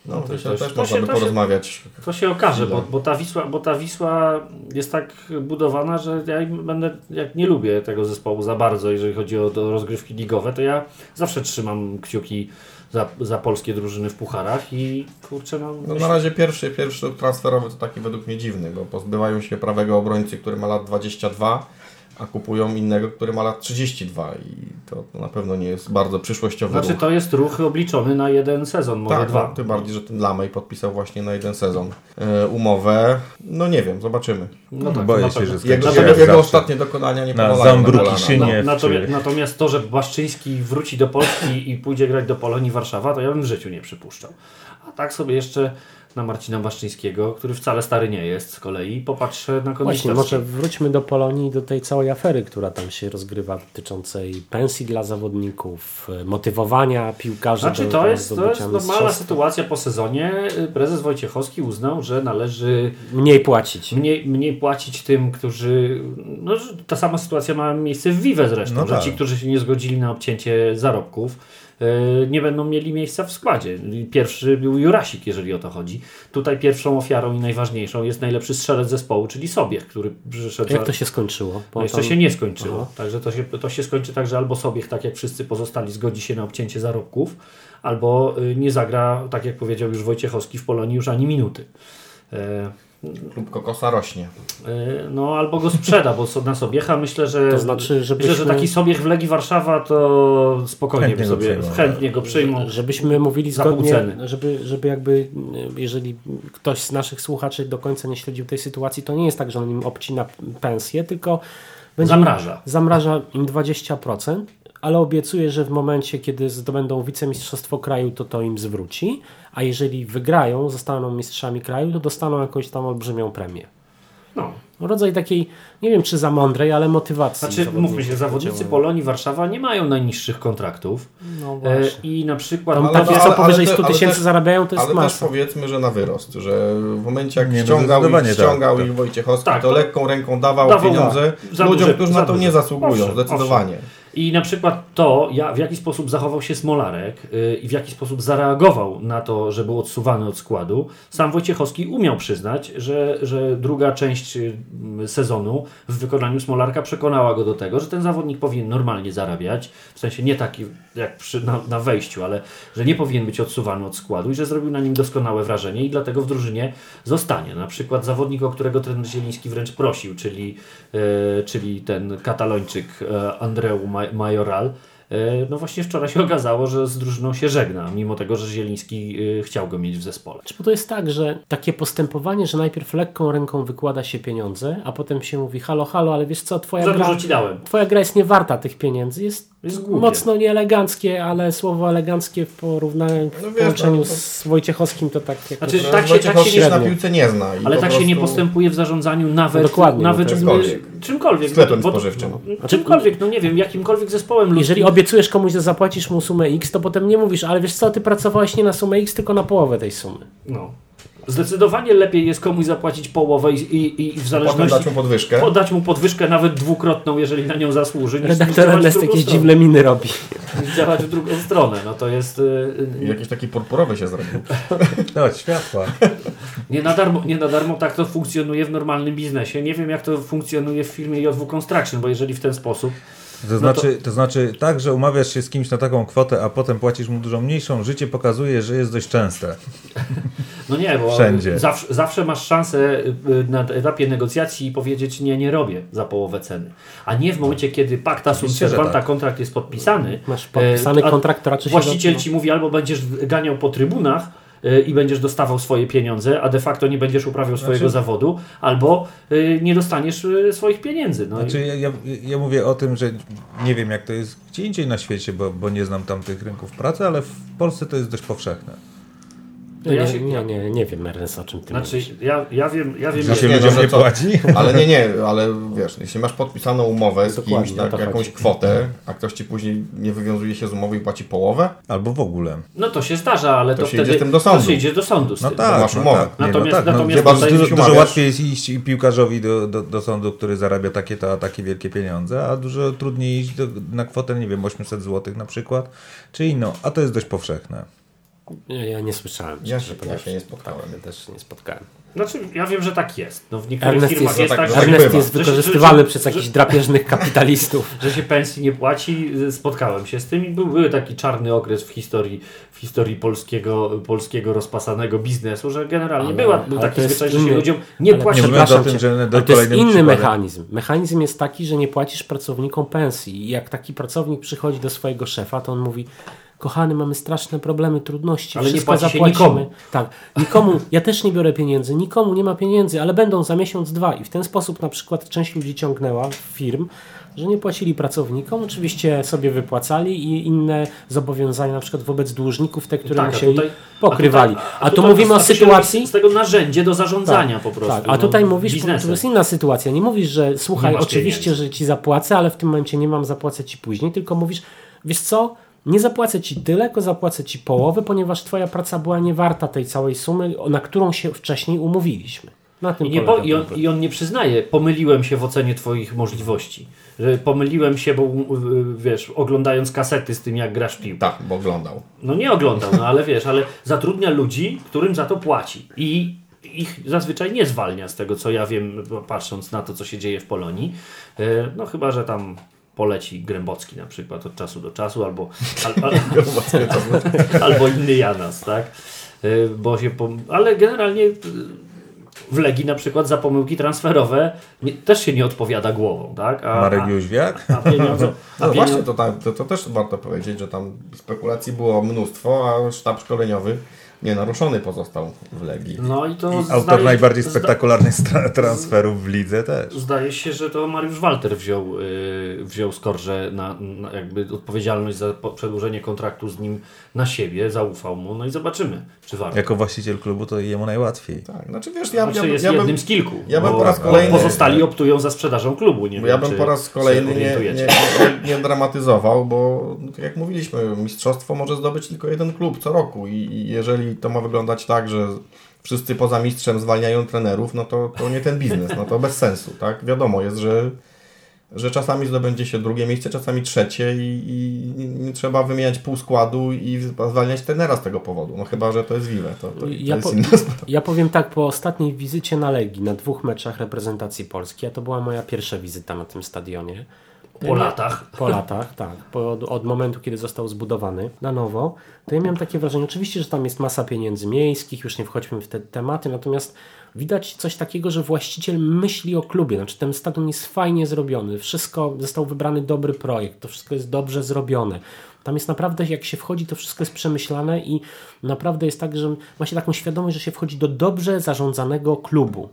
no, to, to się też- to się- to się- porozmawiać. To się okaże, bo, bo, ta Wisła, bo ta Wisła jest tak budowana, że ja będę, jak nie lubię tego zespołu za bardzo, jeżeli chodzi o, o rozgrywki ligowe, to ja zawsze trzymam kciuki za, za polskie drużyny w pucharach i kurczę, no, No, na razie pierwszy, pierwszy transferowy to taki według mnie dziwny, bo pozbywają się prawego obrońcy, który ma lat 22, a kupują innego, który ma lat 32 i to, to na pewno nie jest bardzo przyszłościowy znaczy ruch. to jest ruch obliczony na jeden sezon, może Tak, dwa. no, tym bardziej, że ten Lamej podpisał właśnie na jeden sezon e, umowę. No nie wiem, zobaczymy. No tak, Boję na się, że Jego, się jego, ostatnie dokonania nie Na Zambrukiszynie. No, natomiast, natomiast to, że Błaszczyński wróci do Polski i pójdzie grać do Polonii Warszawa, to ja bym w życiu nie przypuszczał. A tak sobie jeszcze na Marcina Błaszczyńskiego, który wcale stary nie jest z kolei, popatrzę na Właśnie, może wróćmy do Polonii i do tej całej afery, która tam się rozgrywa dotyczącej pensji dla zawodników, motywowania piłkarzy Znaczy do to do jest, to jest normalna sytuacja po sezonie. Prezes Wojciechowski uznał, że należy Mniej płacić. mniej, mniej płacić tym, którzy. No, że ta sama sytuacja ma miejsce w Vive zresztą, No że tak. ci, którzy się nie zgodzili na obcięcie zarobków, nie będą mieli miejsca w składzie. Pierwszy był Jurasik, jeżeli o to chodzi. Tutaj pierwszą ofiarą i najważniejszą jest najlepszy strzelec zespołu, czyli Sobiech, który przyszedł. Jak to się skończyło? Bo no jeszcze tam- się nie skończyło. Aha. Także to się, to się skończy tak, że albo Sobiech, tak jak wszyscy pozostali, zgodzi się na obcięcie zarobków, albo y, nie zagra, tak jak powiedział już Wojciechowski, w Polonii już ani minuty. Klub Kokosa rośnie. e, No, albo go sprzeda, bo na Sobiecha myślę, że. To znaczy, żebyśmy- Myślę, że taki Sobiech w Legii Warszawa to spokojnie Chętnie by go sobie przyjmą. chętnie go przyjmą. Żebyśmy mówili Za pół zgodnie, ceny. żeby, żeby jakby, jeżeli ktoś z naszych słuchaczy do końca nie śledził tej sytuacji, to nie jest tak, że on im obcina pensję, tylko będzie Zamraża. zamraża im 20%, ale obiecuje, że w momencie, kiedy zdobędą wicemistrzostwo kraju, to to im zwróci, a jeżeli wygrają, zostaną mistrzami kraju, to dostaną jakąś tam olbrzymią premię. No. Rodzaj takiej, nie wiem czy za mądrej, ale motywacji. Znaczy, mówmy się, zawodnicy. Polonii Warszawa nie mają najniższych kontraktów. No E, właśnie. I na przykład. Tam Ale- takie, ale- co ale powyżej te- 100 ale tysięcy też- zarabiają, to jest Ale też masa. powiedzmy, że na wyrost, że w momencie jak Nie, no ściągał, zdecydowanie ich, tak, ściągał tak. ich Wojciechowski, Tak, to to- lekką ręką dawał, Dawał pieniądze za ludziom, którzy na to nie zasługują, Owszem, zdecydowanie. I na przykład to, w jaki sposób zachował się Smolarek yy, i w jaki sposób zareagował na to, że był odsuwany od składu, sam Wojciechowski umiał przyznać, że, że druga część yy, sezonu w wykonaniu Smolarka przekonała go do tego, że ten zawodnik powinien normalnie zarabiać, w sensie nie taki jak przy, na, na wejściu, ale że nie powinien być odsuwany od składu i że zrobił na nim doskonałe wrażenie i dlatego w drużynie zostanie. Na przykład zawodnik, o którego trener Zieliński wręcz prosił, czyli, e, czyli ten katalończyk e, Andreu Ma- Majoral. E, no właśnie wczoraj się okazało, że z drużyną się żegna, mimo tego, że Zieliński e, chciał go mieć w zespole. Czy to jest tak, że takie postępowanie, że najpierw lekką ręką wykłada się pieniądze, a potem się mówi halo, halo, ale wiesz co, twoja Za gra, ci dałem. twoja gra jest niewarta tych pieniędzy, jest Jest głupie. mocno nieeleganckie, ale słowo eleganckie w porównaniu, No w wiesz, połączeniu no, to- z Wojciechowskim to tak jakoś... Znaczy, No, tak się- tak się nie na piłce nie zna. I Ale tak się nie prostu- postępuje w zarządzaniu nawet, No dokładnie, nawet no to czym- jest- czymkolwiek. Sklepem Bo- bo- spożywczym. no, Czymkolwiek, no nie wiem, jakimkolwiek zespołem ludzkim. Jeżeli obiecujesz komuś, że zapłacisz mu sumę X, to potem nie mówisz, ale wiesz co, ty pracowałeś nie na sumę X, tylko na połowę tej sumy. No. Zdecydowanie lepiej jest komuś zapłacić połowę i, i, i w Potem zależności... dać mu podwyżkę. Podać mu podwyżkę nawet dwukrotną, jeżeli na nią zasłuży. niż Redaktor Ernest jakieś stronę. dziwne miny robi. Działać w drugą stronę. No to jest... y, I Jakiś taki purpurowy się zrobił. No, światła. Nie na, darmo, nie na darmo tak to funkcjonuje w normalnym biznesie. Nie wiem, jak to funkcjonuje w firmie JW Construction, bo jeżeli w ten sposób. To znaczy, to znaczy tak, że umawiasz się z kimś na taką kwotę, a potem płacisz mu dużo mniejszą, życie pokazuje, że jest dość częste. No nie, bo Wszędzie. Zawsze, zawsze masz szansę y, y, na etapie negocjacji powiedzieć nie, nie robię za połowę ceny. A nie w momencie, kiedy pacta sunt servanta, tak. kontrakt jest podpisany. Masz podpisany a kontrakt, to raczej Właściciel ci mówi albo będziesz ganiał po trybunach y, i będziesz dostawał swoje pieniądze, a de facto nie będziesz uprawiał swojego Znaczy- zawodu, albo y, nie dostaniesz y, swoich pieniędzy. No Znaczy, ja, ja, ja mówię o tym, że nie wiem jak to jest gdzie indziej na świecie, bo, bo nie znam tamtych rynków pracy, ale w Polsce to jest dość powszechne. Ja Nie, się- nie, nie, nie wiem Ernest o czym ty Znaczy, mówisz. ja, ja wiem, ja wiem Że się nie, no, ludziom że nie co? płaci? Ale nie, nie, ale wiesz, jeśli masz podpisaną umowę z kimś, tak, jakąś chodzi. kwotę, a ktoś ci później nie wywiązuje się z umowy i płaci połowę, Albo w ogóle. No to się zdarza, ale To to, się wtedy idzie z tym do sądu. To się idzie do sądu No tak, masz no umowę. tak. Nie, Natomiast- no tak. No, natomiast chyba, tutaj dużo, dużo łatwiej jest iść piłkarzowi do, do, do sądu, który zarabia takie to, a takie wielkie pieniądze, a dużo trudniej iść do, na kwotę, nie wiem, 800 zł na przykład, czy inną, a to jest dość powszechne. Ja, ja nie słyszałem. Ja się- ja się nie spotkałem. Ja też nie spotkałem. Znaczy, ja wiem, że tak jest. No, w niektórych Ernest firmach jest, jest, tak- tak, że, tak Ernest bywa. jest Że- że- wykorzystywany że- przez że- jakichś drapieżnych kapitalistów. że się pensji nie płaci. Spotkałem się z tym i był, był taki czarny okres w historii, w historii polskiego, polskiego rozpasanego biznesu, że generalnie Ale- była, był taki zwyczaj, że się inny- ludziom nie płaci. Nie o tym, że do ale to jest inny przykładem. mechanizm. Mechanizm jest taki, że nie płacisz pracownikom pensji. I jak taki pracownik przychodzi do swojego szefa, to on mówi kochany, mamy straszne problemy, trudności, Ale nie wszystko się zapłacimy. nikomu. Tak, nikomu, ja też nie biorę pieniędzy, nikomu nie ma pieniędzy, ale będą za miesiąc, dwa. I w ten sposób na przykład część ludzi ciągnęła firm, że nie płacili pracownikom, oczywiście sobie wypłacali i inne zobowiązania, na przykład wobec dłużników, te, które Tak, a musieli, tutaj- pokrywali. A, tu tutaj- mówimy a o tu się sytuacji... robi Z tego narzędzie do zarządzania po prostu. Tak, a no, tutaj mówisz, biznesem. to jest inna sytuacja. Nie mówisz, że słuchaj, Nie oczywiście, pieniędzy. że ci zapłacę, ale w tym momencie nie mam, zapłacę ci później, tylko mówisz, wiesz co, nie zapłacę ci tyle, tylko zapłacę ci połowę, ponieważ twoja praca była nie warta tej całej sumy, na którą się wcześniej umówiliśmy. Na tym I, nie po, i, on. I on nie przyznaje, pomyliłem się w ocenie Twoich możliwości. Że pomyliłem się, bo wiesz, oglądając kasety z tym, jak grasz w piłkę. tak, bo oglądał. No nie oglądał, no ale wiesz, ale zatrudnia ludzi, którym za to płaci. I ich zazwyczaj nie zwalnia z tego, co ja wiem, patrząc na to, co się dzieje w Polonii. E, No chyba, że tam poleci Grębocki na przykład od czasu do czasu, albo, al, al, albo inny Janas, tak? E, Bo się pom- ale generalnie e, w Legii na przykład za pomyłki transferowe nie, też się nie odpowiada głową, tak? A, Marek Jóźwiak? a pieniądze, a No pieniądze, właśnie, to, tak, to, to też warto powiedzieć, że tam spekulacji było mnóstwo, a sztab szkoleniowy nienaruszony pozostał w Legii. no i to I autor zdaje- najbardziej spektakularnych transferów w lidze też. Zdaje się, że to Mariusz Walter wziął, yy, wziął skorże na, na jakby odpowiedzialność za przedłużenie kontraktu z nim na siebie, zaufał mu, no i zobaczymy, czy warto. Jako właściciel klubu to jemu najłatwiej. Tak, znaczy wiesz, ja, Znaczy ja, jest ja, jednym bym, z kilku. ja bym po raz kolejny- Pozostali optują za sprzedażą klubu. Nie bo wiem, ja bym czy po raz kolejny nie, nie, nie, nie dramatyzował, bo jak mówiliśmy, mistrzostwo może zdobyć tylko jeden klub co roku i, i jeżeli to ma wyglądać tak, że wszyscy poza mistrzem zwalniają trenerów, no to, to nie ten biznes, no to bez sensu, tak? Wiadomo jest, że że czasami zdobędzie się drugie miejsce, czasami trzecie i, i nie, trzeba wymieniać pół składu i zwalniać trenera z tego powodu. No chyba, że to jest Wile, to, to, to Ja, jest po, inna sprawa. ja powiem tak, po ostatniej wizycie na Legii, na dwóch meczach reprezentacji Polski, a to była moja pierwsza wizyta na tym stadionie. Po latach. Po latach, tak. Po, od, momentu, kiedy został zbudowany na nowo, to ja miałem takie wrażenie, oczywiście, że tam jest masa pieniędzy miejskich, już nie wchodźmy w te tematy, natomiast widać coś takiego, że właściciel myśli o klubie. Znaczy ten stadion jest fajnie zrobiony, wszystko, został wybrany dobry projekt, to wszystko jest dobrze zrobione. Tam jest naprawdę, jak się wchodzi, to wszystko jest przemyślane i naprawdę jest tak, że ma się taką świadomość, że się wchodzi do dobrze zarządzanego klubu.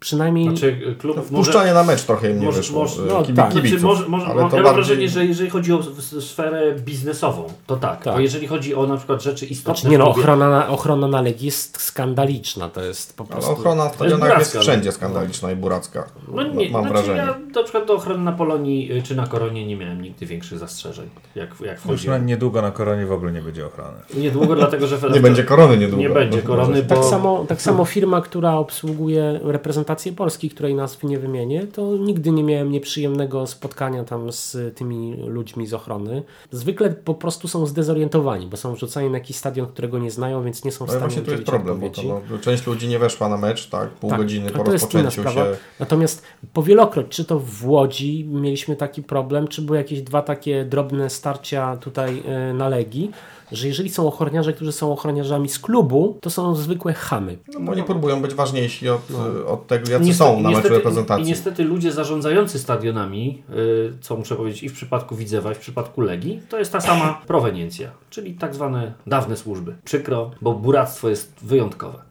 Przynajmniej Znaczy klub może... Wpuszczanie na mecz trochę im nie Może, wyszło. może, e, no kibi- tak. Znaczy, kibiców, może, może, ale ja to mam bardziej... wrażenie, że jeżeli chodzi o sferę biznesową, to tak. Tak. Bo jeżeli chodzi o na przykład rzeczy istotne Znaczy, nie no, ochrona na, ochrona na Legii jest skandaliczna, to jest po Ale prostu... ochrona w stadionach buracka, jest no. wszędzie skandaliczna i buracka. No nie, mam znaczy wrażenie. ja na przykład do ochrony na Polonii y, czy na Koronie nie miałem nigdy większych zastrzeżeń, jak, jak Już na, niedługo na koronie w ogóle nie będzie ochrony. Niedługo, dlatego że Nie będzie korony niedługo. Nie będzie No, korony, bo Tak samo, tak samo firma, która obsługuje reprezentację Polski, której nazw nie wymienię, to nigdy nie miałem nieprzyjemnego spotkania tam z tymi ludźmi z ochrony. Zwykle po prostu są zdezorientowani, bo są wrzucani na jakiś stadion, którego nie znają, więc nie są w No stanie właśnie tu jest problem, bo to, no, część ludzi nie weszła na mecz, tak, pół Tak, godziny po rozpoczęciu się. Natomiast powielokroć, czy to w Łodzi mieliśmy taki problem, czy były jakieś dwa takie drobne starcia tutaj e, na Legii, że jeżeli są ochroniarze, którzy są ochroniarzami z klubu, to są zwykłe chamy. No, bo oni próbują być ważniejsi od, od tego, jacy Niestety- są na meczu reprezentacji. I niestety ludzie zarządzający stadionami, y, co muszę powiedzieć i w przypadku Widzewa, i w przypadku Legii, to jest ta sama proweniencja, czyli tak zwane dawne służby. Przykro, bo buractwo jest wyjątkowe.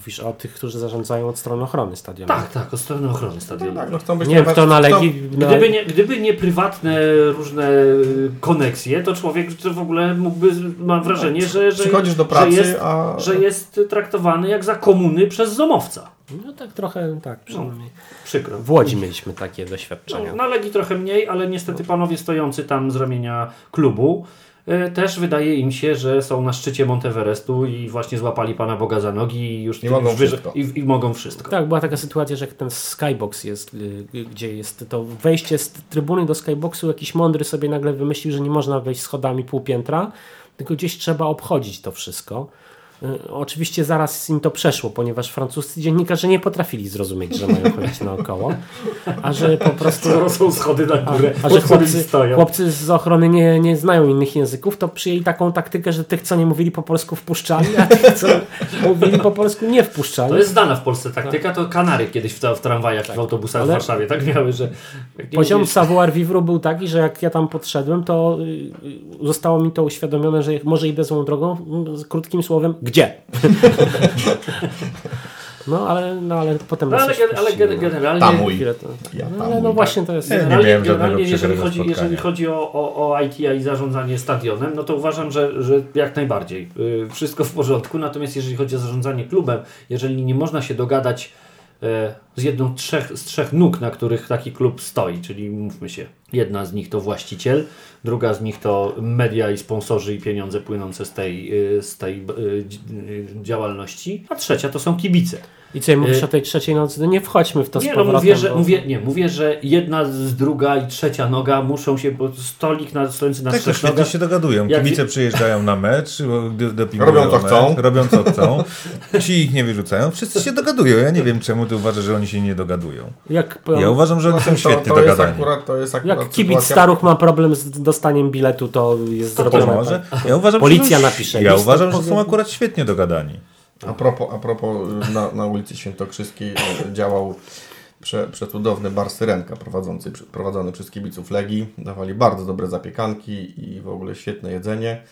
Mówisz o tych, którzy zarządzają od strony ochrony stadionu. Tak, tak, od strony ochrony stadionu. tak, no chcą być Nie wiem, kto na chcą- Legii... Na... Gdyby nie, gdyby nie prywatne różne koneksje, to człowiek w ogóle mógłby, mam wrażenie, że, że, Przychodzisz do że, pracy, jest, a że jest traktowany jak za komuny przez zomowca. No tak trochę, tak, przynajmniej. Przykro. W Łodzi mieliśmy takie No, doświadczenia. na Legii trochę mniej, ale niestety panowie stojący tam z ramienia klubu też wydaje im się, że są na szczycie Monteverestu i właśnie złapali Pana Boga za nogi i już I mogą wszystko. I, I mogą wszystko. Tak, była taka sytuacja, że jak ten skybox jest, y, y, gdzie jest to wejście z trybuny do skyboxu, jakiś mądry sobie nagle wymyślił, że nie można wejść schodami pół piętra, tylko gdzieś trzeba obchodzić to wszystko. Y, Oczywiście zaraz im to przeszło, ponieważ francuscy dziennikarze nie potrafili zrozumieć, że mają chodzić naokoło, a że po prostu są schody na a, górę, a pod że chłopcy, chłopcy z ochrony nie, nie znają innych języków, to przyjęli taką taktykę, że tych, co nie mówili po polsku wpuszczali, a tych, co mówili po polsku nie wpuszczali. To jest znana w Polsce taktyka, to Kanary kiedyś w, w tramwajach i w autobusach Ale- w Warszawie tak miały, że... Poziom mówisz- savoir vivre był taki, że jak ja tam podszedłem, to y, y, zostało mi to uświadomione, że może idę złą drogą, krótkim słowem, gdzie? No ale, no, ale potem No, ale, ale no. generalnie... Tamuj. Chwilę to- Ja No, tam ale no mój, właśnie to jest... Ja nie Generalnie, miałem żadnego generalnie jeżeli chodzi, jeżeli chodzi o, o, o IT i zarządzanie stadionem, no to uważam, że, że jak najbardziej y, wszystko w porządku. Natomiast jeżeli chodzi o zarządzanie klubem, jeżeli nie można się dogadać z jedną trzech, z trzech nóg, na których taki klub stoi, czyli mówmy się, jedna z nich to właściciel, druga z nich to media i sponsorzy i pieniądze płynące z tej, y, z tej y, działalności, a trzecia to są kibice. I co, mówisz Y- o tej trzeciej nocy? No nie wchodźmy w to z Nie, no powrotem. mówię, że, bo- mówię, nie, mówię, że jedna z druga i trzecia noga muszą się, bo stolik na, stojący na Tak, to trzech świetnie nogach. się dogadują. Jak- Kibice przyjeżdżają na mecz, Robią co mecz, chcą. Robią co chcą. Ci ich nie wyrzucają. Wszyscy się dogadują. Ja nie wiem, czemu ty uważasz, że oni się nie dogadują. Jak, Ja uważam, że oni są to, świetnie to, jest dogadani. akurat, to jest akurat jak kibic sytuacja- Staruch ma problem z dostaniem biletu, to jest To zrobione. może. Ja uważam, Policja że, napisze Ja uważam, że są akurat świetnie dogadani. A propos, a propos na, na ulicy Świętokrzyskiej e, działał prze, przecudowny bar Syrenka prowadzący, prowadzony przez kibiców Legii. Dawali bardzo dobre zapiekanki i w ogóle świetne jedzenie.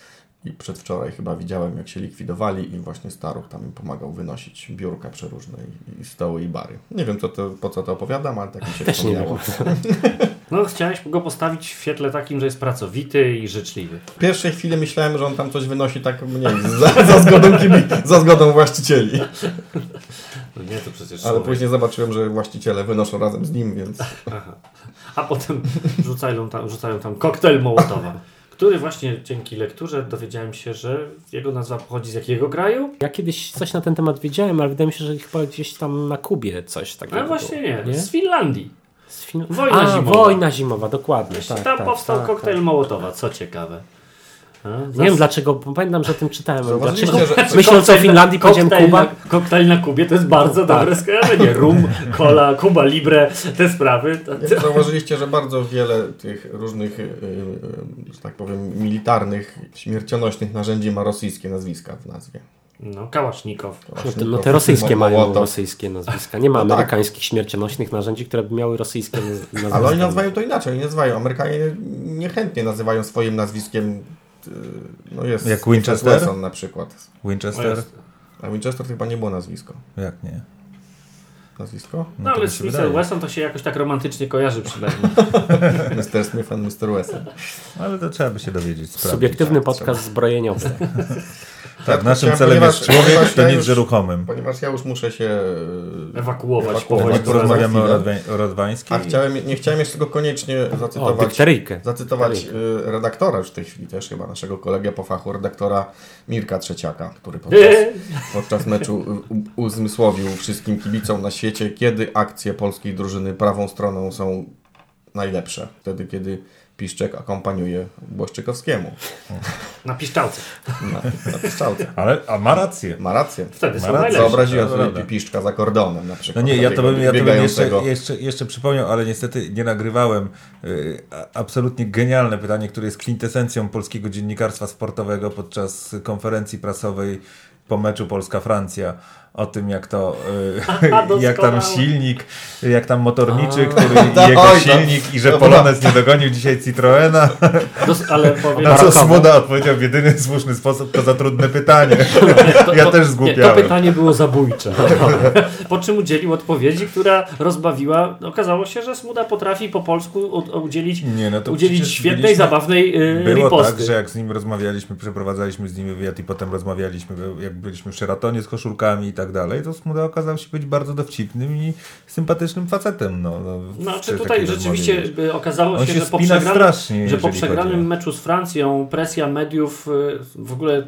I przedwczoraj chyba widziałem, jak się likwidowali i właśnie Staruch tam im pomagał wynosić biurka przeróżne i, i stoły i bary. Nie wiem, co to, po co to opowiadam, ale tak mi się Też nie. No chciałeś go postawić w świetle takim, że jest pracowity i życzliwy. W pierwszej chwili myślałem, że on tam coś wynosi tak mniej, za, za, zgodą, kibi- za zgodą właścicieli. No nie, to przecież Ale człowiek. później zobaczyłem, że właściciele wynoszą razem z nim, więc A potem rzucają tam, rzucają tam koktajl Mołotowa, który właśnie dzięki lekturze dowiedziałem się, że jego nazwa pochodzi z jakiego kraju? Ja kiedyś coś na ten temat wiedziałem, ale wydaje mi się, że chyba gdzieś tam na Kubie coś takiego A właśnie nie, było. z Finlandii. Z Fin... Wojna A, zimowa. wojna zimowa, dokładnie. Tak, tam tak, powstał tak, koktajl Mołotowa, co ciekawe. A, Tak. zas- Nie wiem dlaczego, bo pamiętam, że o tym czytałem. Dlaczego? że- Myśląc o Finlandii powiedziałem koktajl Kuba. Na, koktajl na Kubie to jest bardzo Tak. dobre skojarzenie. Rum, cola, Kuba Libre, te sprawy. To, Zauważyliście, że bardzo wiele tych różnych, yy, yy, że tak powiem, militarnych, śmiercionośnych narzędzi ma rosyjskie nazwiska w nazwie. No, Kałasznikow. No te, no te rosyjskie mają Mołotow. rosyjskie nazwiska. Nie ma No tak. amerykańskich śmiercionośnych narzędzi, które by miały rosyjskie naz- nazwiska. Ale oni nazywają to inaczej, oni nazywają. Amerykanie niechętnie nazywają swoim nazwiskiem. yy, No jest Jak Winchester? Wesson na przykład. Winchester? jest. A Winchester to chyba nie było nazwisko. Jak nie? nazwisko? No, to ale wydaje. Wesson to się jakoś tak romantycznie kojarzy przynajmniej. Mr. Smith and Mr. Wesson. Ale to trzeba by się dowiedzieć. Subiektywny tak, podcast zbrojeniowy. Tak, naszym Chciałem, celem ponieważ- jest człowiek, to ja nic, że ruchomym. Ponieważ ja już muszę się e, Ewakuować. Ewakuować. porozmawiamy o. Radwań, o Radwańskiej. A chciałem, nie chciałem jeszcze tylko koniecznie O, zacytować, dykteryjkę. zacytować y, redaktora już w tej chwili też chyba naszego kolegę po fachu, redaktora Mirka Trzeciaka, który podczas, podczas meczu uzmysłowił wszystkim kibicom na świecie, kiedy akcje polskiej drużyny prawą stroną są najlepsze. Wtedy, kiedy Piszczek akompaniuje Błaszczykowskiemu Na piszczałce. na, na piszczałce. Ale, a ma rację. Ma rację. Wtedy Ma rację. Wyobraziłem sobie. Piszczka za kordonem na No przykład. nie, ja to bym, ja to bym jeszcze, jeszcze, jeszcze przypomniał, ale niestety nie nagrywałem. Y, a- absolutnie genialne pytanie, które jest kwintesencją polskiego dziennikarstwa sportowego podczas konferencji prasowej po meczu Polska-Francja. O tym, jak to, y, jak tam silnik, jak tam motorniczy, który i jego Oj, to- silnik i że to Polonez nie dogonił dzisiaj Citroena. Dos- ale powiem Na co. Smuda odpowiedział w jedyny słuszny sposób, to za trudne pytanie. To- Ja to- też Nie, to zgłupiałem. pytanie było zabójcze. po czym udzielił odpowiedzi, która rozbawiła. Okazało się, że Smuda potrafi po polsku udzielić, Nie, no to udzielić świetnej, byliśmy- zabawnej yy, Było riposty. tak, że jak z nim rozmawialiśmy, przeprowadzaliśmy z nim wywiad i potem rozmawialiśmy, jak byliśmy w Sheratonie z koszulkami i tak dalej, to Smuda okazał się być bardzo dowcipnym i sympatycznym facetem. No, no, No, czy tutaj rzeczywiście rozmowie. y, okazało się, się że po przegranym, że po przegranym meczu z Francją presja mediów, y, w ogóle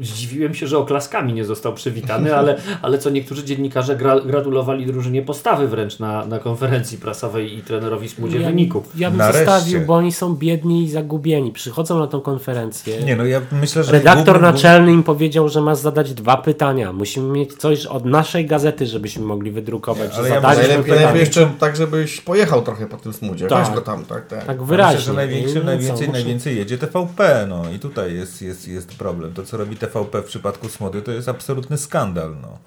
zdziwiłem się, że oklaskami nie został przywitany, ale, ale co niektórzy dziennikarze gra, gratulowali drużynie postawy wręcz na, na konferencji prasowej i trenerowi Smudzie Ja, wyniku. ja bym Nareszcie. zostawił, bo oni są biedni i zagubieni. Przychodzą na tą konferencję. Nie, no ja myślę, że... Redaktor głównym- naczelny im powiedział, że ma zadać dwa pytania. Musimy mieć coś od naszej gazety, żebyśmy mogli wydrukować. Ale że ja Najlepiej, najlepiej jeszcze tak, żebyś pojechał trochę po tym smudzie. Tak. Weź go tam, tak, tak. Tak wyraźnie. Myślę, że największy, I co, najwięcej, muszę- najwięcej jedzie TVP, no i tutaj jest, jest, jest problem. To, co robi TVP w przypadku Smody, to jest absolutny skandal, no.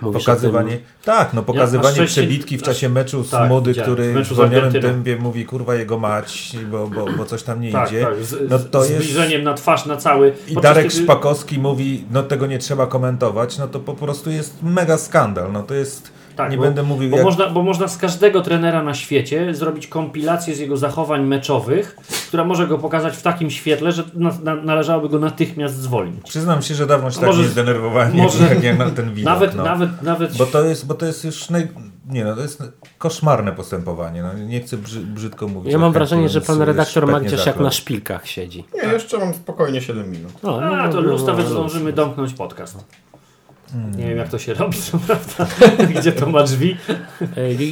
Mówisz Pokazywanie, tak, no pokazywanie szczęście- przebitki w czasie meczu Tak, Smody, widziałem. który Meczu w z zwolnionym Argentyną. tempie mówi kurwa jego mać, bo, bo, bo coś tam nie Tak, idzie. tak, z, no z- to z jest... zbliżeniem na twarz, na cały. I Darek kiedy- Szpakowski mówi, no tego nie trzeba komentować, no to po prostu jest mega skandal, no to jest, Tak, nie bo, będę mówił bo, jak... można, bo można z każdego trenera na świecie zrobić kompilację z jego zachowań meczowych, która może go pokazać w takim świetle, że na, na, należałoby go natychmiast zwolnić. Przyznam się, że dawno się Może- tak nie zdenerwowałem, może- jak, jak na ten widok. nawet, no. nawet, nawet. Bo to jest, bo to jest już naj... nie no, to jest koszmarne postępowanie. No, nie chcę brzy, brzydko mówić. Ja mam wrażenie, że pan redaktor ma gdzieś jak na szpilkach siedzi. Nie, jeszcze mam spokojnie 7 minut. No, no, A, no, to no, no, no. zdążymy domknąć podcast. Hmm. Nie wiem jak to się robi, co prawda. Gdzie to ma drzwi?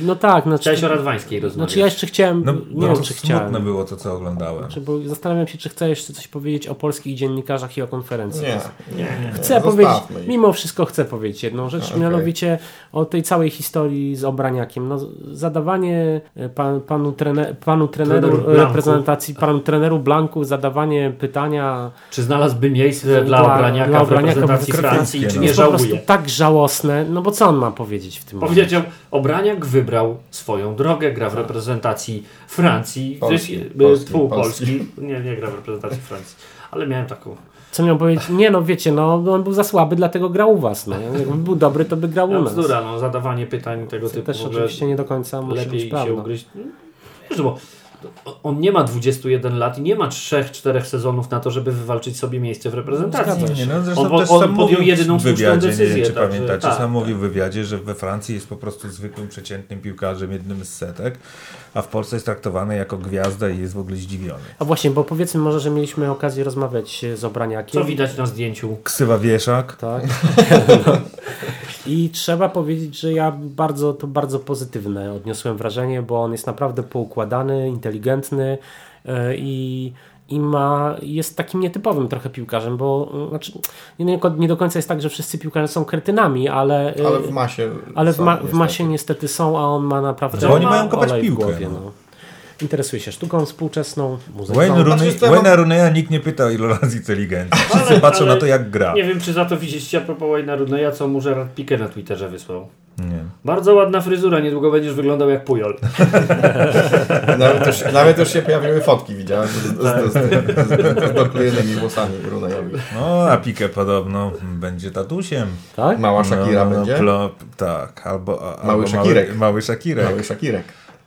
No tak, znaczy, Chciałeś o Radwańskiej rozmawiać. znaczy ja jeszcze chciałem, No, nie no wiem to czy smutne chciałem. było to, co oglądałem. Znaczy, bo zastanawiam się, czy chcę jeszcze coś powiedzieć o polskich dziennikarzach i o konferencji. Nie, nie, nie. Chcę nie, powiedzieć, ich. mimo wszystko chcę powiedzieć jedną rzecz, okej. mianowicie o tej całej historii z Obraniakiem. No, zadawanie e, pan, panu, trene, panu treneru Blanku. reprezentacji, panu treneru Blanku, zadawanie pytania Czy znalazłby miejsce dla Dla- Obraniaka dla w reprezentacji w Francji, czy no. nie po prostu tak żałosne, no bo co on ma powiedzieć w tym momencie? Powiedział, Obraniak wybrał swoją drogę, gra w reprezentacji Francji, Polski, Gdzieś- Polski, pół Polski. Polski. Nie, nie gra w reprezentacji Francji, ale miałem taką Co miał powiedzieć? Nie no, wiecie, no on był za słaby, dlatego grał u was. No. Jakby był dobry, to by grał u nas. bzdura, no, zadawanie pytań tego typu Też oczywiście nie do końca musi lepiej być się prawda. ugryźć. No, Wiesz, bo on nie ma 21 lat i nie ma 3-4 sezonów na to, żeby wywalczyć sobie miejsce w reprezentacji. Nie, no, zresztą On- też on podjął mówił jedyną słuszną wywiadzie, nie decyzję, wiem, czy także- pamiętacie, tak, sam tak. mówił w wywiadzie, że we Francji jest po prostu zwykłym, przeciętnym piłkarzem, jednym z setek, a w Polsce jest traktowany jako gwiazda i jest w ogóle zdziwiony. A właśnie, bo powiedzmy może, że mieliśmy okazję rozmawiać z Obraniakiem. Co widać na zdjęciu? Ksywa wieszak. Tak. I trzeba powiedzieć, że ja bardzo, to bardzo pozytywne odniosłem wrażenie, bo on jest naprawdę poukładany, inteligentny e, i, i ma, jest takim nietypowym trochę piłkarzem, bo e, znaczy, nie, nie do końca jest tak, że wszyscy piłkarze są kretynami, ale, e, Ale w masie. ale w, ma, w niestety. masie niestety są, a on ma naprawdę Że oni ma mają kopać piłkę, Głowie, no. no. Interesuje się sztuką współczesną, muzyką. Wayne Rooney, Znaczy, mam- Wayne'a Rooneya nikt nie pyta o iloraz inteligencji. Wszyscy Ale- patrzą ale na to, jak gra. Nie wiem, czy za to widzieliście a propos Wayne'a Rooneya, co mu Gerard Piqué na Twitterze wysłał. Nie. Bardzo ładna fryzura, niedługo będziesz wyglądał jak Pujol. Nawet już, nawet już się pojawiły fotki, widziałem, z, z, z, z, z, doklejonymi włosami Runejowi. Pike'owi. No, a Pique podobno będzie tatusiem. Tak? Mała Shakira no, no, będzie? Plo, tak, albo, a- Mały albo Shakirek. Mały, mały Shakirek. Mały Shakirek.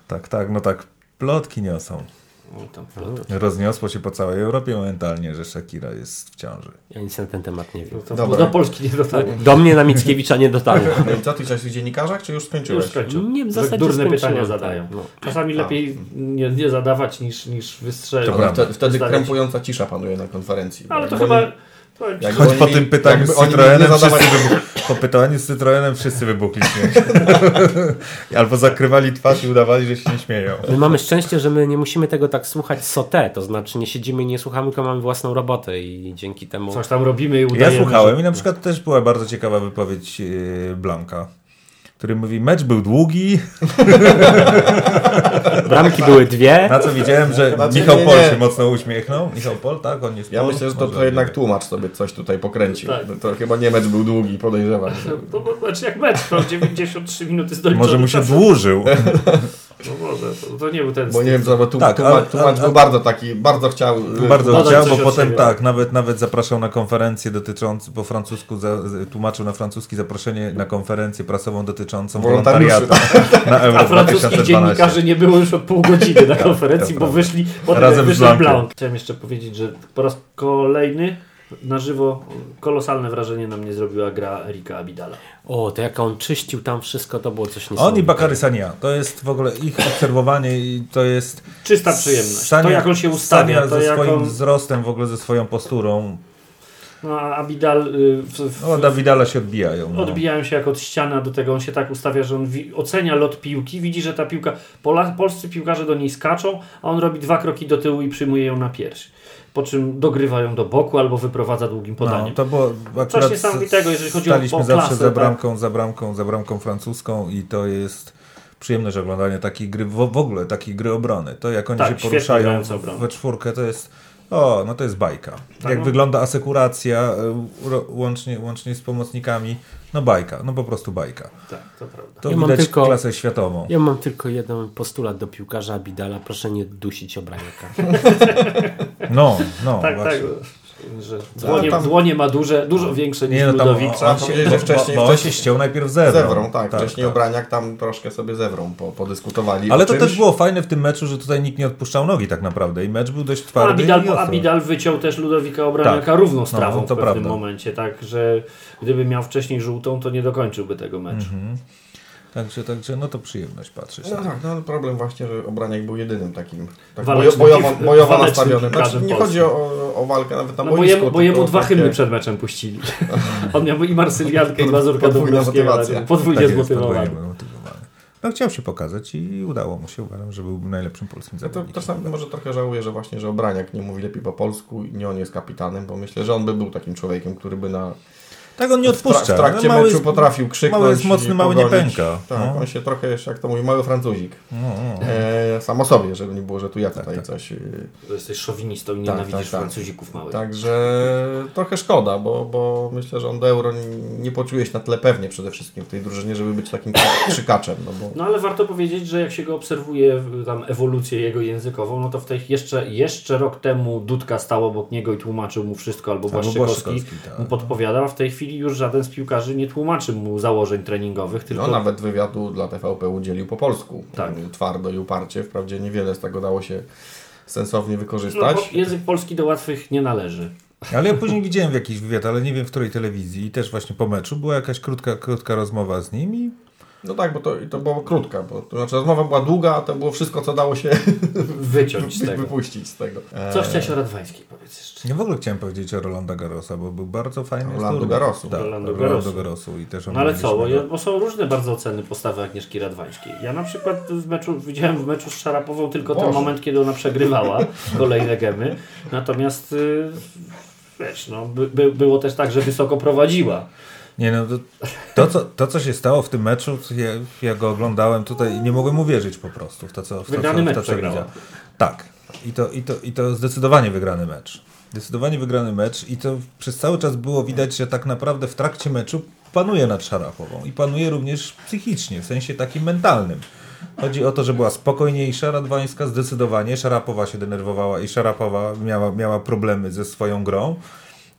Tak, tak, no tak. Plotki niosą. O, tam plotki. Rozniosło się po całej Europie momentalnie, że Shakira jest w ciąży. Ja nic na ten temat nie wiem. To Dobra. do Polski nie dotarło. Do mnie na Mickiewicza nie dotarło. No i co, ty chciałeś w dziennikarzach, czy już skończyłeś? Już skończył. Nie, w zasadzie Durne pytania tak, zadają. no. Czasami lepiej nie, nie zadawać niż, niż wystrzelić. To Ale prawda. wtedy, wtedy krępująca cisza panuje na konferencji. Ale to chyba... jakby Choć po tym pytaniu z Citroenem nie zadawać- wszyscy. Po pytaniu z Citroenem wszyscy wybuchli śmiech. Albo zakrywali twarz i udawali, że się nie śmieją. My mamy szczęście, że my nie musimy tego tak słuchać sote, to znaczy nie siedzimy i nie słuchamy, tylko mamy własną robotę i dzięki temu... Coś tam robimy i Ja udajemy. słuchałem że- i na przykład też była bardzo ciekawa wypowiedź yy, Blanka, który mówi, mecz był długi, Bramki były dwie. na co widziałem, że Znaczy, Michał nie, Pol nie. się mocno uśmiechnął. Michał Pol, tak? On jest Ja Pol, myślę, że to, to jednak nie. tłumacz sobie coś tutaj pokręcił. Tak. To chyba nie mecz był długi, podejrzewam. To, to znaczy jak mecz, to 93 minuty z Może mu się dłużył. No może, to, to nie był ten Bo nie wiem, bo tu, Tak, ale- tłumacz ale- był bardzo taki, bardzo chciał... y, Bardzo chciał, bo potem tak, nawet, nawet zapraszał na konferencję dotyczącą, po francusku za, tłumaczył na francuski zaproszenie na konferencję prasową dotyczącą Wolontariuszy. wolontariatu na Euro A francuskich 2012. dziennikarzy nie było już od pół godziny na konferencji, to bo prawda. wyszli potem Razem Blankiem. Blanc. Chciałem jeszcze powiedzieć, że po raz kolejny na żywo kolosalne wrażenie na mnie zrobiła gra Erika Abidala. O, to jak on czyścił tam wszystko, to było coś On i niesamowitego. Bakary Sania. To jest w ogóle ich obserwowanie i to jest... Czysta przyjemność. Sania- to jak on się ustawia, Sania to ze jak swoim on... wzrostem, w ogóle ze swoją posturą. No, a Abidal y, w, w, No, Dawidala się odbijają. No. odbijają się jak od ściany, a do tego on się tak ustawia, że on wi- ocenia lot piłki, widzi, że ta piłka, Pola, polscy piłkarze do niej skaczą, a on robi dwa kroki do tyłu i przyjmuje ją na pierś. Po czym dogrywa ją do boku albo wyprowadza długim No, podaniem. to było akurat niesamowitego, jeżeli chodzi o- staliśmy o zawsze klasę, za tak. bramką, za bramką, za bramką francuską i to jest przyjemność oglądania takiej gry, w, w ogóle takiej gry obrony. To jak oni Tak, się poruszają we czwórkę, to jest o, no to jest bajka. Tak, jak no. wygląda asekuracja ro- łącznie, łącznie z pomocnikami, no bajka, no po prostu bajka. Tak, to prawda. To Ja widać tylko- klasę światową. Ja mam tylko jeden postulat do piłkarza Abidala. Proszę nie dusić obraniaka. No, no, Tak, właśnie. tak. Że dłonie, tam- dłonie ma duże, dużo większe niż Nie, no tam Ludowik. Się, że wcześniej- bo, bo się ściął najpierw zewrą. Zewrą, tak. Wcześniej tak. Obraniak tam troszkę sobie zewrą po, podyskutowali. Ale to czymś. też było fajne w tym meczu, że tutaj nikt nie odpuszczał nogi tak naprawdę i mecz był dość twardy. Abidal, i ostry. Abidal wyciął też Ludowika Obraniaka Tak. równą No, strawą to w pewnym prawda. momencie, tak, że gdyby miał wcześniej żółtą, to nie dokończyłby tego meczu. Mhm. Także, także no to przyjemność patrzeć. No tak, no problem właśnie, że Obraniak był jedynym takim tak bojo, bojowo, nastawionym. Znaczy, nie chodzi o, o walkę nawet na No bo boisku. jemu, bo jemu dwa takie- hymny przed meczem puścili. On miał i Marsyliankę, i Mazurka Dąbrowskiego. Podwójnie Tak zmotywowany. No chciał się pokazać i udało mu się. Uważam, że był najlepszym polskim Ja to zawodnikiem. czasami może trochę żałuję, że właśnie, że Obraniak nie mówi lepiej po polsku i nie on jest kapitanem, bo myślę, że on by był takim człowiekiem, który by na Tak on nie w, tra- odpuszcza. w trakcie No, mały meczu jest- potrafił krzyknąć mały jest mocny, mały nie pęka. Tak, No. on się trochę jeszcze, jak to mówi, mały francuzik. No, no. E, sam o sobie, żeby nie było, że tu ja tutaj tak. coś... y, To jesteś szowinistą i Tak, nienawidzisz tak, tak. Francuzików małych. Także trochę szkoda, bo, bo myślę, że on do Euro nie poczuje się na tyle pewnie przede wszystkim w tej drużynie, żeby być takim krzykaczem. No bo No ale warto powiedzieć, że jak się go obserwuje w- tam ewolucję jego językową, no to w tej jeszcze, jeszcze rok temu Dudka stał obok niego i tłumaczył mu wszystko, albo Albo Błaszczykowski Błaszczykowski, tak. mu podpowiadał, a w tej chwili już żaden z piłkarzy nie tłumaczy mu założeń treningowych, tylko no, nawet wywiadu dla TVP udzielił po polsku. Tak. Twardo i uparcie. Wprawdzie niewiele z tego dało się sensownie no, wykorzystać. po- język polski do łatwych nie należy. Ale ja później widziałem w jakiś wywiad, ale nie wiem w której telewizji i też właśnie po meczu była jakaś krótka, krótka rozmowa z nim i No tak, bo to, i to było krótka, bo to znaczy rozmowa była długa, a to było wszystko, co dało się Wyciąć z tego. wypuścić z tego. E, Co chciałeś o Radwańskiej powiedz jeszcze? ja w ogóle chciałem powiedzieć o Rolanda Garosa, bo był bardzo fajny. Rolando Garrosu. Tak, Rolando Rolando, Garrosu. Garosu. I też on No ale co, bo, są różne bardzo oceny postawy Agnieszki Radwańskiej. Ja na przykład w meczu, widziałem w meczu z Szarapową tylko ten Boże. moment, kiedy ona przegrywała kolejne gemy. Natomiast y, wiesz, no, by, by, było też tak, że wysoko prowadziła. Nie no, to, to, co, to co się stało w tym meczu, ja, ja go oglądałem tutaj i nie mogłem uwierzyć po prostu w to, co, w to, Wygrany co, w mecz to, co widziałem. Tak. I to, i, to, I to zdecydowanie wygrany mecz. Zdecydowanie wygrany mecz i to przez cały czas było widać, że tak naprawdę w trakcie meczu panuje nad Szarapową i panuje również psychicznie, w sensie takim mentalnym. Chodzi o to, że była spokojniejsza Radwańska, zdecydowanie. Szarapowa się denerwowała i Szarapowa miała, miała problemy ze swoją grą.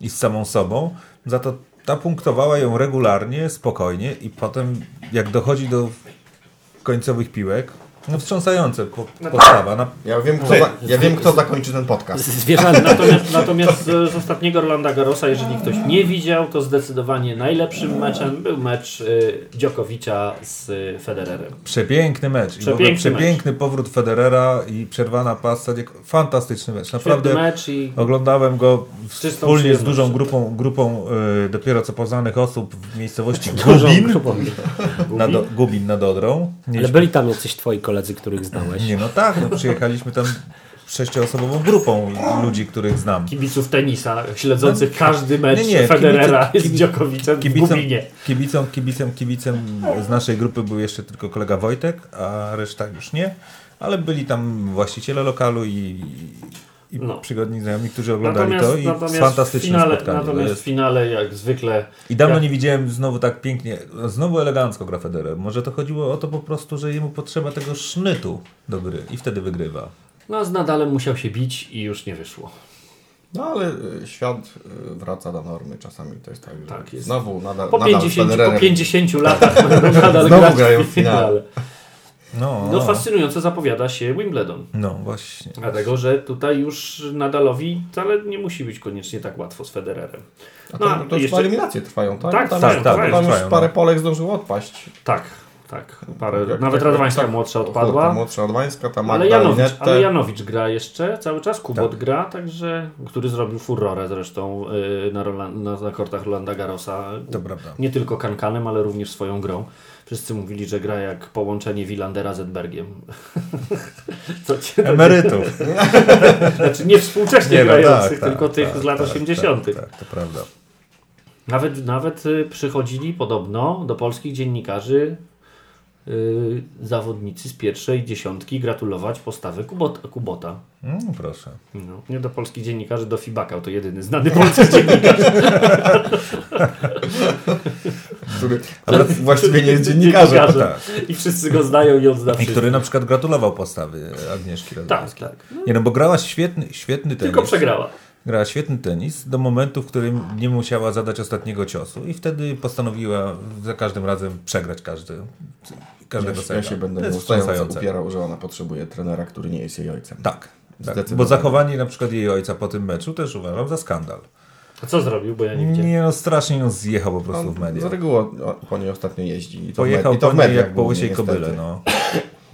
i z samą sobą. Za to ta punktowała ją regularnie, spokojnie i potem jak dochodzi do końcowych piłek, no wstrząsające po, postawa. Na, Ja wiem, kto, za, ja wiem, kto zakończy ten podcast. Zwierzęta. Natomiast, natomiast z ostatniego Rolanda Garrosa, jeżeli ktoś nie widział, to zdecydowanie najlepszym meczem był mecz y, Dziokowicza z Federerem. przepiękny mecz. Przepiękny przepiękny powrót Federera i przerwana pasa. Fantastyczny mecz. Naprawdę mecz i Oglądałem go wspólnie z dużą grupą, grupą y, dopiero co poznanych osób w miejscowości Gubin, grupą. na do, Gubin nad Odrą. Ale byli tam jacyś twoi koledzy, których znałeś. Nie, no tak, no, przyjechaliśmy tam sześcioosobową grupą ludzi, których znam. kibiców tenisa, śledzących każdy mecz No, Nie, nie, Federera kibice- z Dziokowiczem w Kibicem, Gubinie. kibicem, kibicem, kibicem z naszej grupy był jeszcze tylko kolega Wojtek, a reszta już nie. Ale byli tam właściciele lokalu i, i No. przygodni znajomi, którzy oglądali Natomiast, to i natomiast, w fantastyczne finale, spotkanie. To natomiast w jest- finale jak zwykle I dawno Ja- nie widziałem znowu tak pięknie, znowu elegancko gra Federer. Może to chodziło o to po prostu, że jemu potrzeba tego sznytu do gry i wtedy wygrywa. no, z Nadalem musiał się bić i już nie wyszło. No ale y, świat y, wraca do normy. Czasami to jest tak, że Tak jest. znowu nadal, Po nadal z 50, po Federerem 50 latach nadal Znowu grać grają w w finale. finale. No, No fascynująco zapowiada się Wimbledon. no właśnie. Dlatego, że tutaj już Nadalowi wcale nie musi być koniecznie tak łatwo z Federerem. A No, tam, to już jeszcze- eliminacje trwają, tak? Tak, tam, trwają, już- trwają, tam już trwają, parę no. Polek zdążyło odpaść. Tak, tak. Parę, Jak- nawet jak- Radwańska tak, młodsza Ta odpadła. młodsza Radwańska, ta Ale Janowicz, ale Janowicz gra jeszcze cały czas, Kubot Tak. gra, także, który zrobił furorę zresztą yy, na, Roland, na, na kortach Rolanda Garrosa. To prawda. Nie tylko kankanem, ale również swoją grą. Wszyscy mówili, że gra jak połączenie Wilandera z Edbergiem. Co cię Emerytów. Znaczy nie współcześnie Nie, no, grających, tak, tylko tak, tych tak, z lat tak, 80. Tak, tak, to prawda. Nawet, nawet y, przychodzili podobno do polskich dziennikarzy y, zawodnicy z pierwszej dziesiątki gratulować postawy Kubot, Kubota. Mm, proszę. No, nie do polskich dziennikarzy, do Fibakał, to jedyny znany polski dziennikarz. który ale właściwie nie jest dziennikarzem. Tak. I wszyscy go znają i on zna I który na przykład gratulował postawy Agnieszki Tak, tak. No, Nie no, bo grała świetny, świetny tenis. tylko przegrała. Grała świetny tenis do momentu, w którym nie musiała zadać ostatniego ciosu i wtedy postanowiła za każdym razem przegrać każdy, każdego Ja, seta. ja się będę upierał, że ona potrzebuje trenera, który nie jest jej ojcem. Tak. tak. Bo zachowanie na przykład jej ojca po tym meczu też uważam za skandal. A co zrobił, bo ja nie widziałem. Nie no, strasznie ją zjechał po prostu On w z mediach. reguły o- po niej ostatnio jeździ. I to Pojechał med- i to po niej mediach jak po łysiej kobyle, no.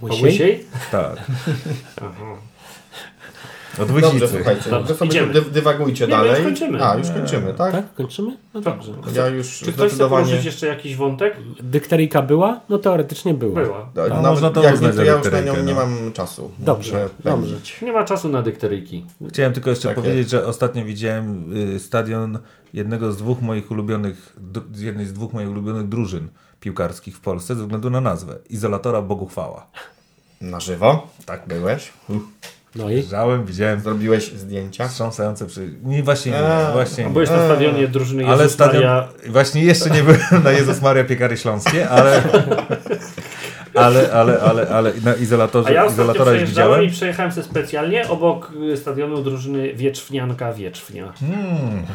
Łysiej? Tak. Od Dobrze, łysicy. słuchajcie, Dobrze, to sobie idziemy. dy, dywagujcie Nie, my dalej. już kończymy. A, już kończymy, tak? Tak? Kończymy? No dobrze. Ja już Czy ktoś chce zdecydowanie... poruszyć jeszcze jakiś wątek? Dykteryjka była? No teoretycznie była. Była. No, No, można to jak nie, to ja już na nią dykteryjkę, nie no. mam czasu. Dobrze, dobrze. Nie ma czasu na dykteryjki. Chciałem tylko jeszcze Tak powiedzieć, że ostatnio widziałem y, stadion jednego z dwóch moich ulubionych, jednej z dwóch moich ulubionych drużyn piłkarskich w Polsce ze względu na nazwę. Izolatora Boguchwała. Na żywo? Tak, byłeś. No i? Widziałem Zrobiłeś zdjęcia? wstrząsające przy... Nie, właśnie nie, Eee, właśnie nie. byłeś na stadionie drużyny Jezus Ale stadion... Maria Właśnie jeszcze nie byłem na Jezus Maria Piekary Śląskie, ale... Ale, ale, ale, ale na izolatorze, A ja izolatora już widziałem. i przejechałem sobie specjalnie obok y, stadionu drużyny Wietrzwnianka Wietrzwnia. Hmm.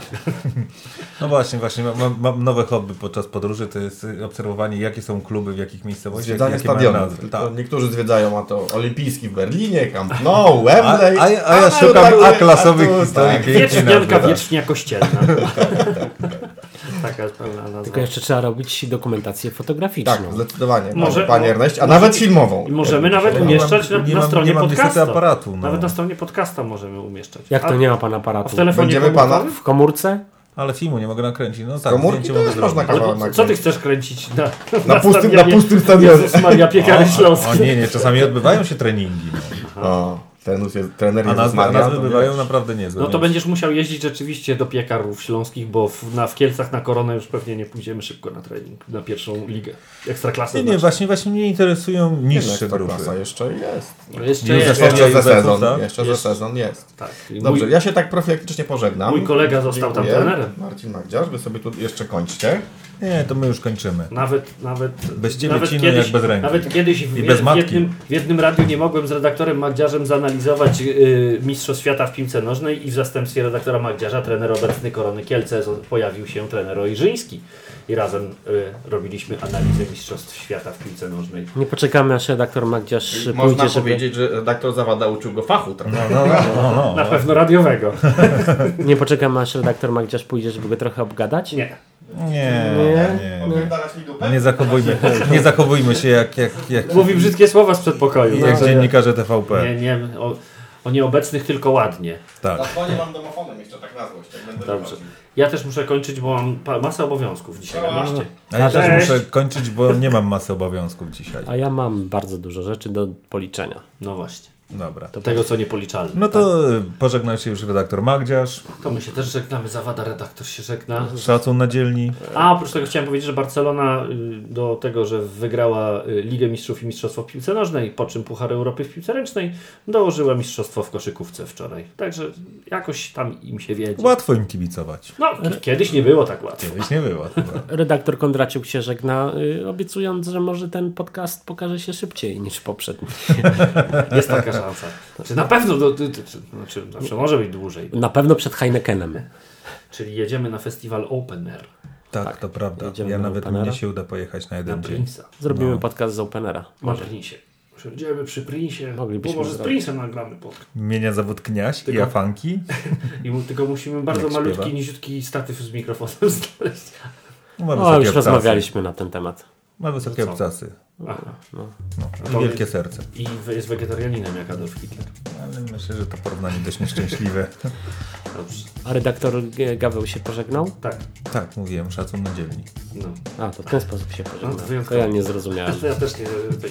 No właśnie, właśnie. Mam, mam, nowe hobby podczas podróży, to jest y, obserwowanie, jakie są kluby, w jakich miejscowościach, Zwiedzanie jakie mają stadionu. nazwy. Tylko Tak. Niektórzy zwiedzają, a to olimpijski w Berlinie, Camp Nou, Wembley. A- a ja- a ja szukam A-klasowych historii. tak. Wietrzwnianka nazwy, tak. Wietrzwnia Kościelna. Taka jest pełna nazwa. Tylko jeszcze trzeba robić dokumentację fotograficzną. Tak, zdecydowanie. Może- Panie Erneście, a może- nawet filmową. I możemy nawet Nie mam- umieszczać na, nie na mam- stronie podcasta. aparatu, no. Nawet na stronie podcasta możemy umieszczać. Jak A- to nie ma pan A aparatu? w telefonie Będziemy pana-? W komórce? Ale filmu nie mogę nakręcić. No tak, komórki to jest można po, co ty nakręcić. chcesz kręcić na, Na pustym- stadionie na pustym stadionie. Jezus Maria Piekary Śląskie. O nie, nie, czasami odbywają się treningi. No. Ten jest, trener A nazwy, Maria, nazwy bywają wiesz. naprawdę niezłe. No to będziesz musiał jeździć rzeczywiście do piekarów śląskich, bo w, na, w Kielcach na koronę już pewnie nie pójdziemy szybko na trening, na pierwszą ligę. Ekstraklasę Nie, nie, znaczy. właśnie, właśnie mnie interesują niższe klasa jeszcze jest. No Jeszcze jest, zeszła- Jeszcze za sezon, tak? jeszcze za Jest. sezon jest. tak. Dobrze, Mój, ja się tak profilaktycznie pożegnam. mój kolega został tam Dziękuję. trenerem. Marcin Magdziarz, wy sobie tu jeszcze kończcie. Nie, to my już kończymy. Nawet, nawet, Bez ciebie nawet, kiedyś, jak bez ręki. nawet kiedyś w, I bez w, matki. jednym, w jednym radiu nie mogłem z redaktorem Magdziarzem zanalizować y, Mistrzostw Świata w piłce nożnej i w zastępstwie redaktora Magdziarza, trener obecny Korony Kielce, pojawił się trener Ojrzyński. I razem y, robiliśmy analizę Mistrzostw Świata w piłce nożnej. Nie poczekamy, aż redaktor Magdziarz Można pójdzie, żeby... powiedzieć, że redaktor Zawada uczył go fachu trochę. No, no, no, Na no. pewno radiowego. Nie poczekamy, aż redaktor Magdziarz pójdzie, żeby go trochę obgadać? Nie. Nie, nie, nie. Nie zachowujmy, nie zachowujmy się jak, jak, jak, Mówi brzydkie słowa z przedpokoju. jak No, dziennikarze TVP. nie, nie, o, o nieobecnych tylko ładnie. Tak. Zasłonię mam domofonem jeszcze tak na złość, będę Dobrze. Ja też muszę kończyć, bo mam masę obowiązków dzisiaj mieście. A ja też muszę kończyć, bo nie mam masy obowiązków dzisiaj. A ja mam bardzo dużo rzeczy do policzenia. No właśnie. Dobra. To tego, co niepoliczalne. No to y, pożegnał się już redaktor Magdziarz. To my się też żegnamy. Zawada redaktor się żegna. Szacun na dzielni. A oprócz tego chciałem powiedzieć, że Barcelona y, do tego, że wygrała y, Ligę Mistrzów i Mistrzostwo w piłce nożnej, po czym Puchar Europy w piłce ręcznej, dołożyła Mistrzostwo w koszykówce wczoraj. Także jakoś tam im się wiedzie. Łatwo im kibicować. No, kiedyś nie było tak łatwo. Kiedyś nie było. chyba. Redaktor Kondraciuk się żegna, y, obiecując, że może ten podcast pokaże się szybciej niż poprzedni. Jest taka szansa. Znaczy, na pewno, do, do, do, znaczy, znaczy może być dłużej. Na pewno przed Heinekenem. Czyli jedziemy na festiwal Open Air Tak, to prawda. jedziemy Ja na nawet Openera. mnie się uda pojechać na na jeden dzień. Prince'a. Zrobimy podcast z Openera. Na Może. Prince'ie. Będziemy przy Prince'ie. Moglibyśmy Bo może z. Prince'em nagramy. Po. Mienia zawód kniaś i Tylko- afanki. I mu, tylko musimy bardzo Jak malutki, śpiewa? niziutki statyw z mikrofonem znaleźć. Ma O, już obcasy. rozmawialiśmy na ten temat. Ma wysokie No obcasy. Aha. No. To- Wielkie serce. I jest wegetarianinem jak Adolf Hitler. Ale myślę, że to porównanie dość nieszczęśliwe. Dobrze. A redaktor Gaweł się pożegnał? Tak. Tak, mówiłem, szacun na dzielni. No. A, to w ten sposób się No, pożegnał. To wyjątkowo. ja nie zrozumiałem. To ja też nie... Tutaj.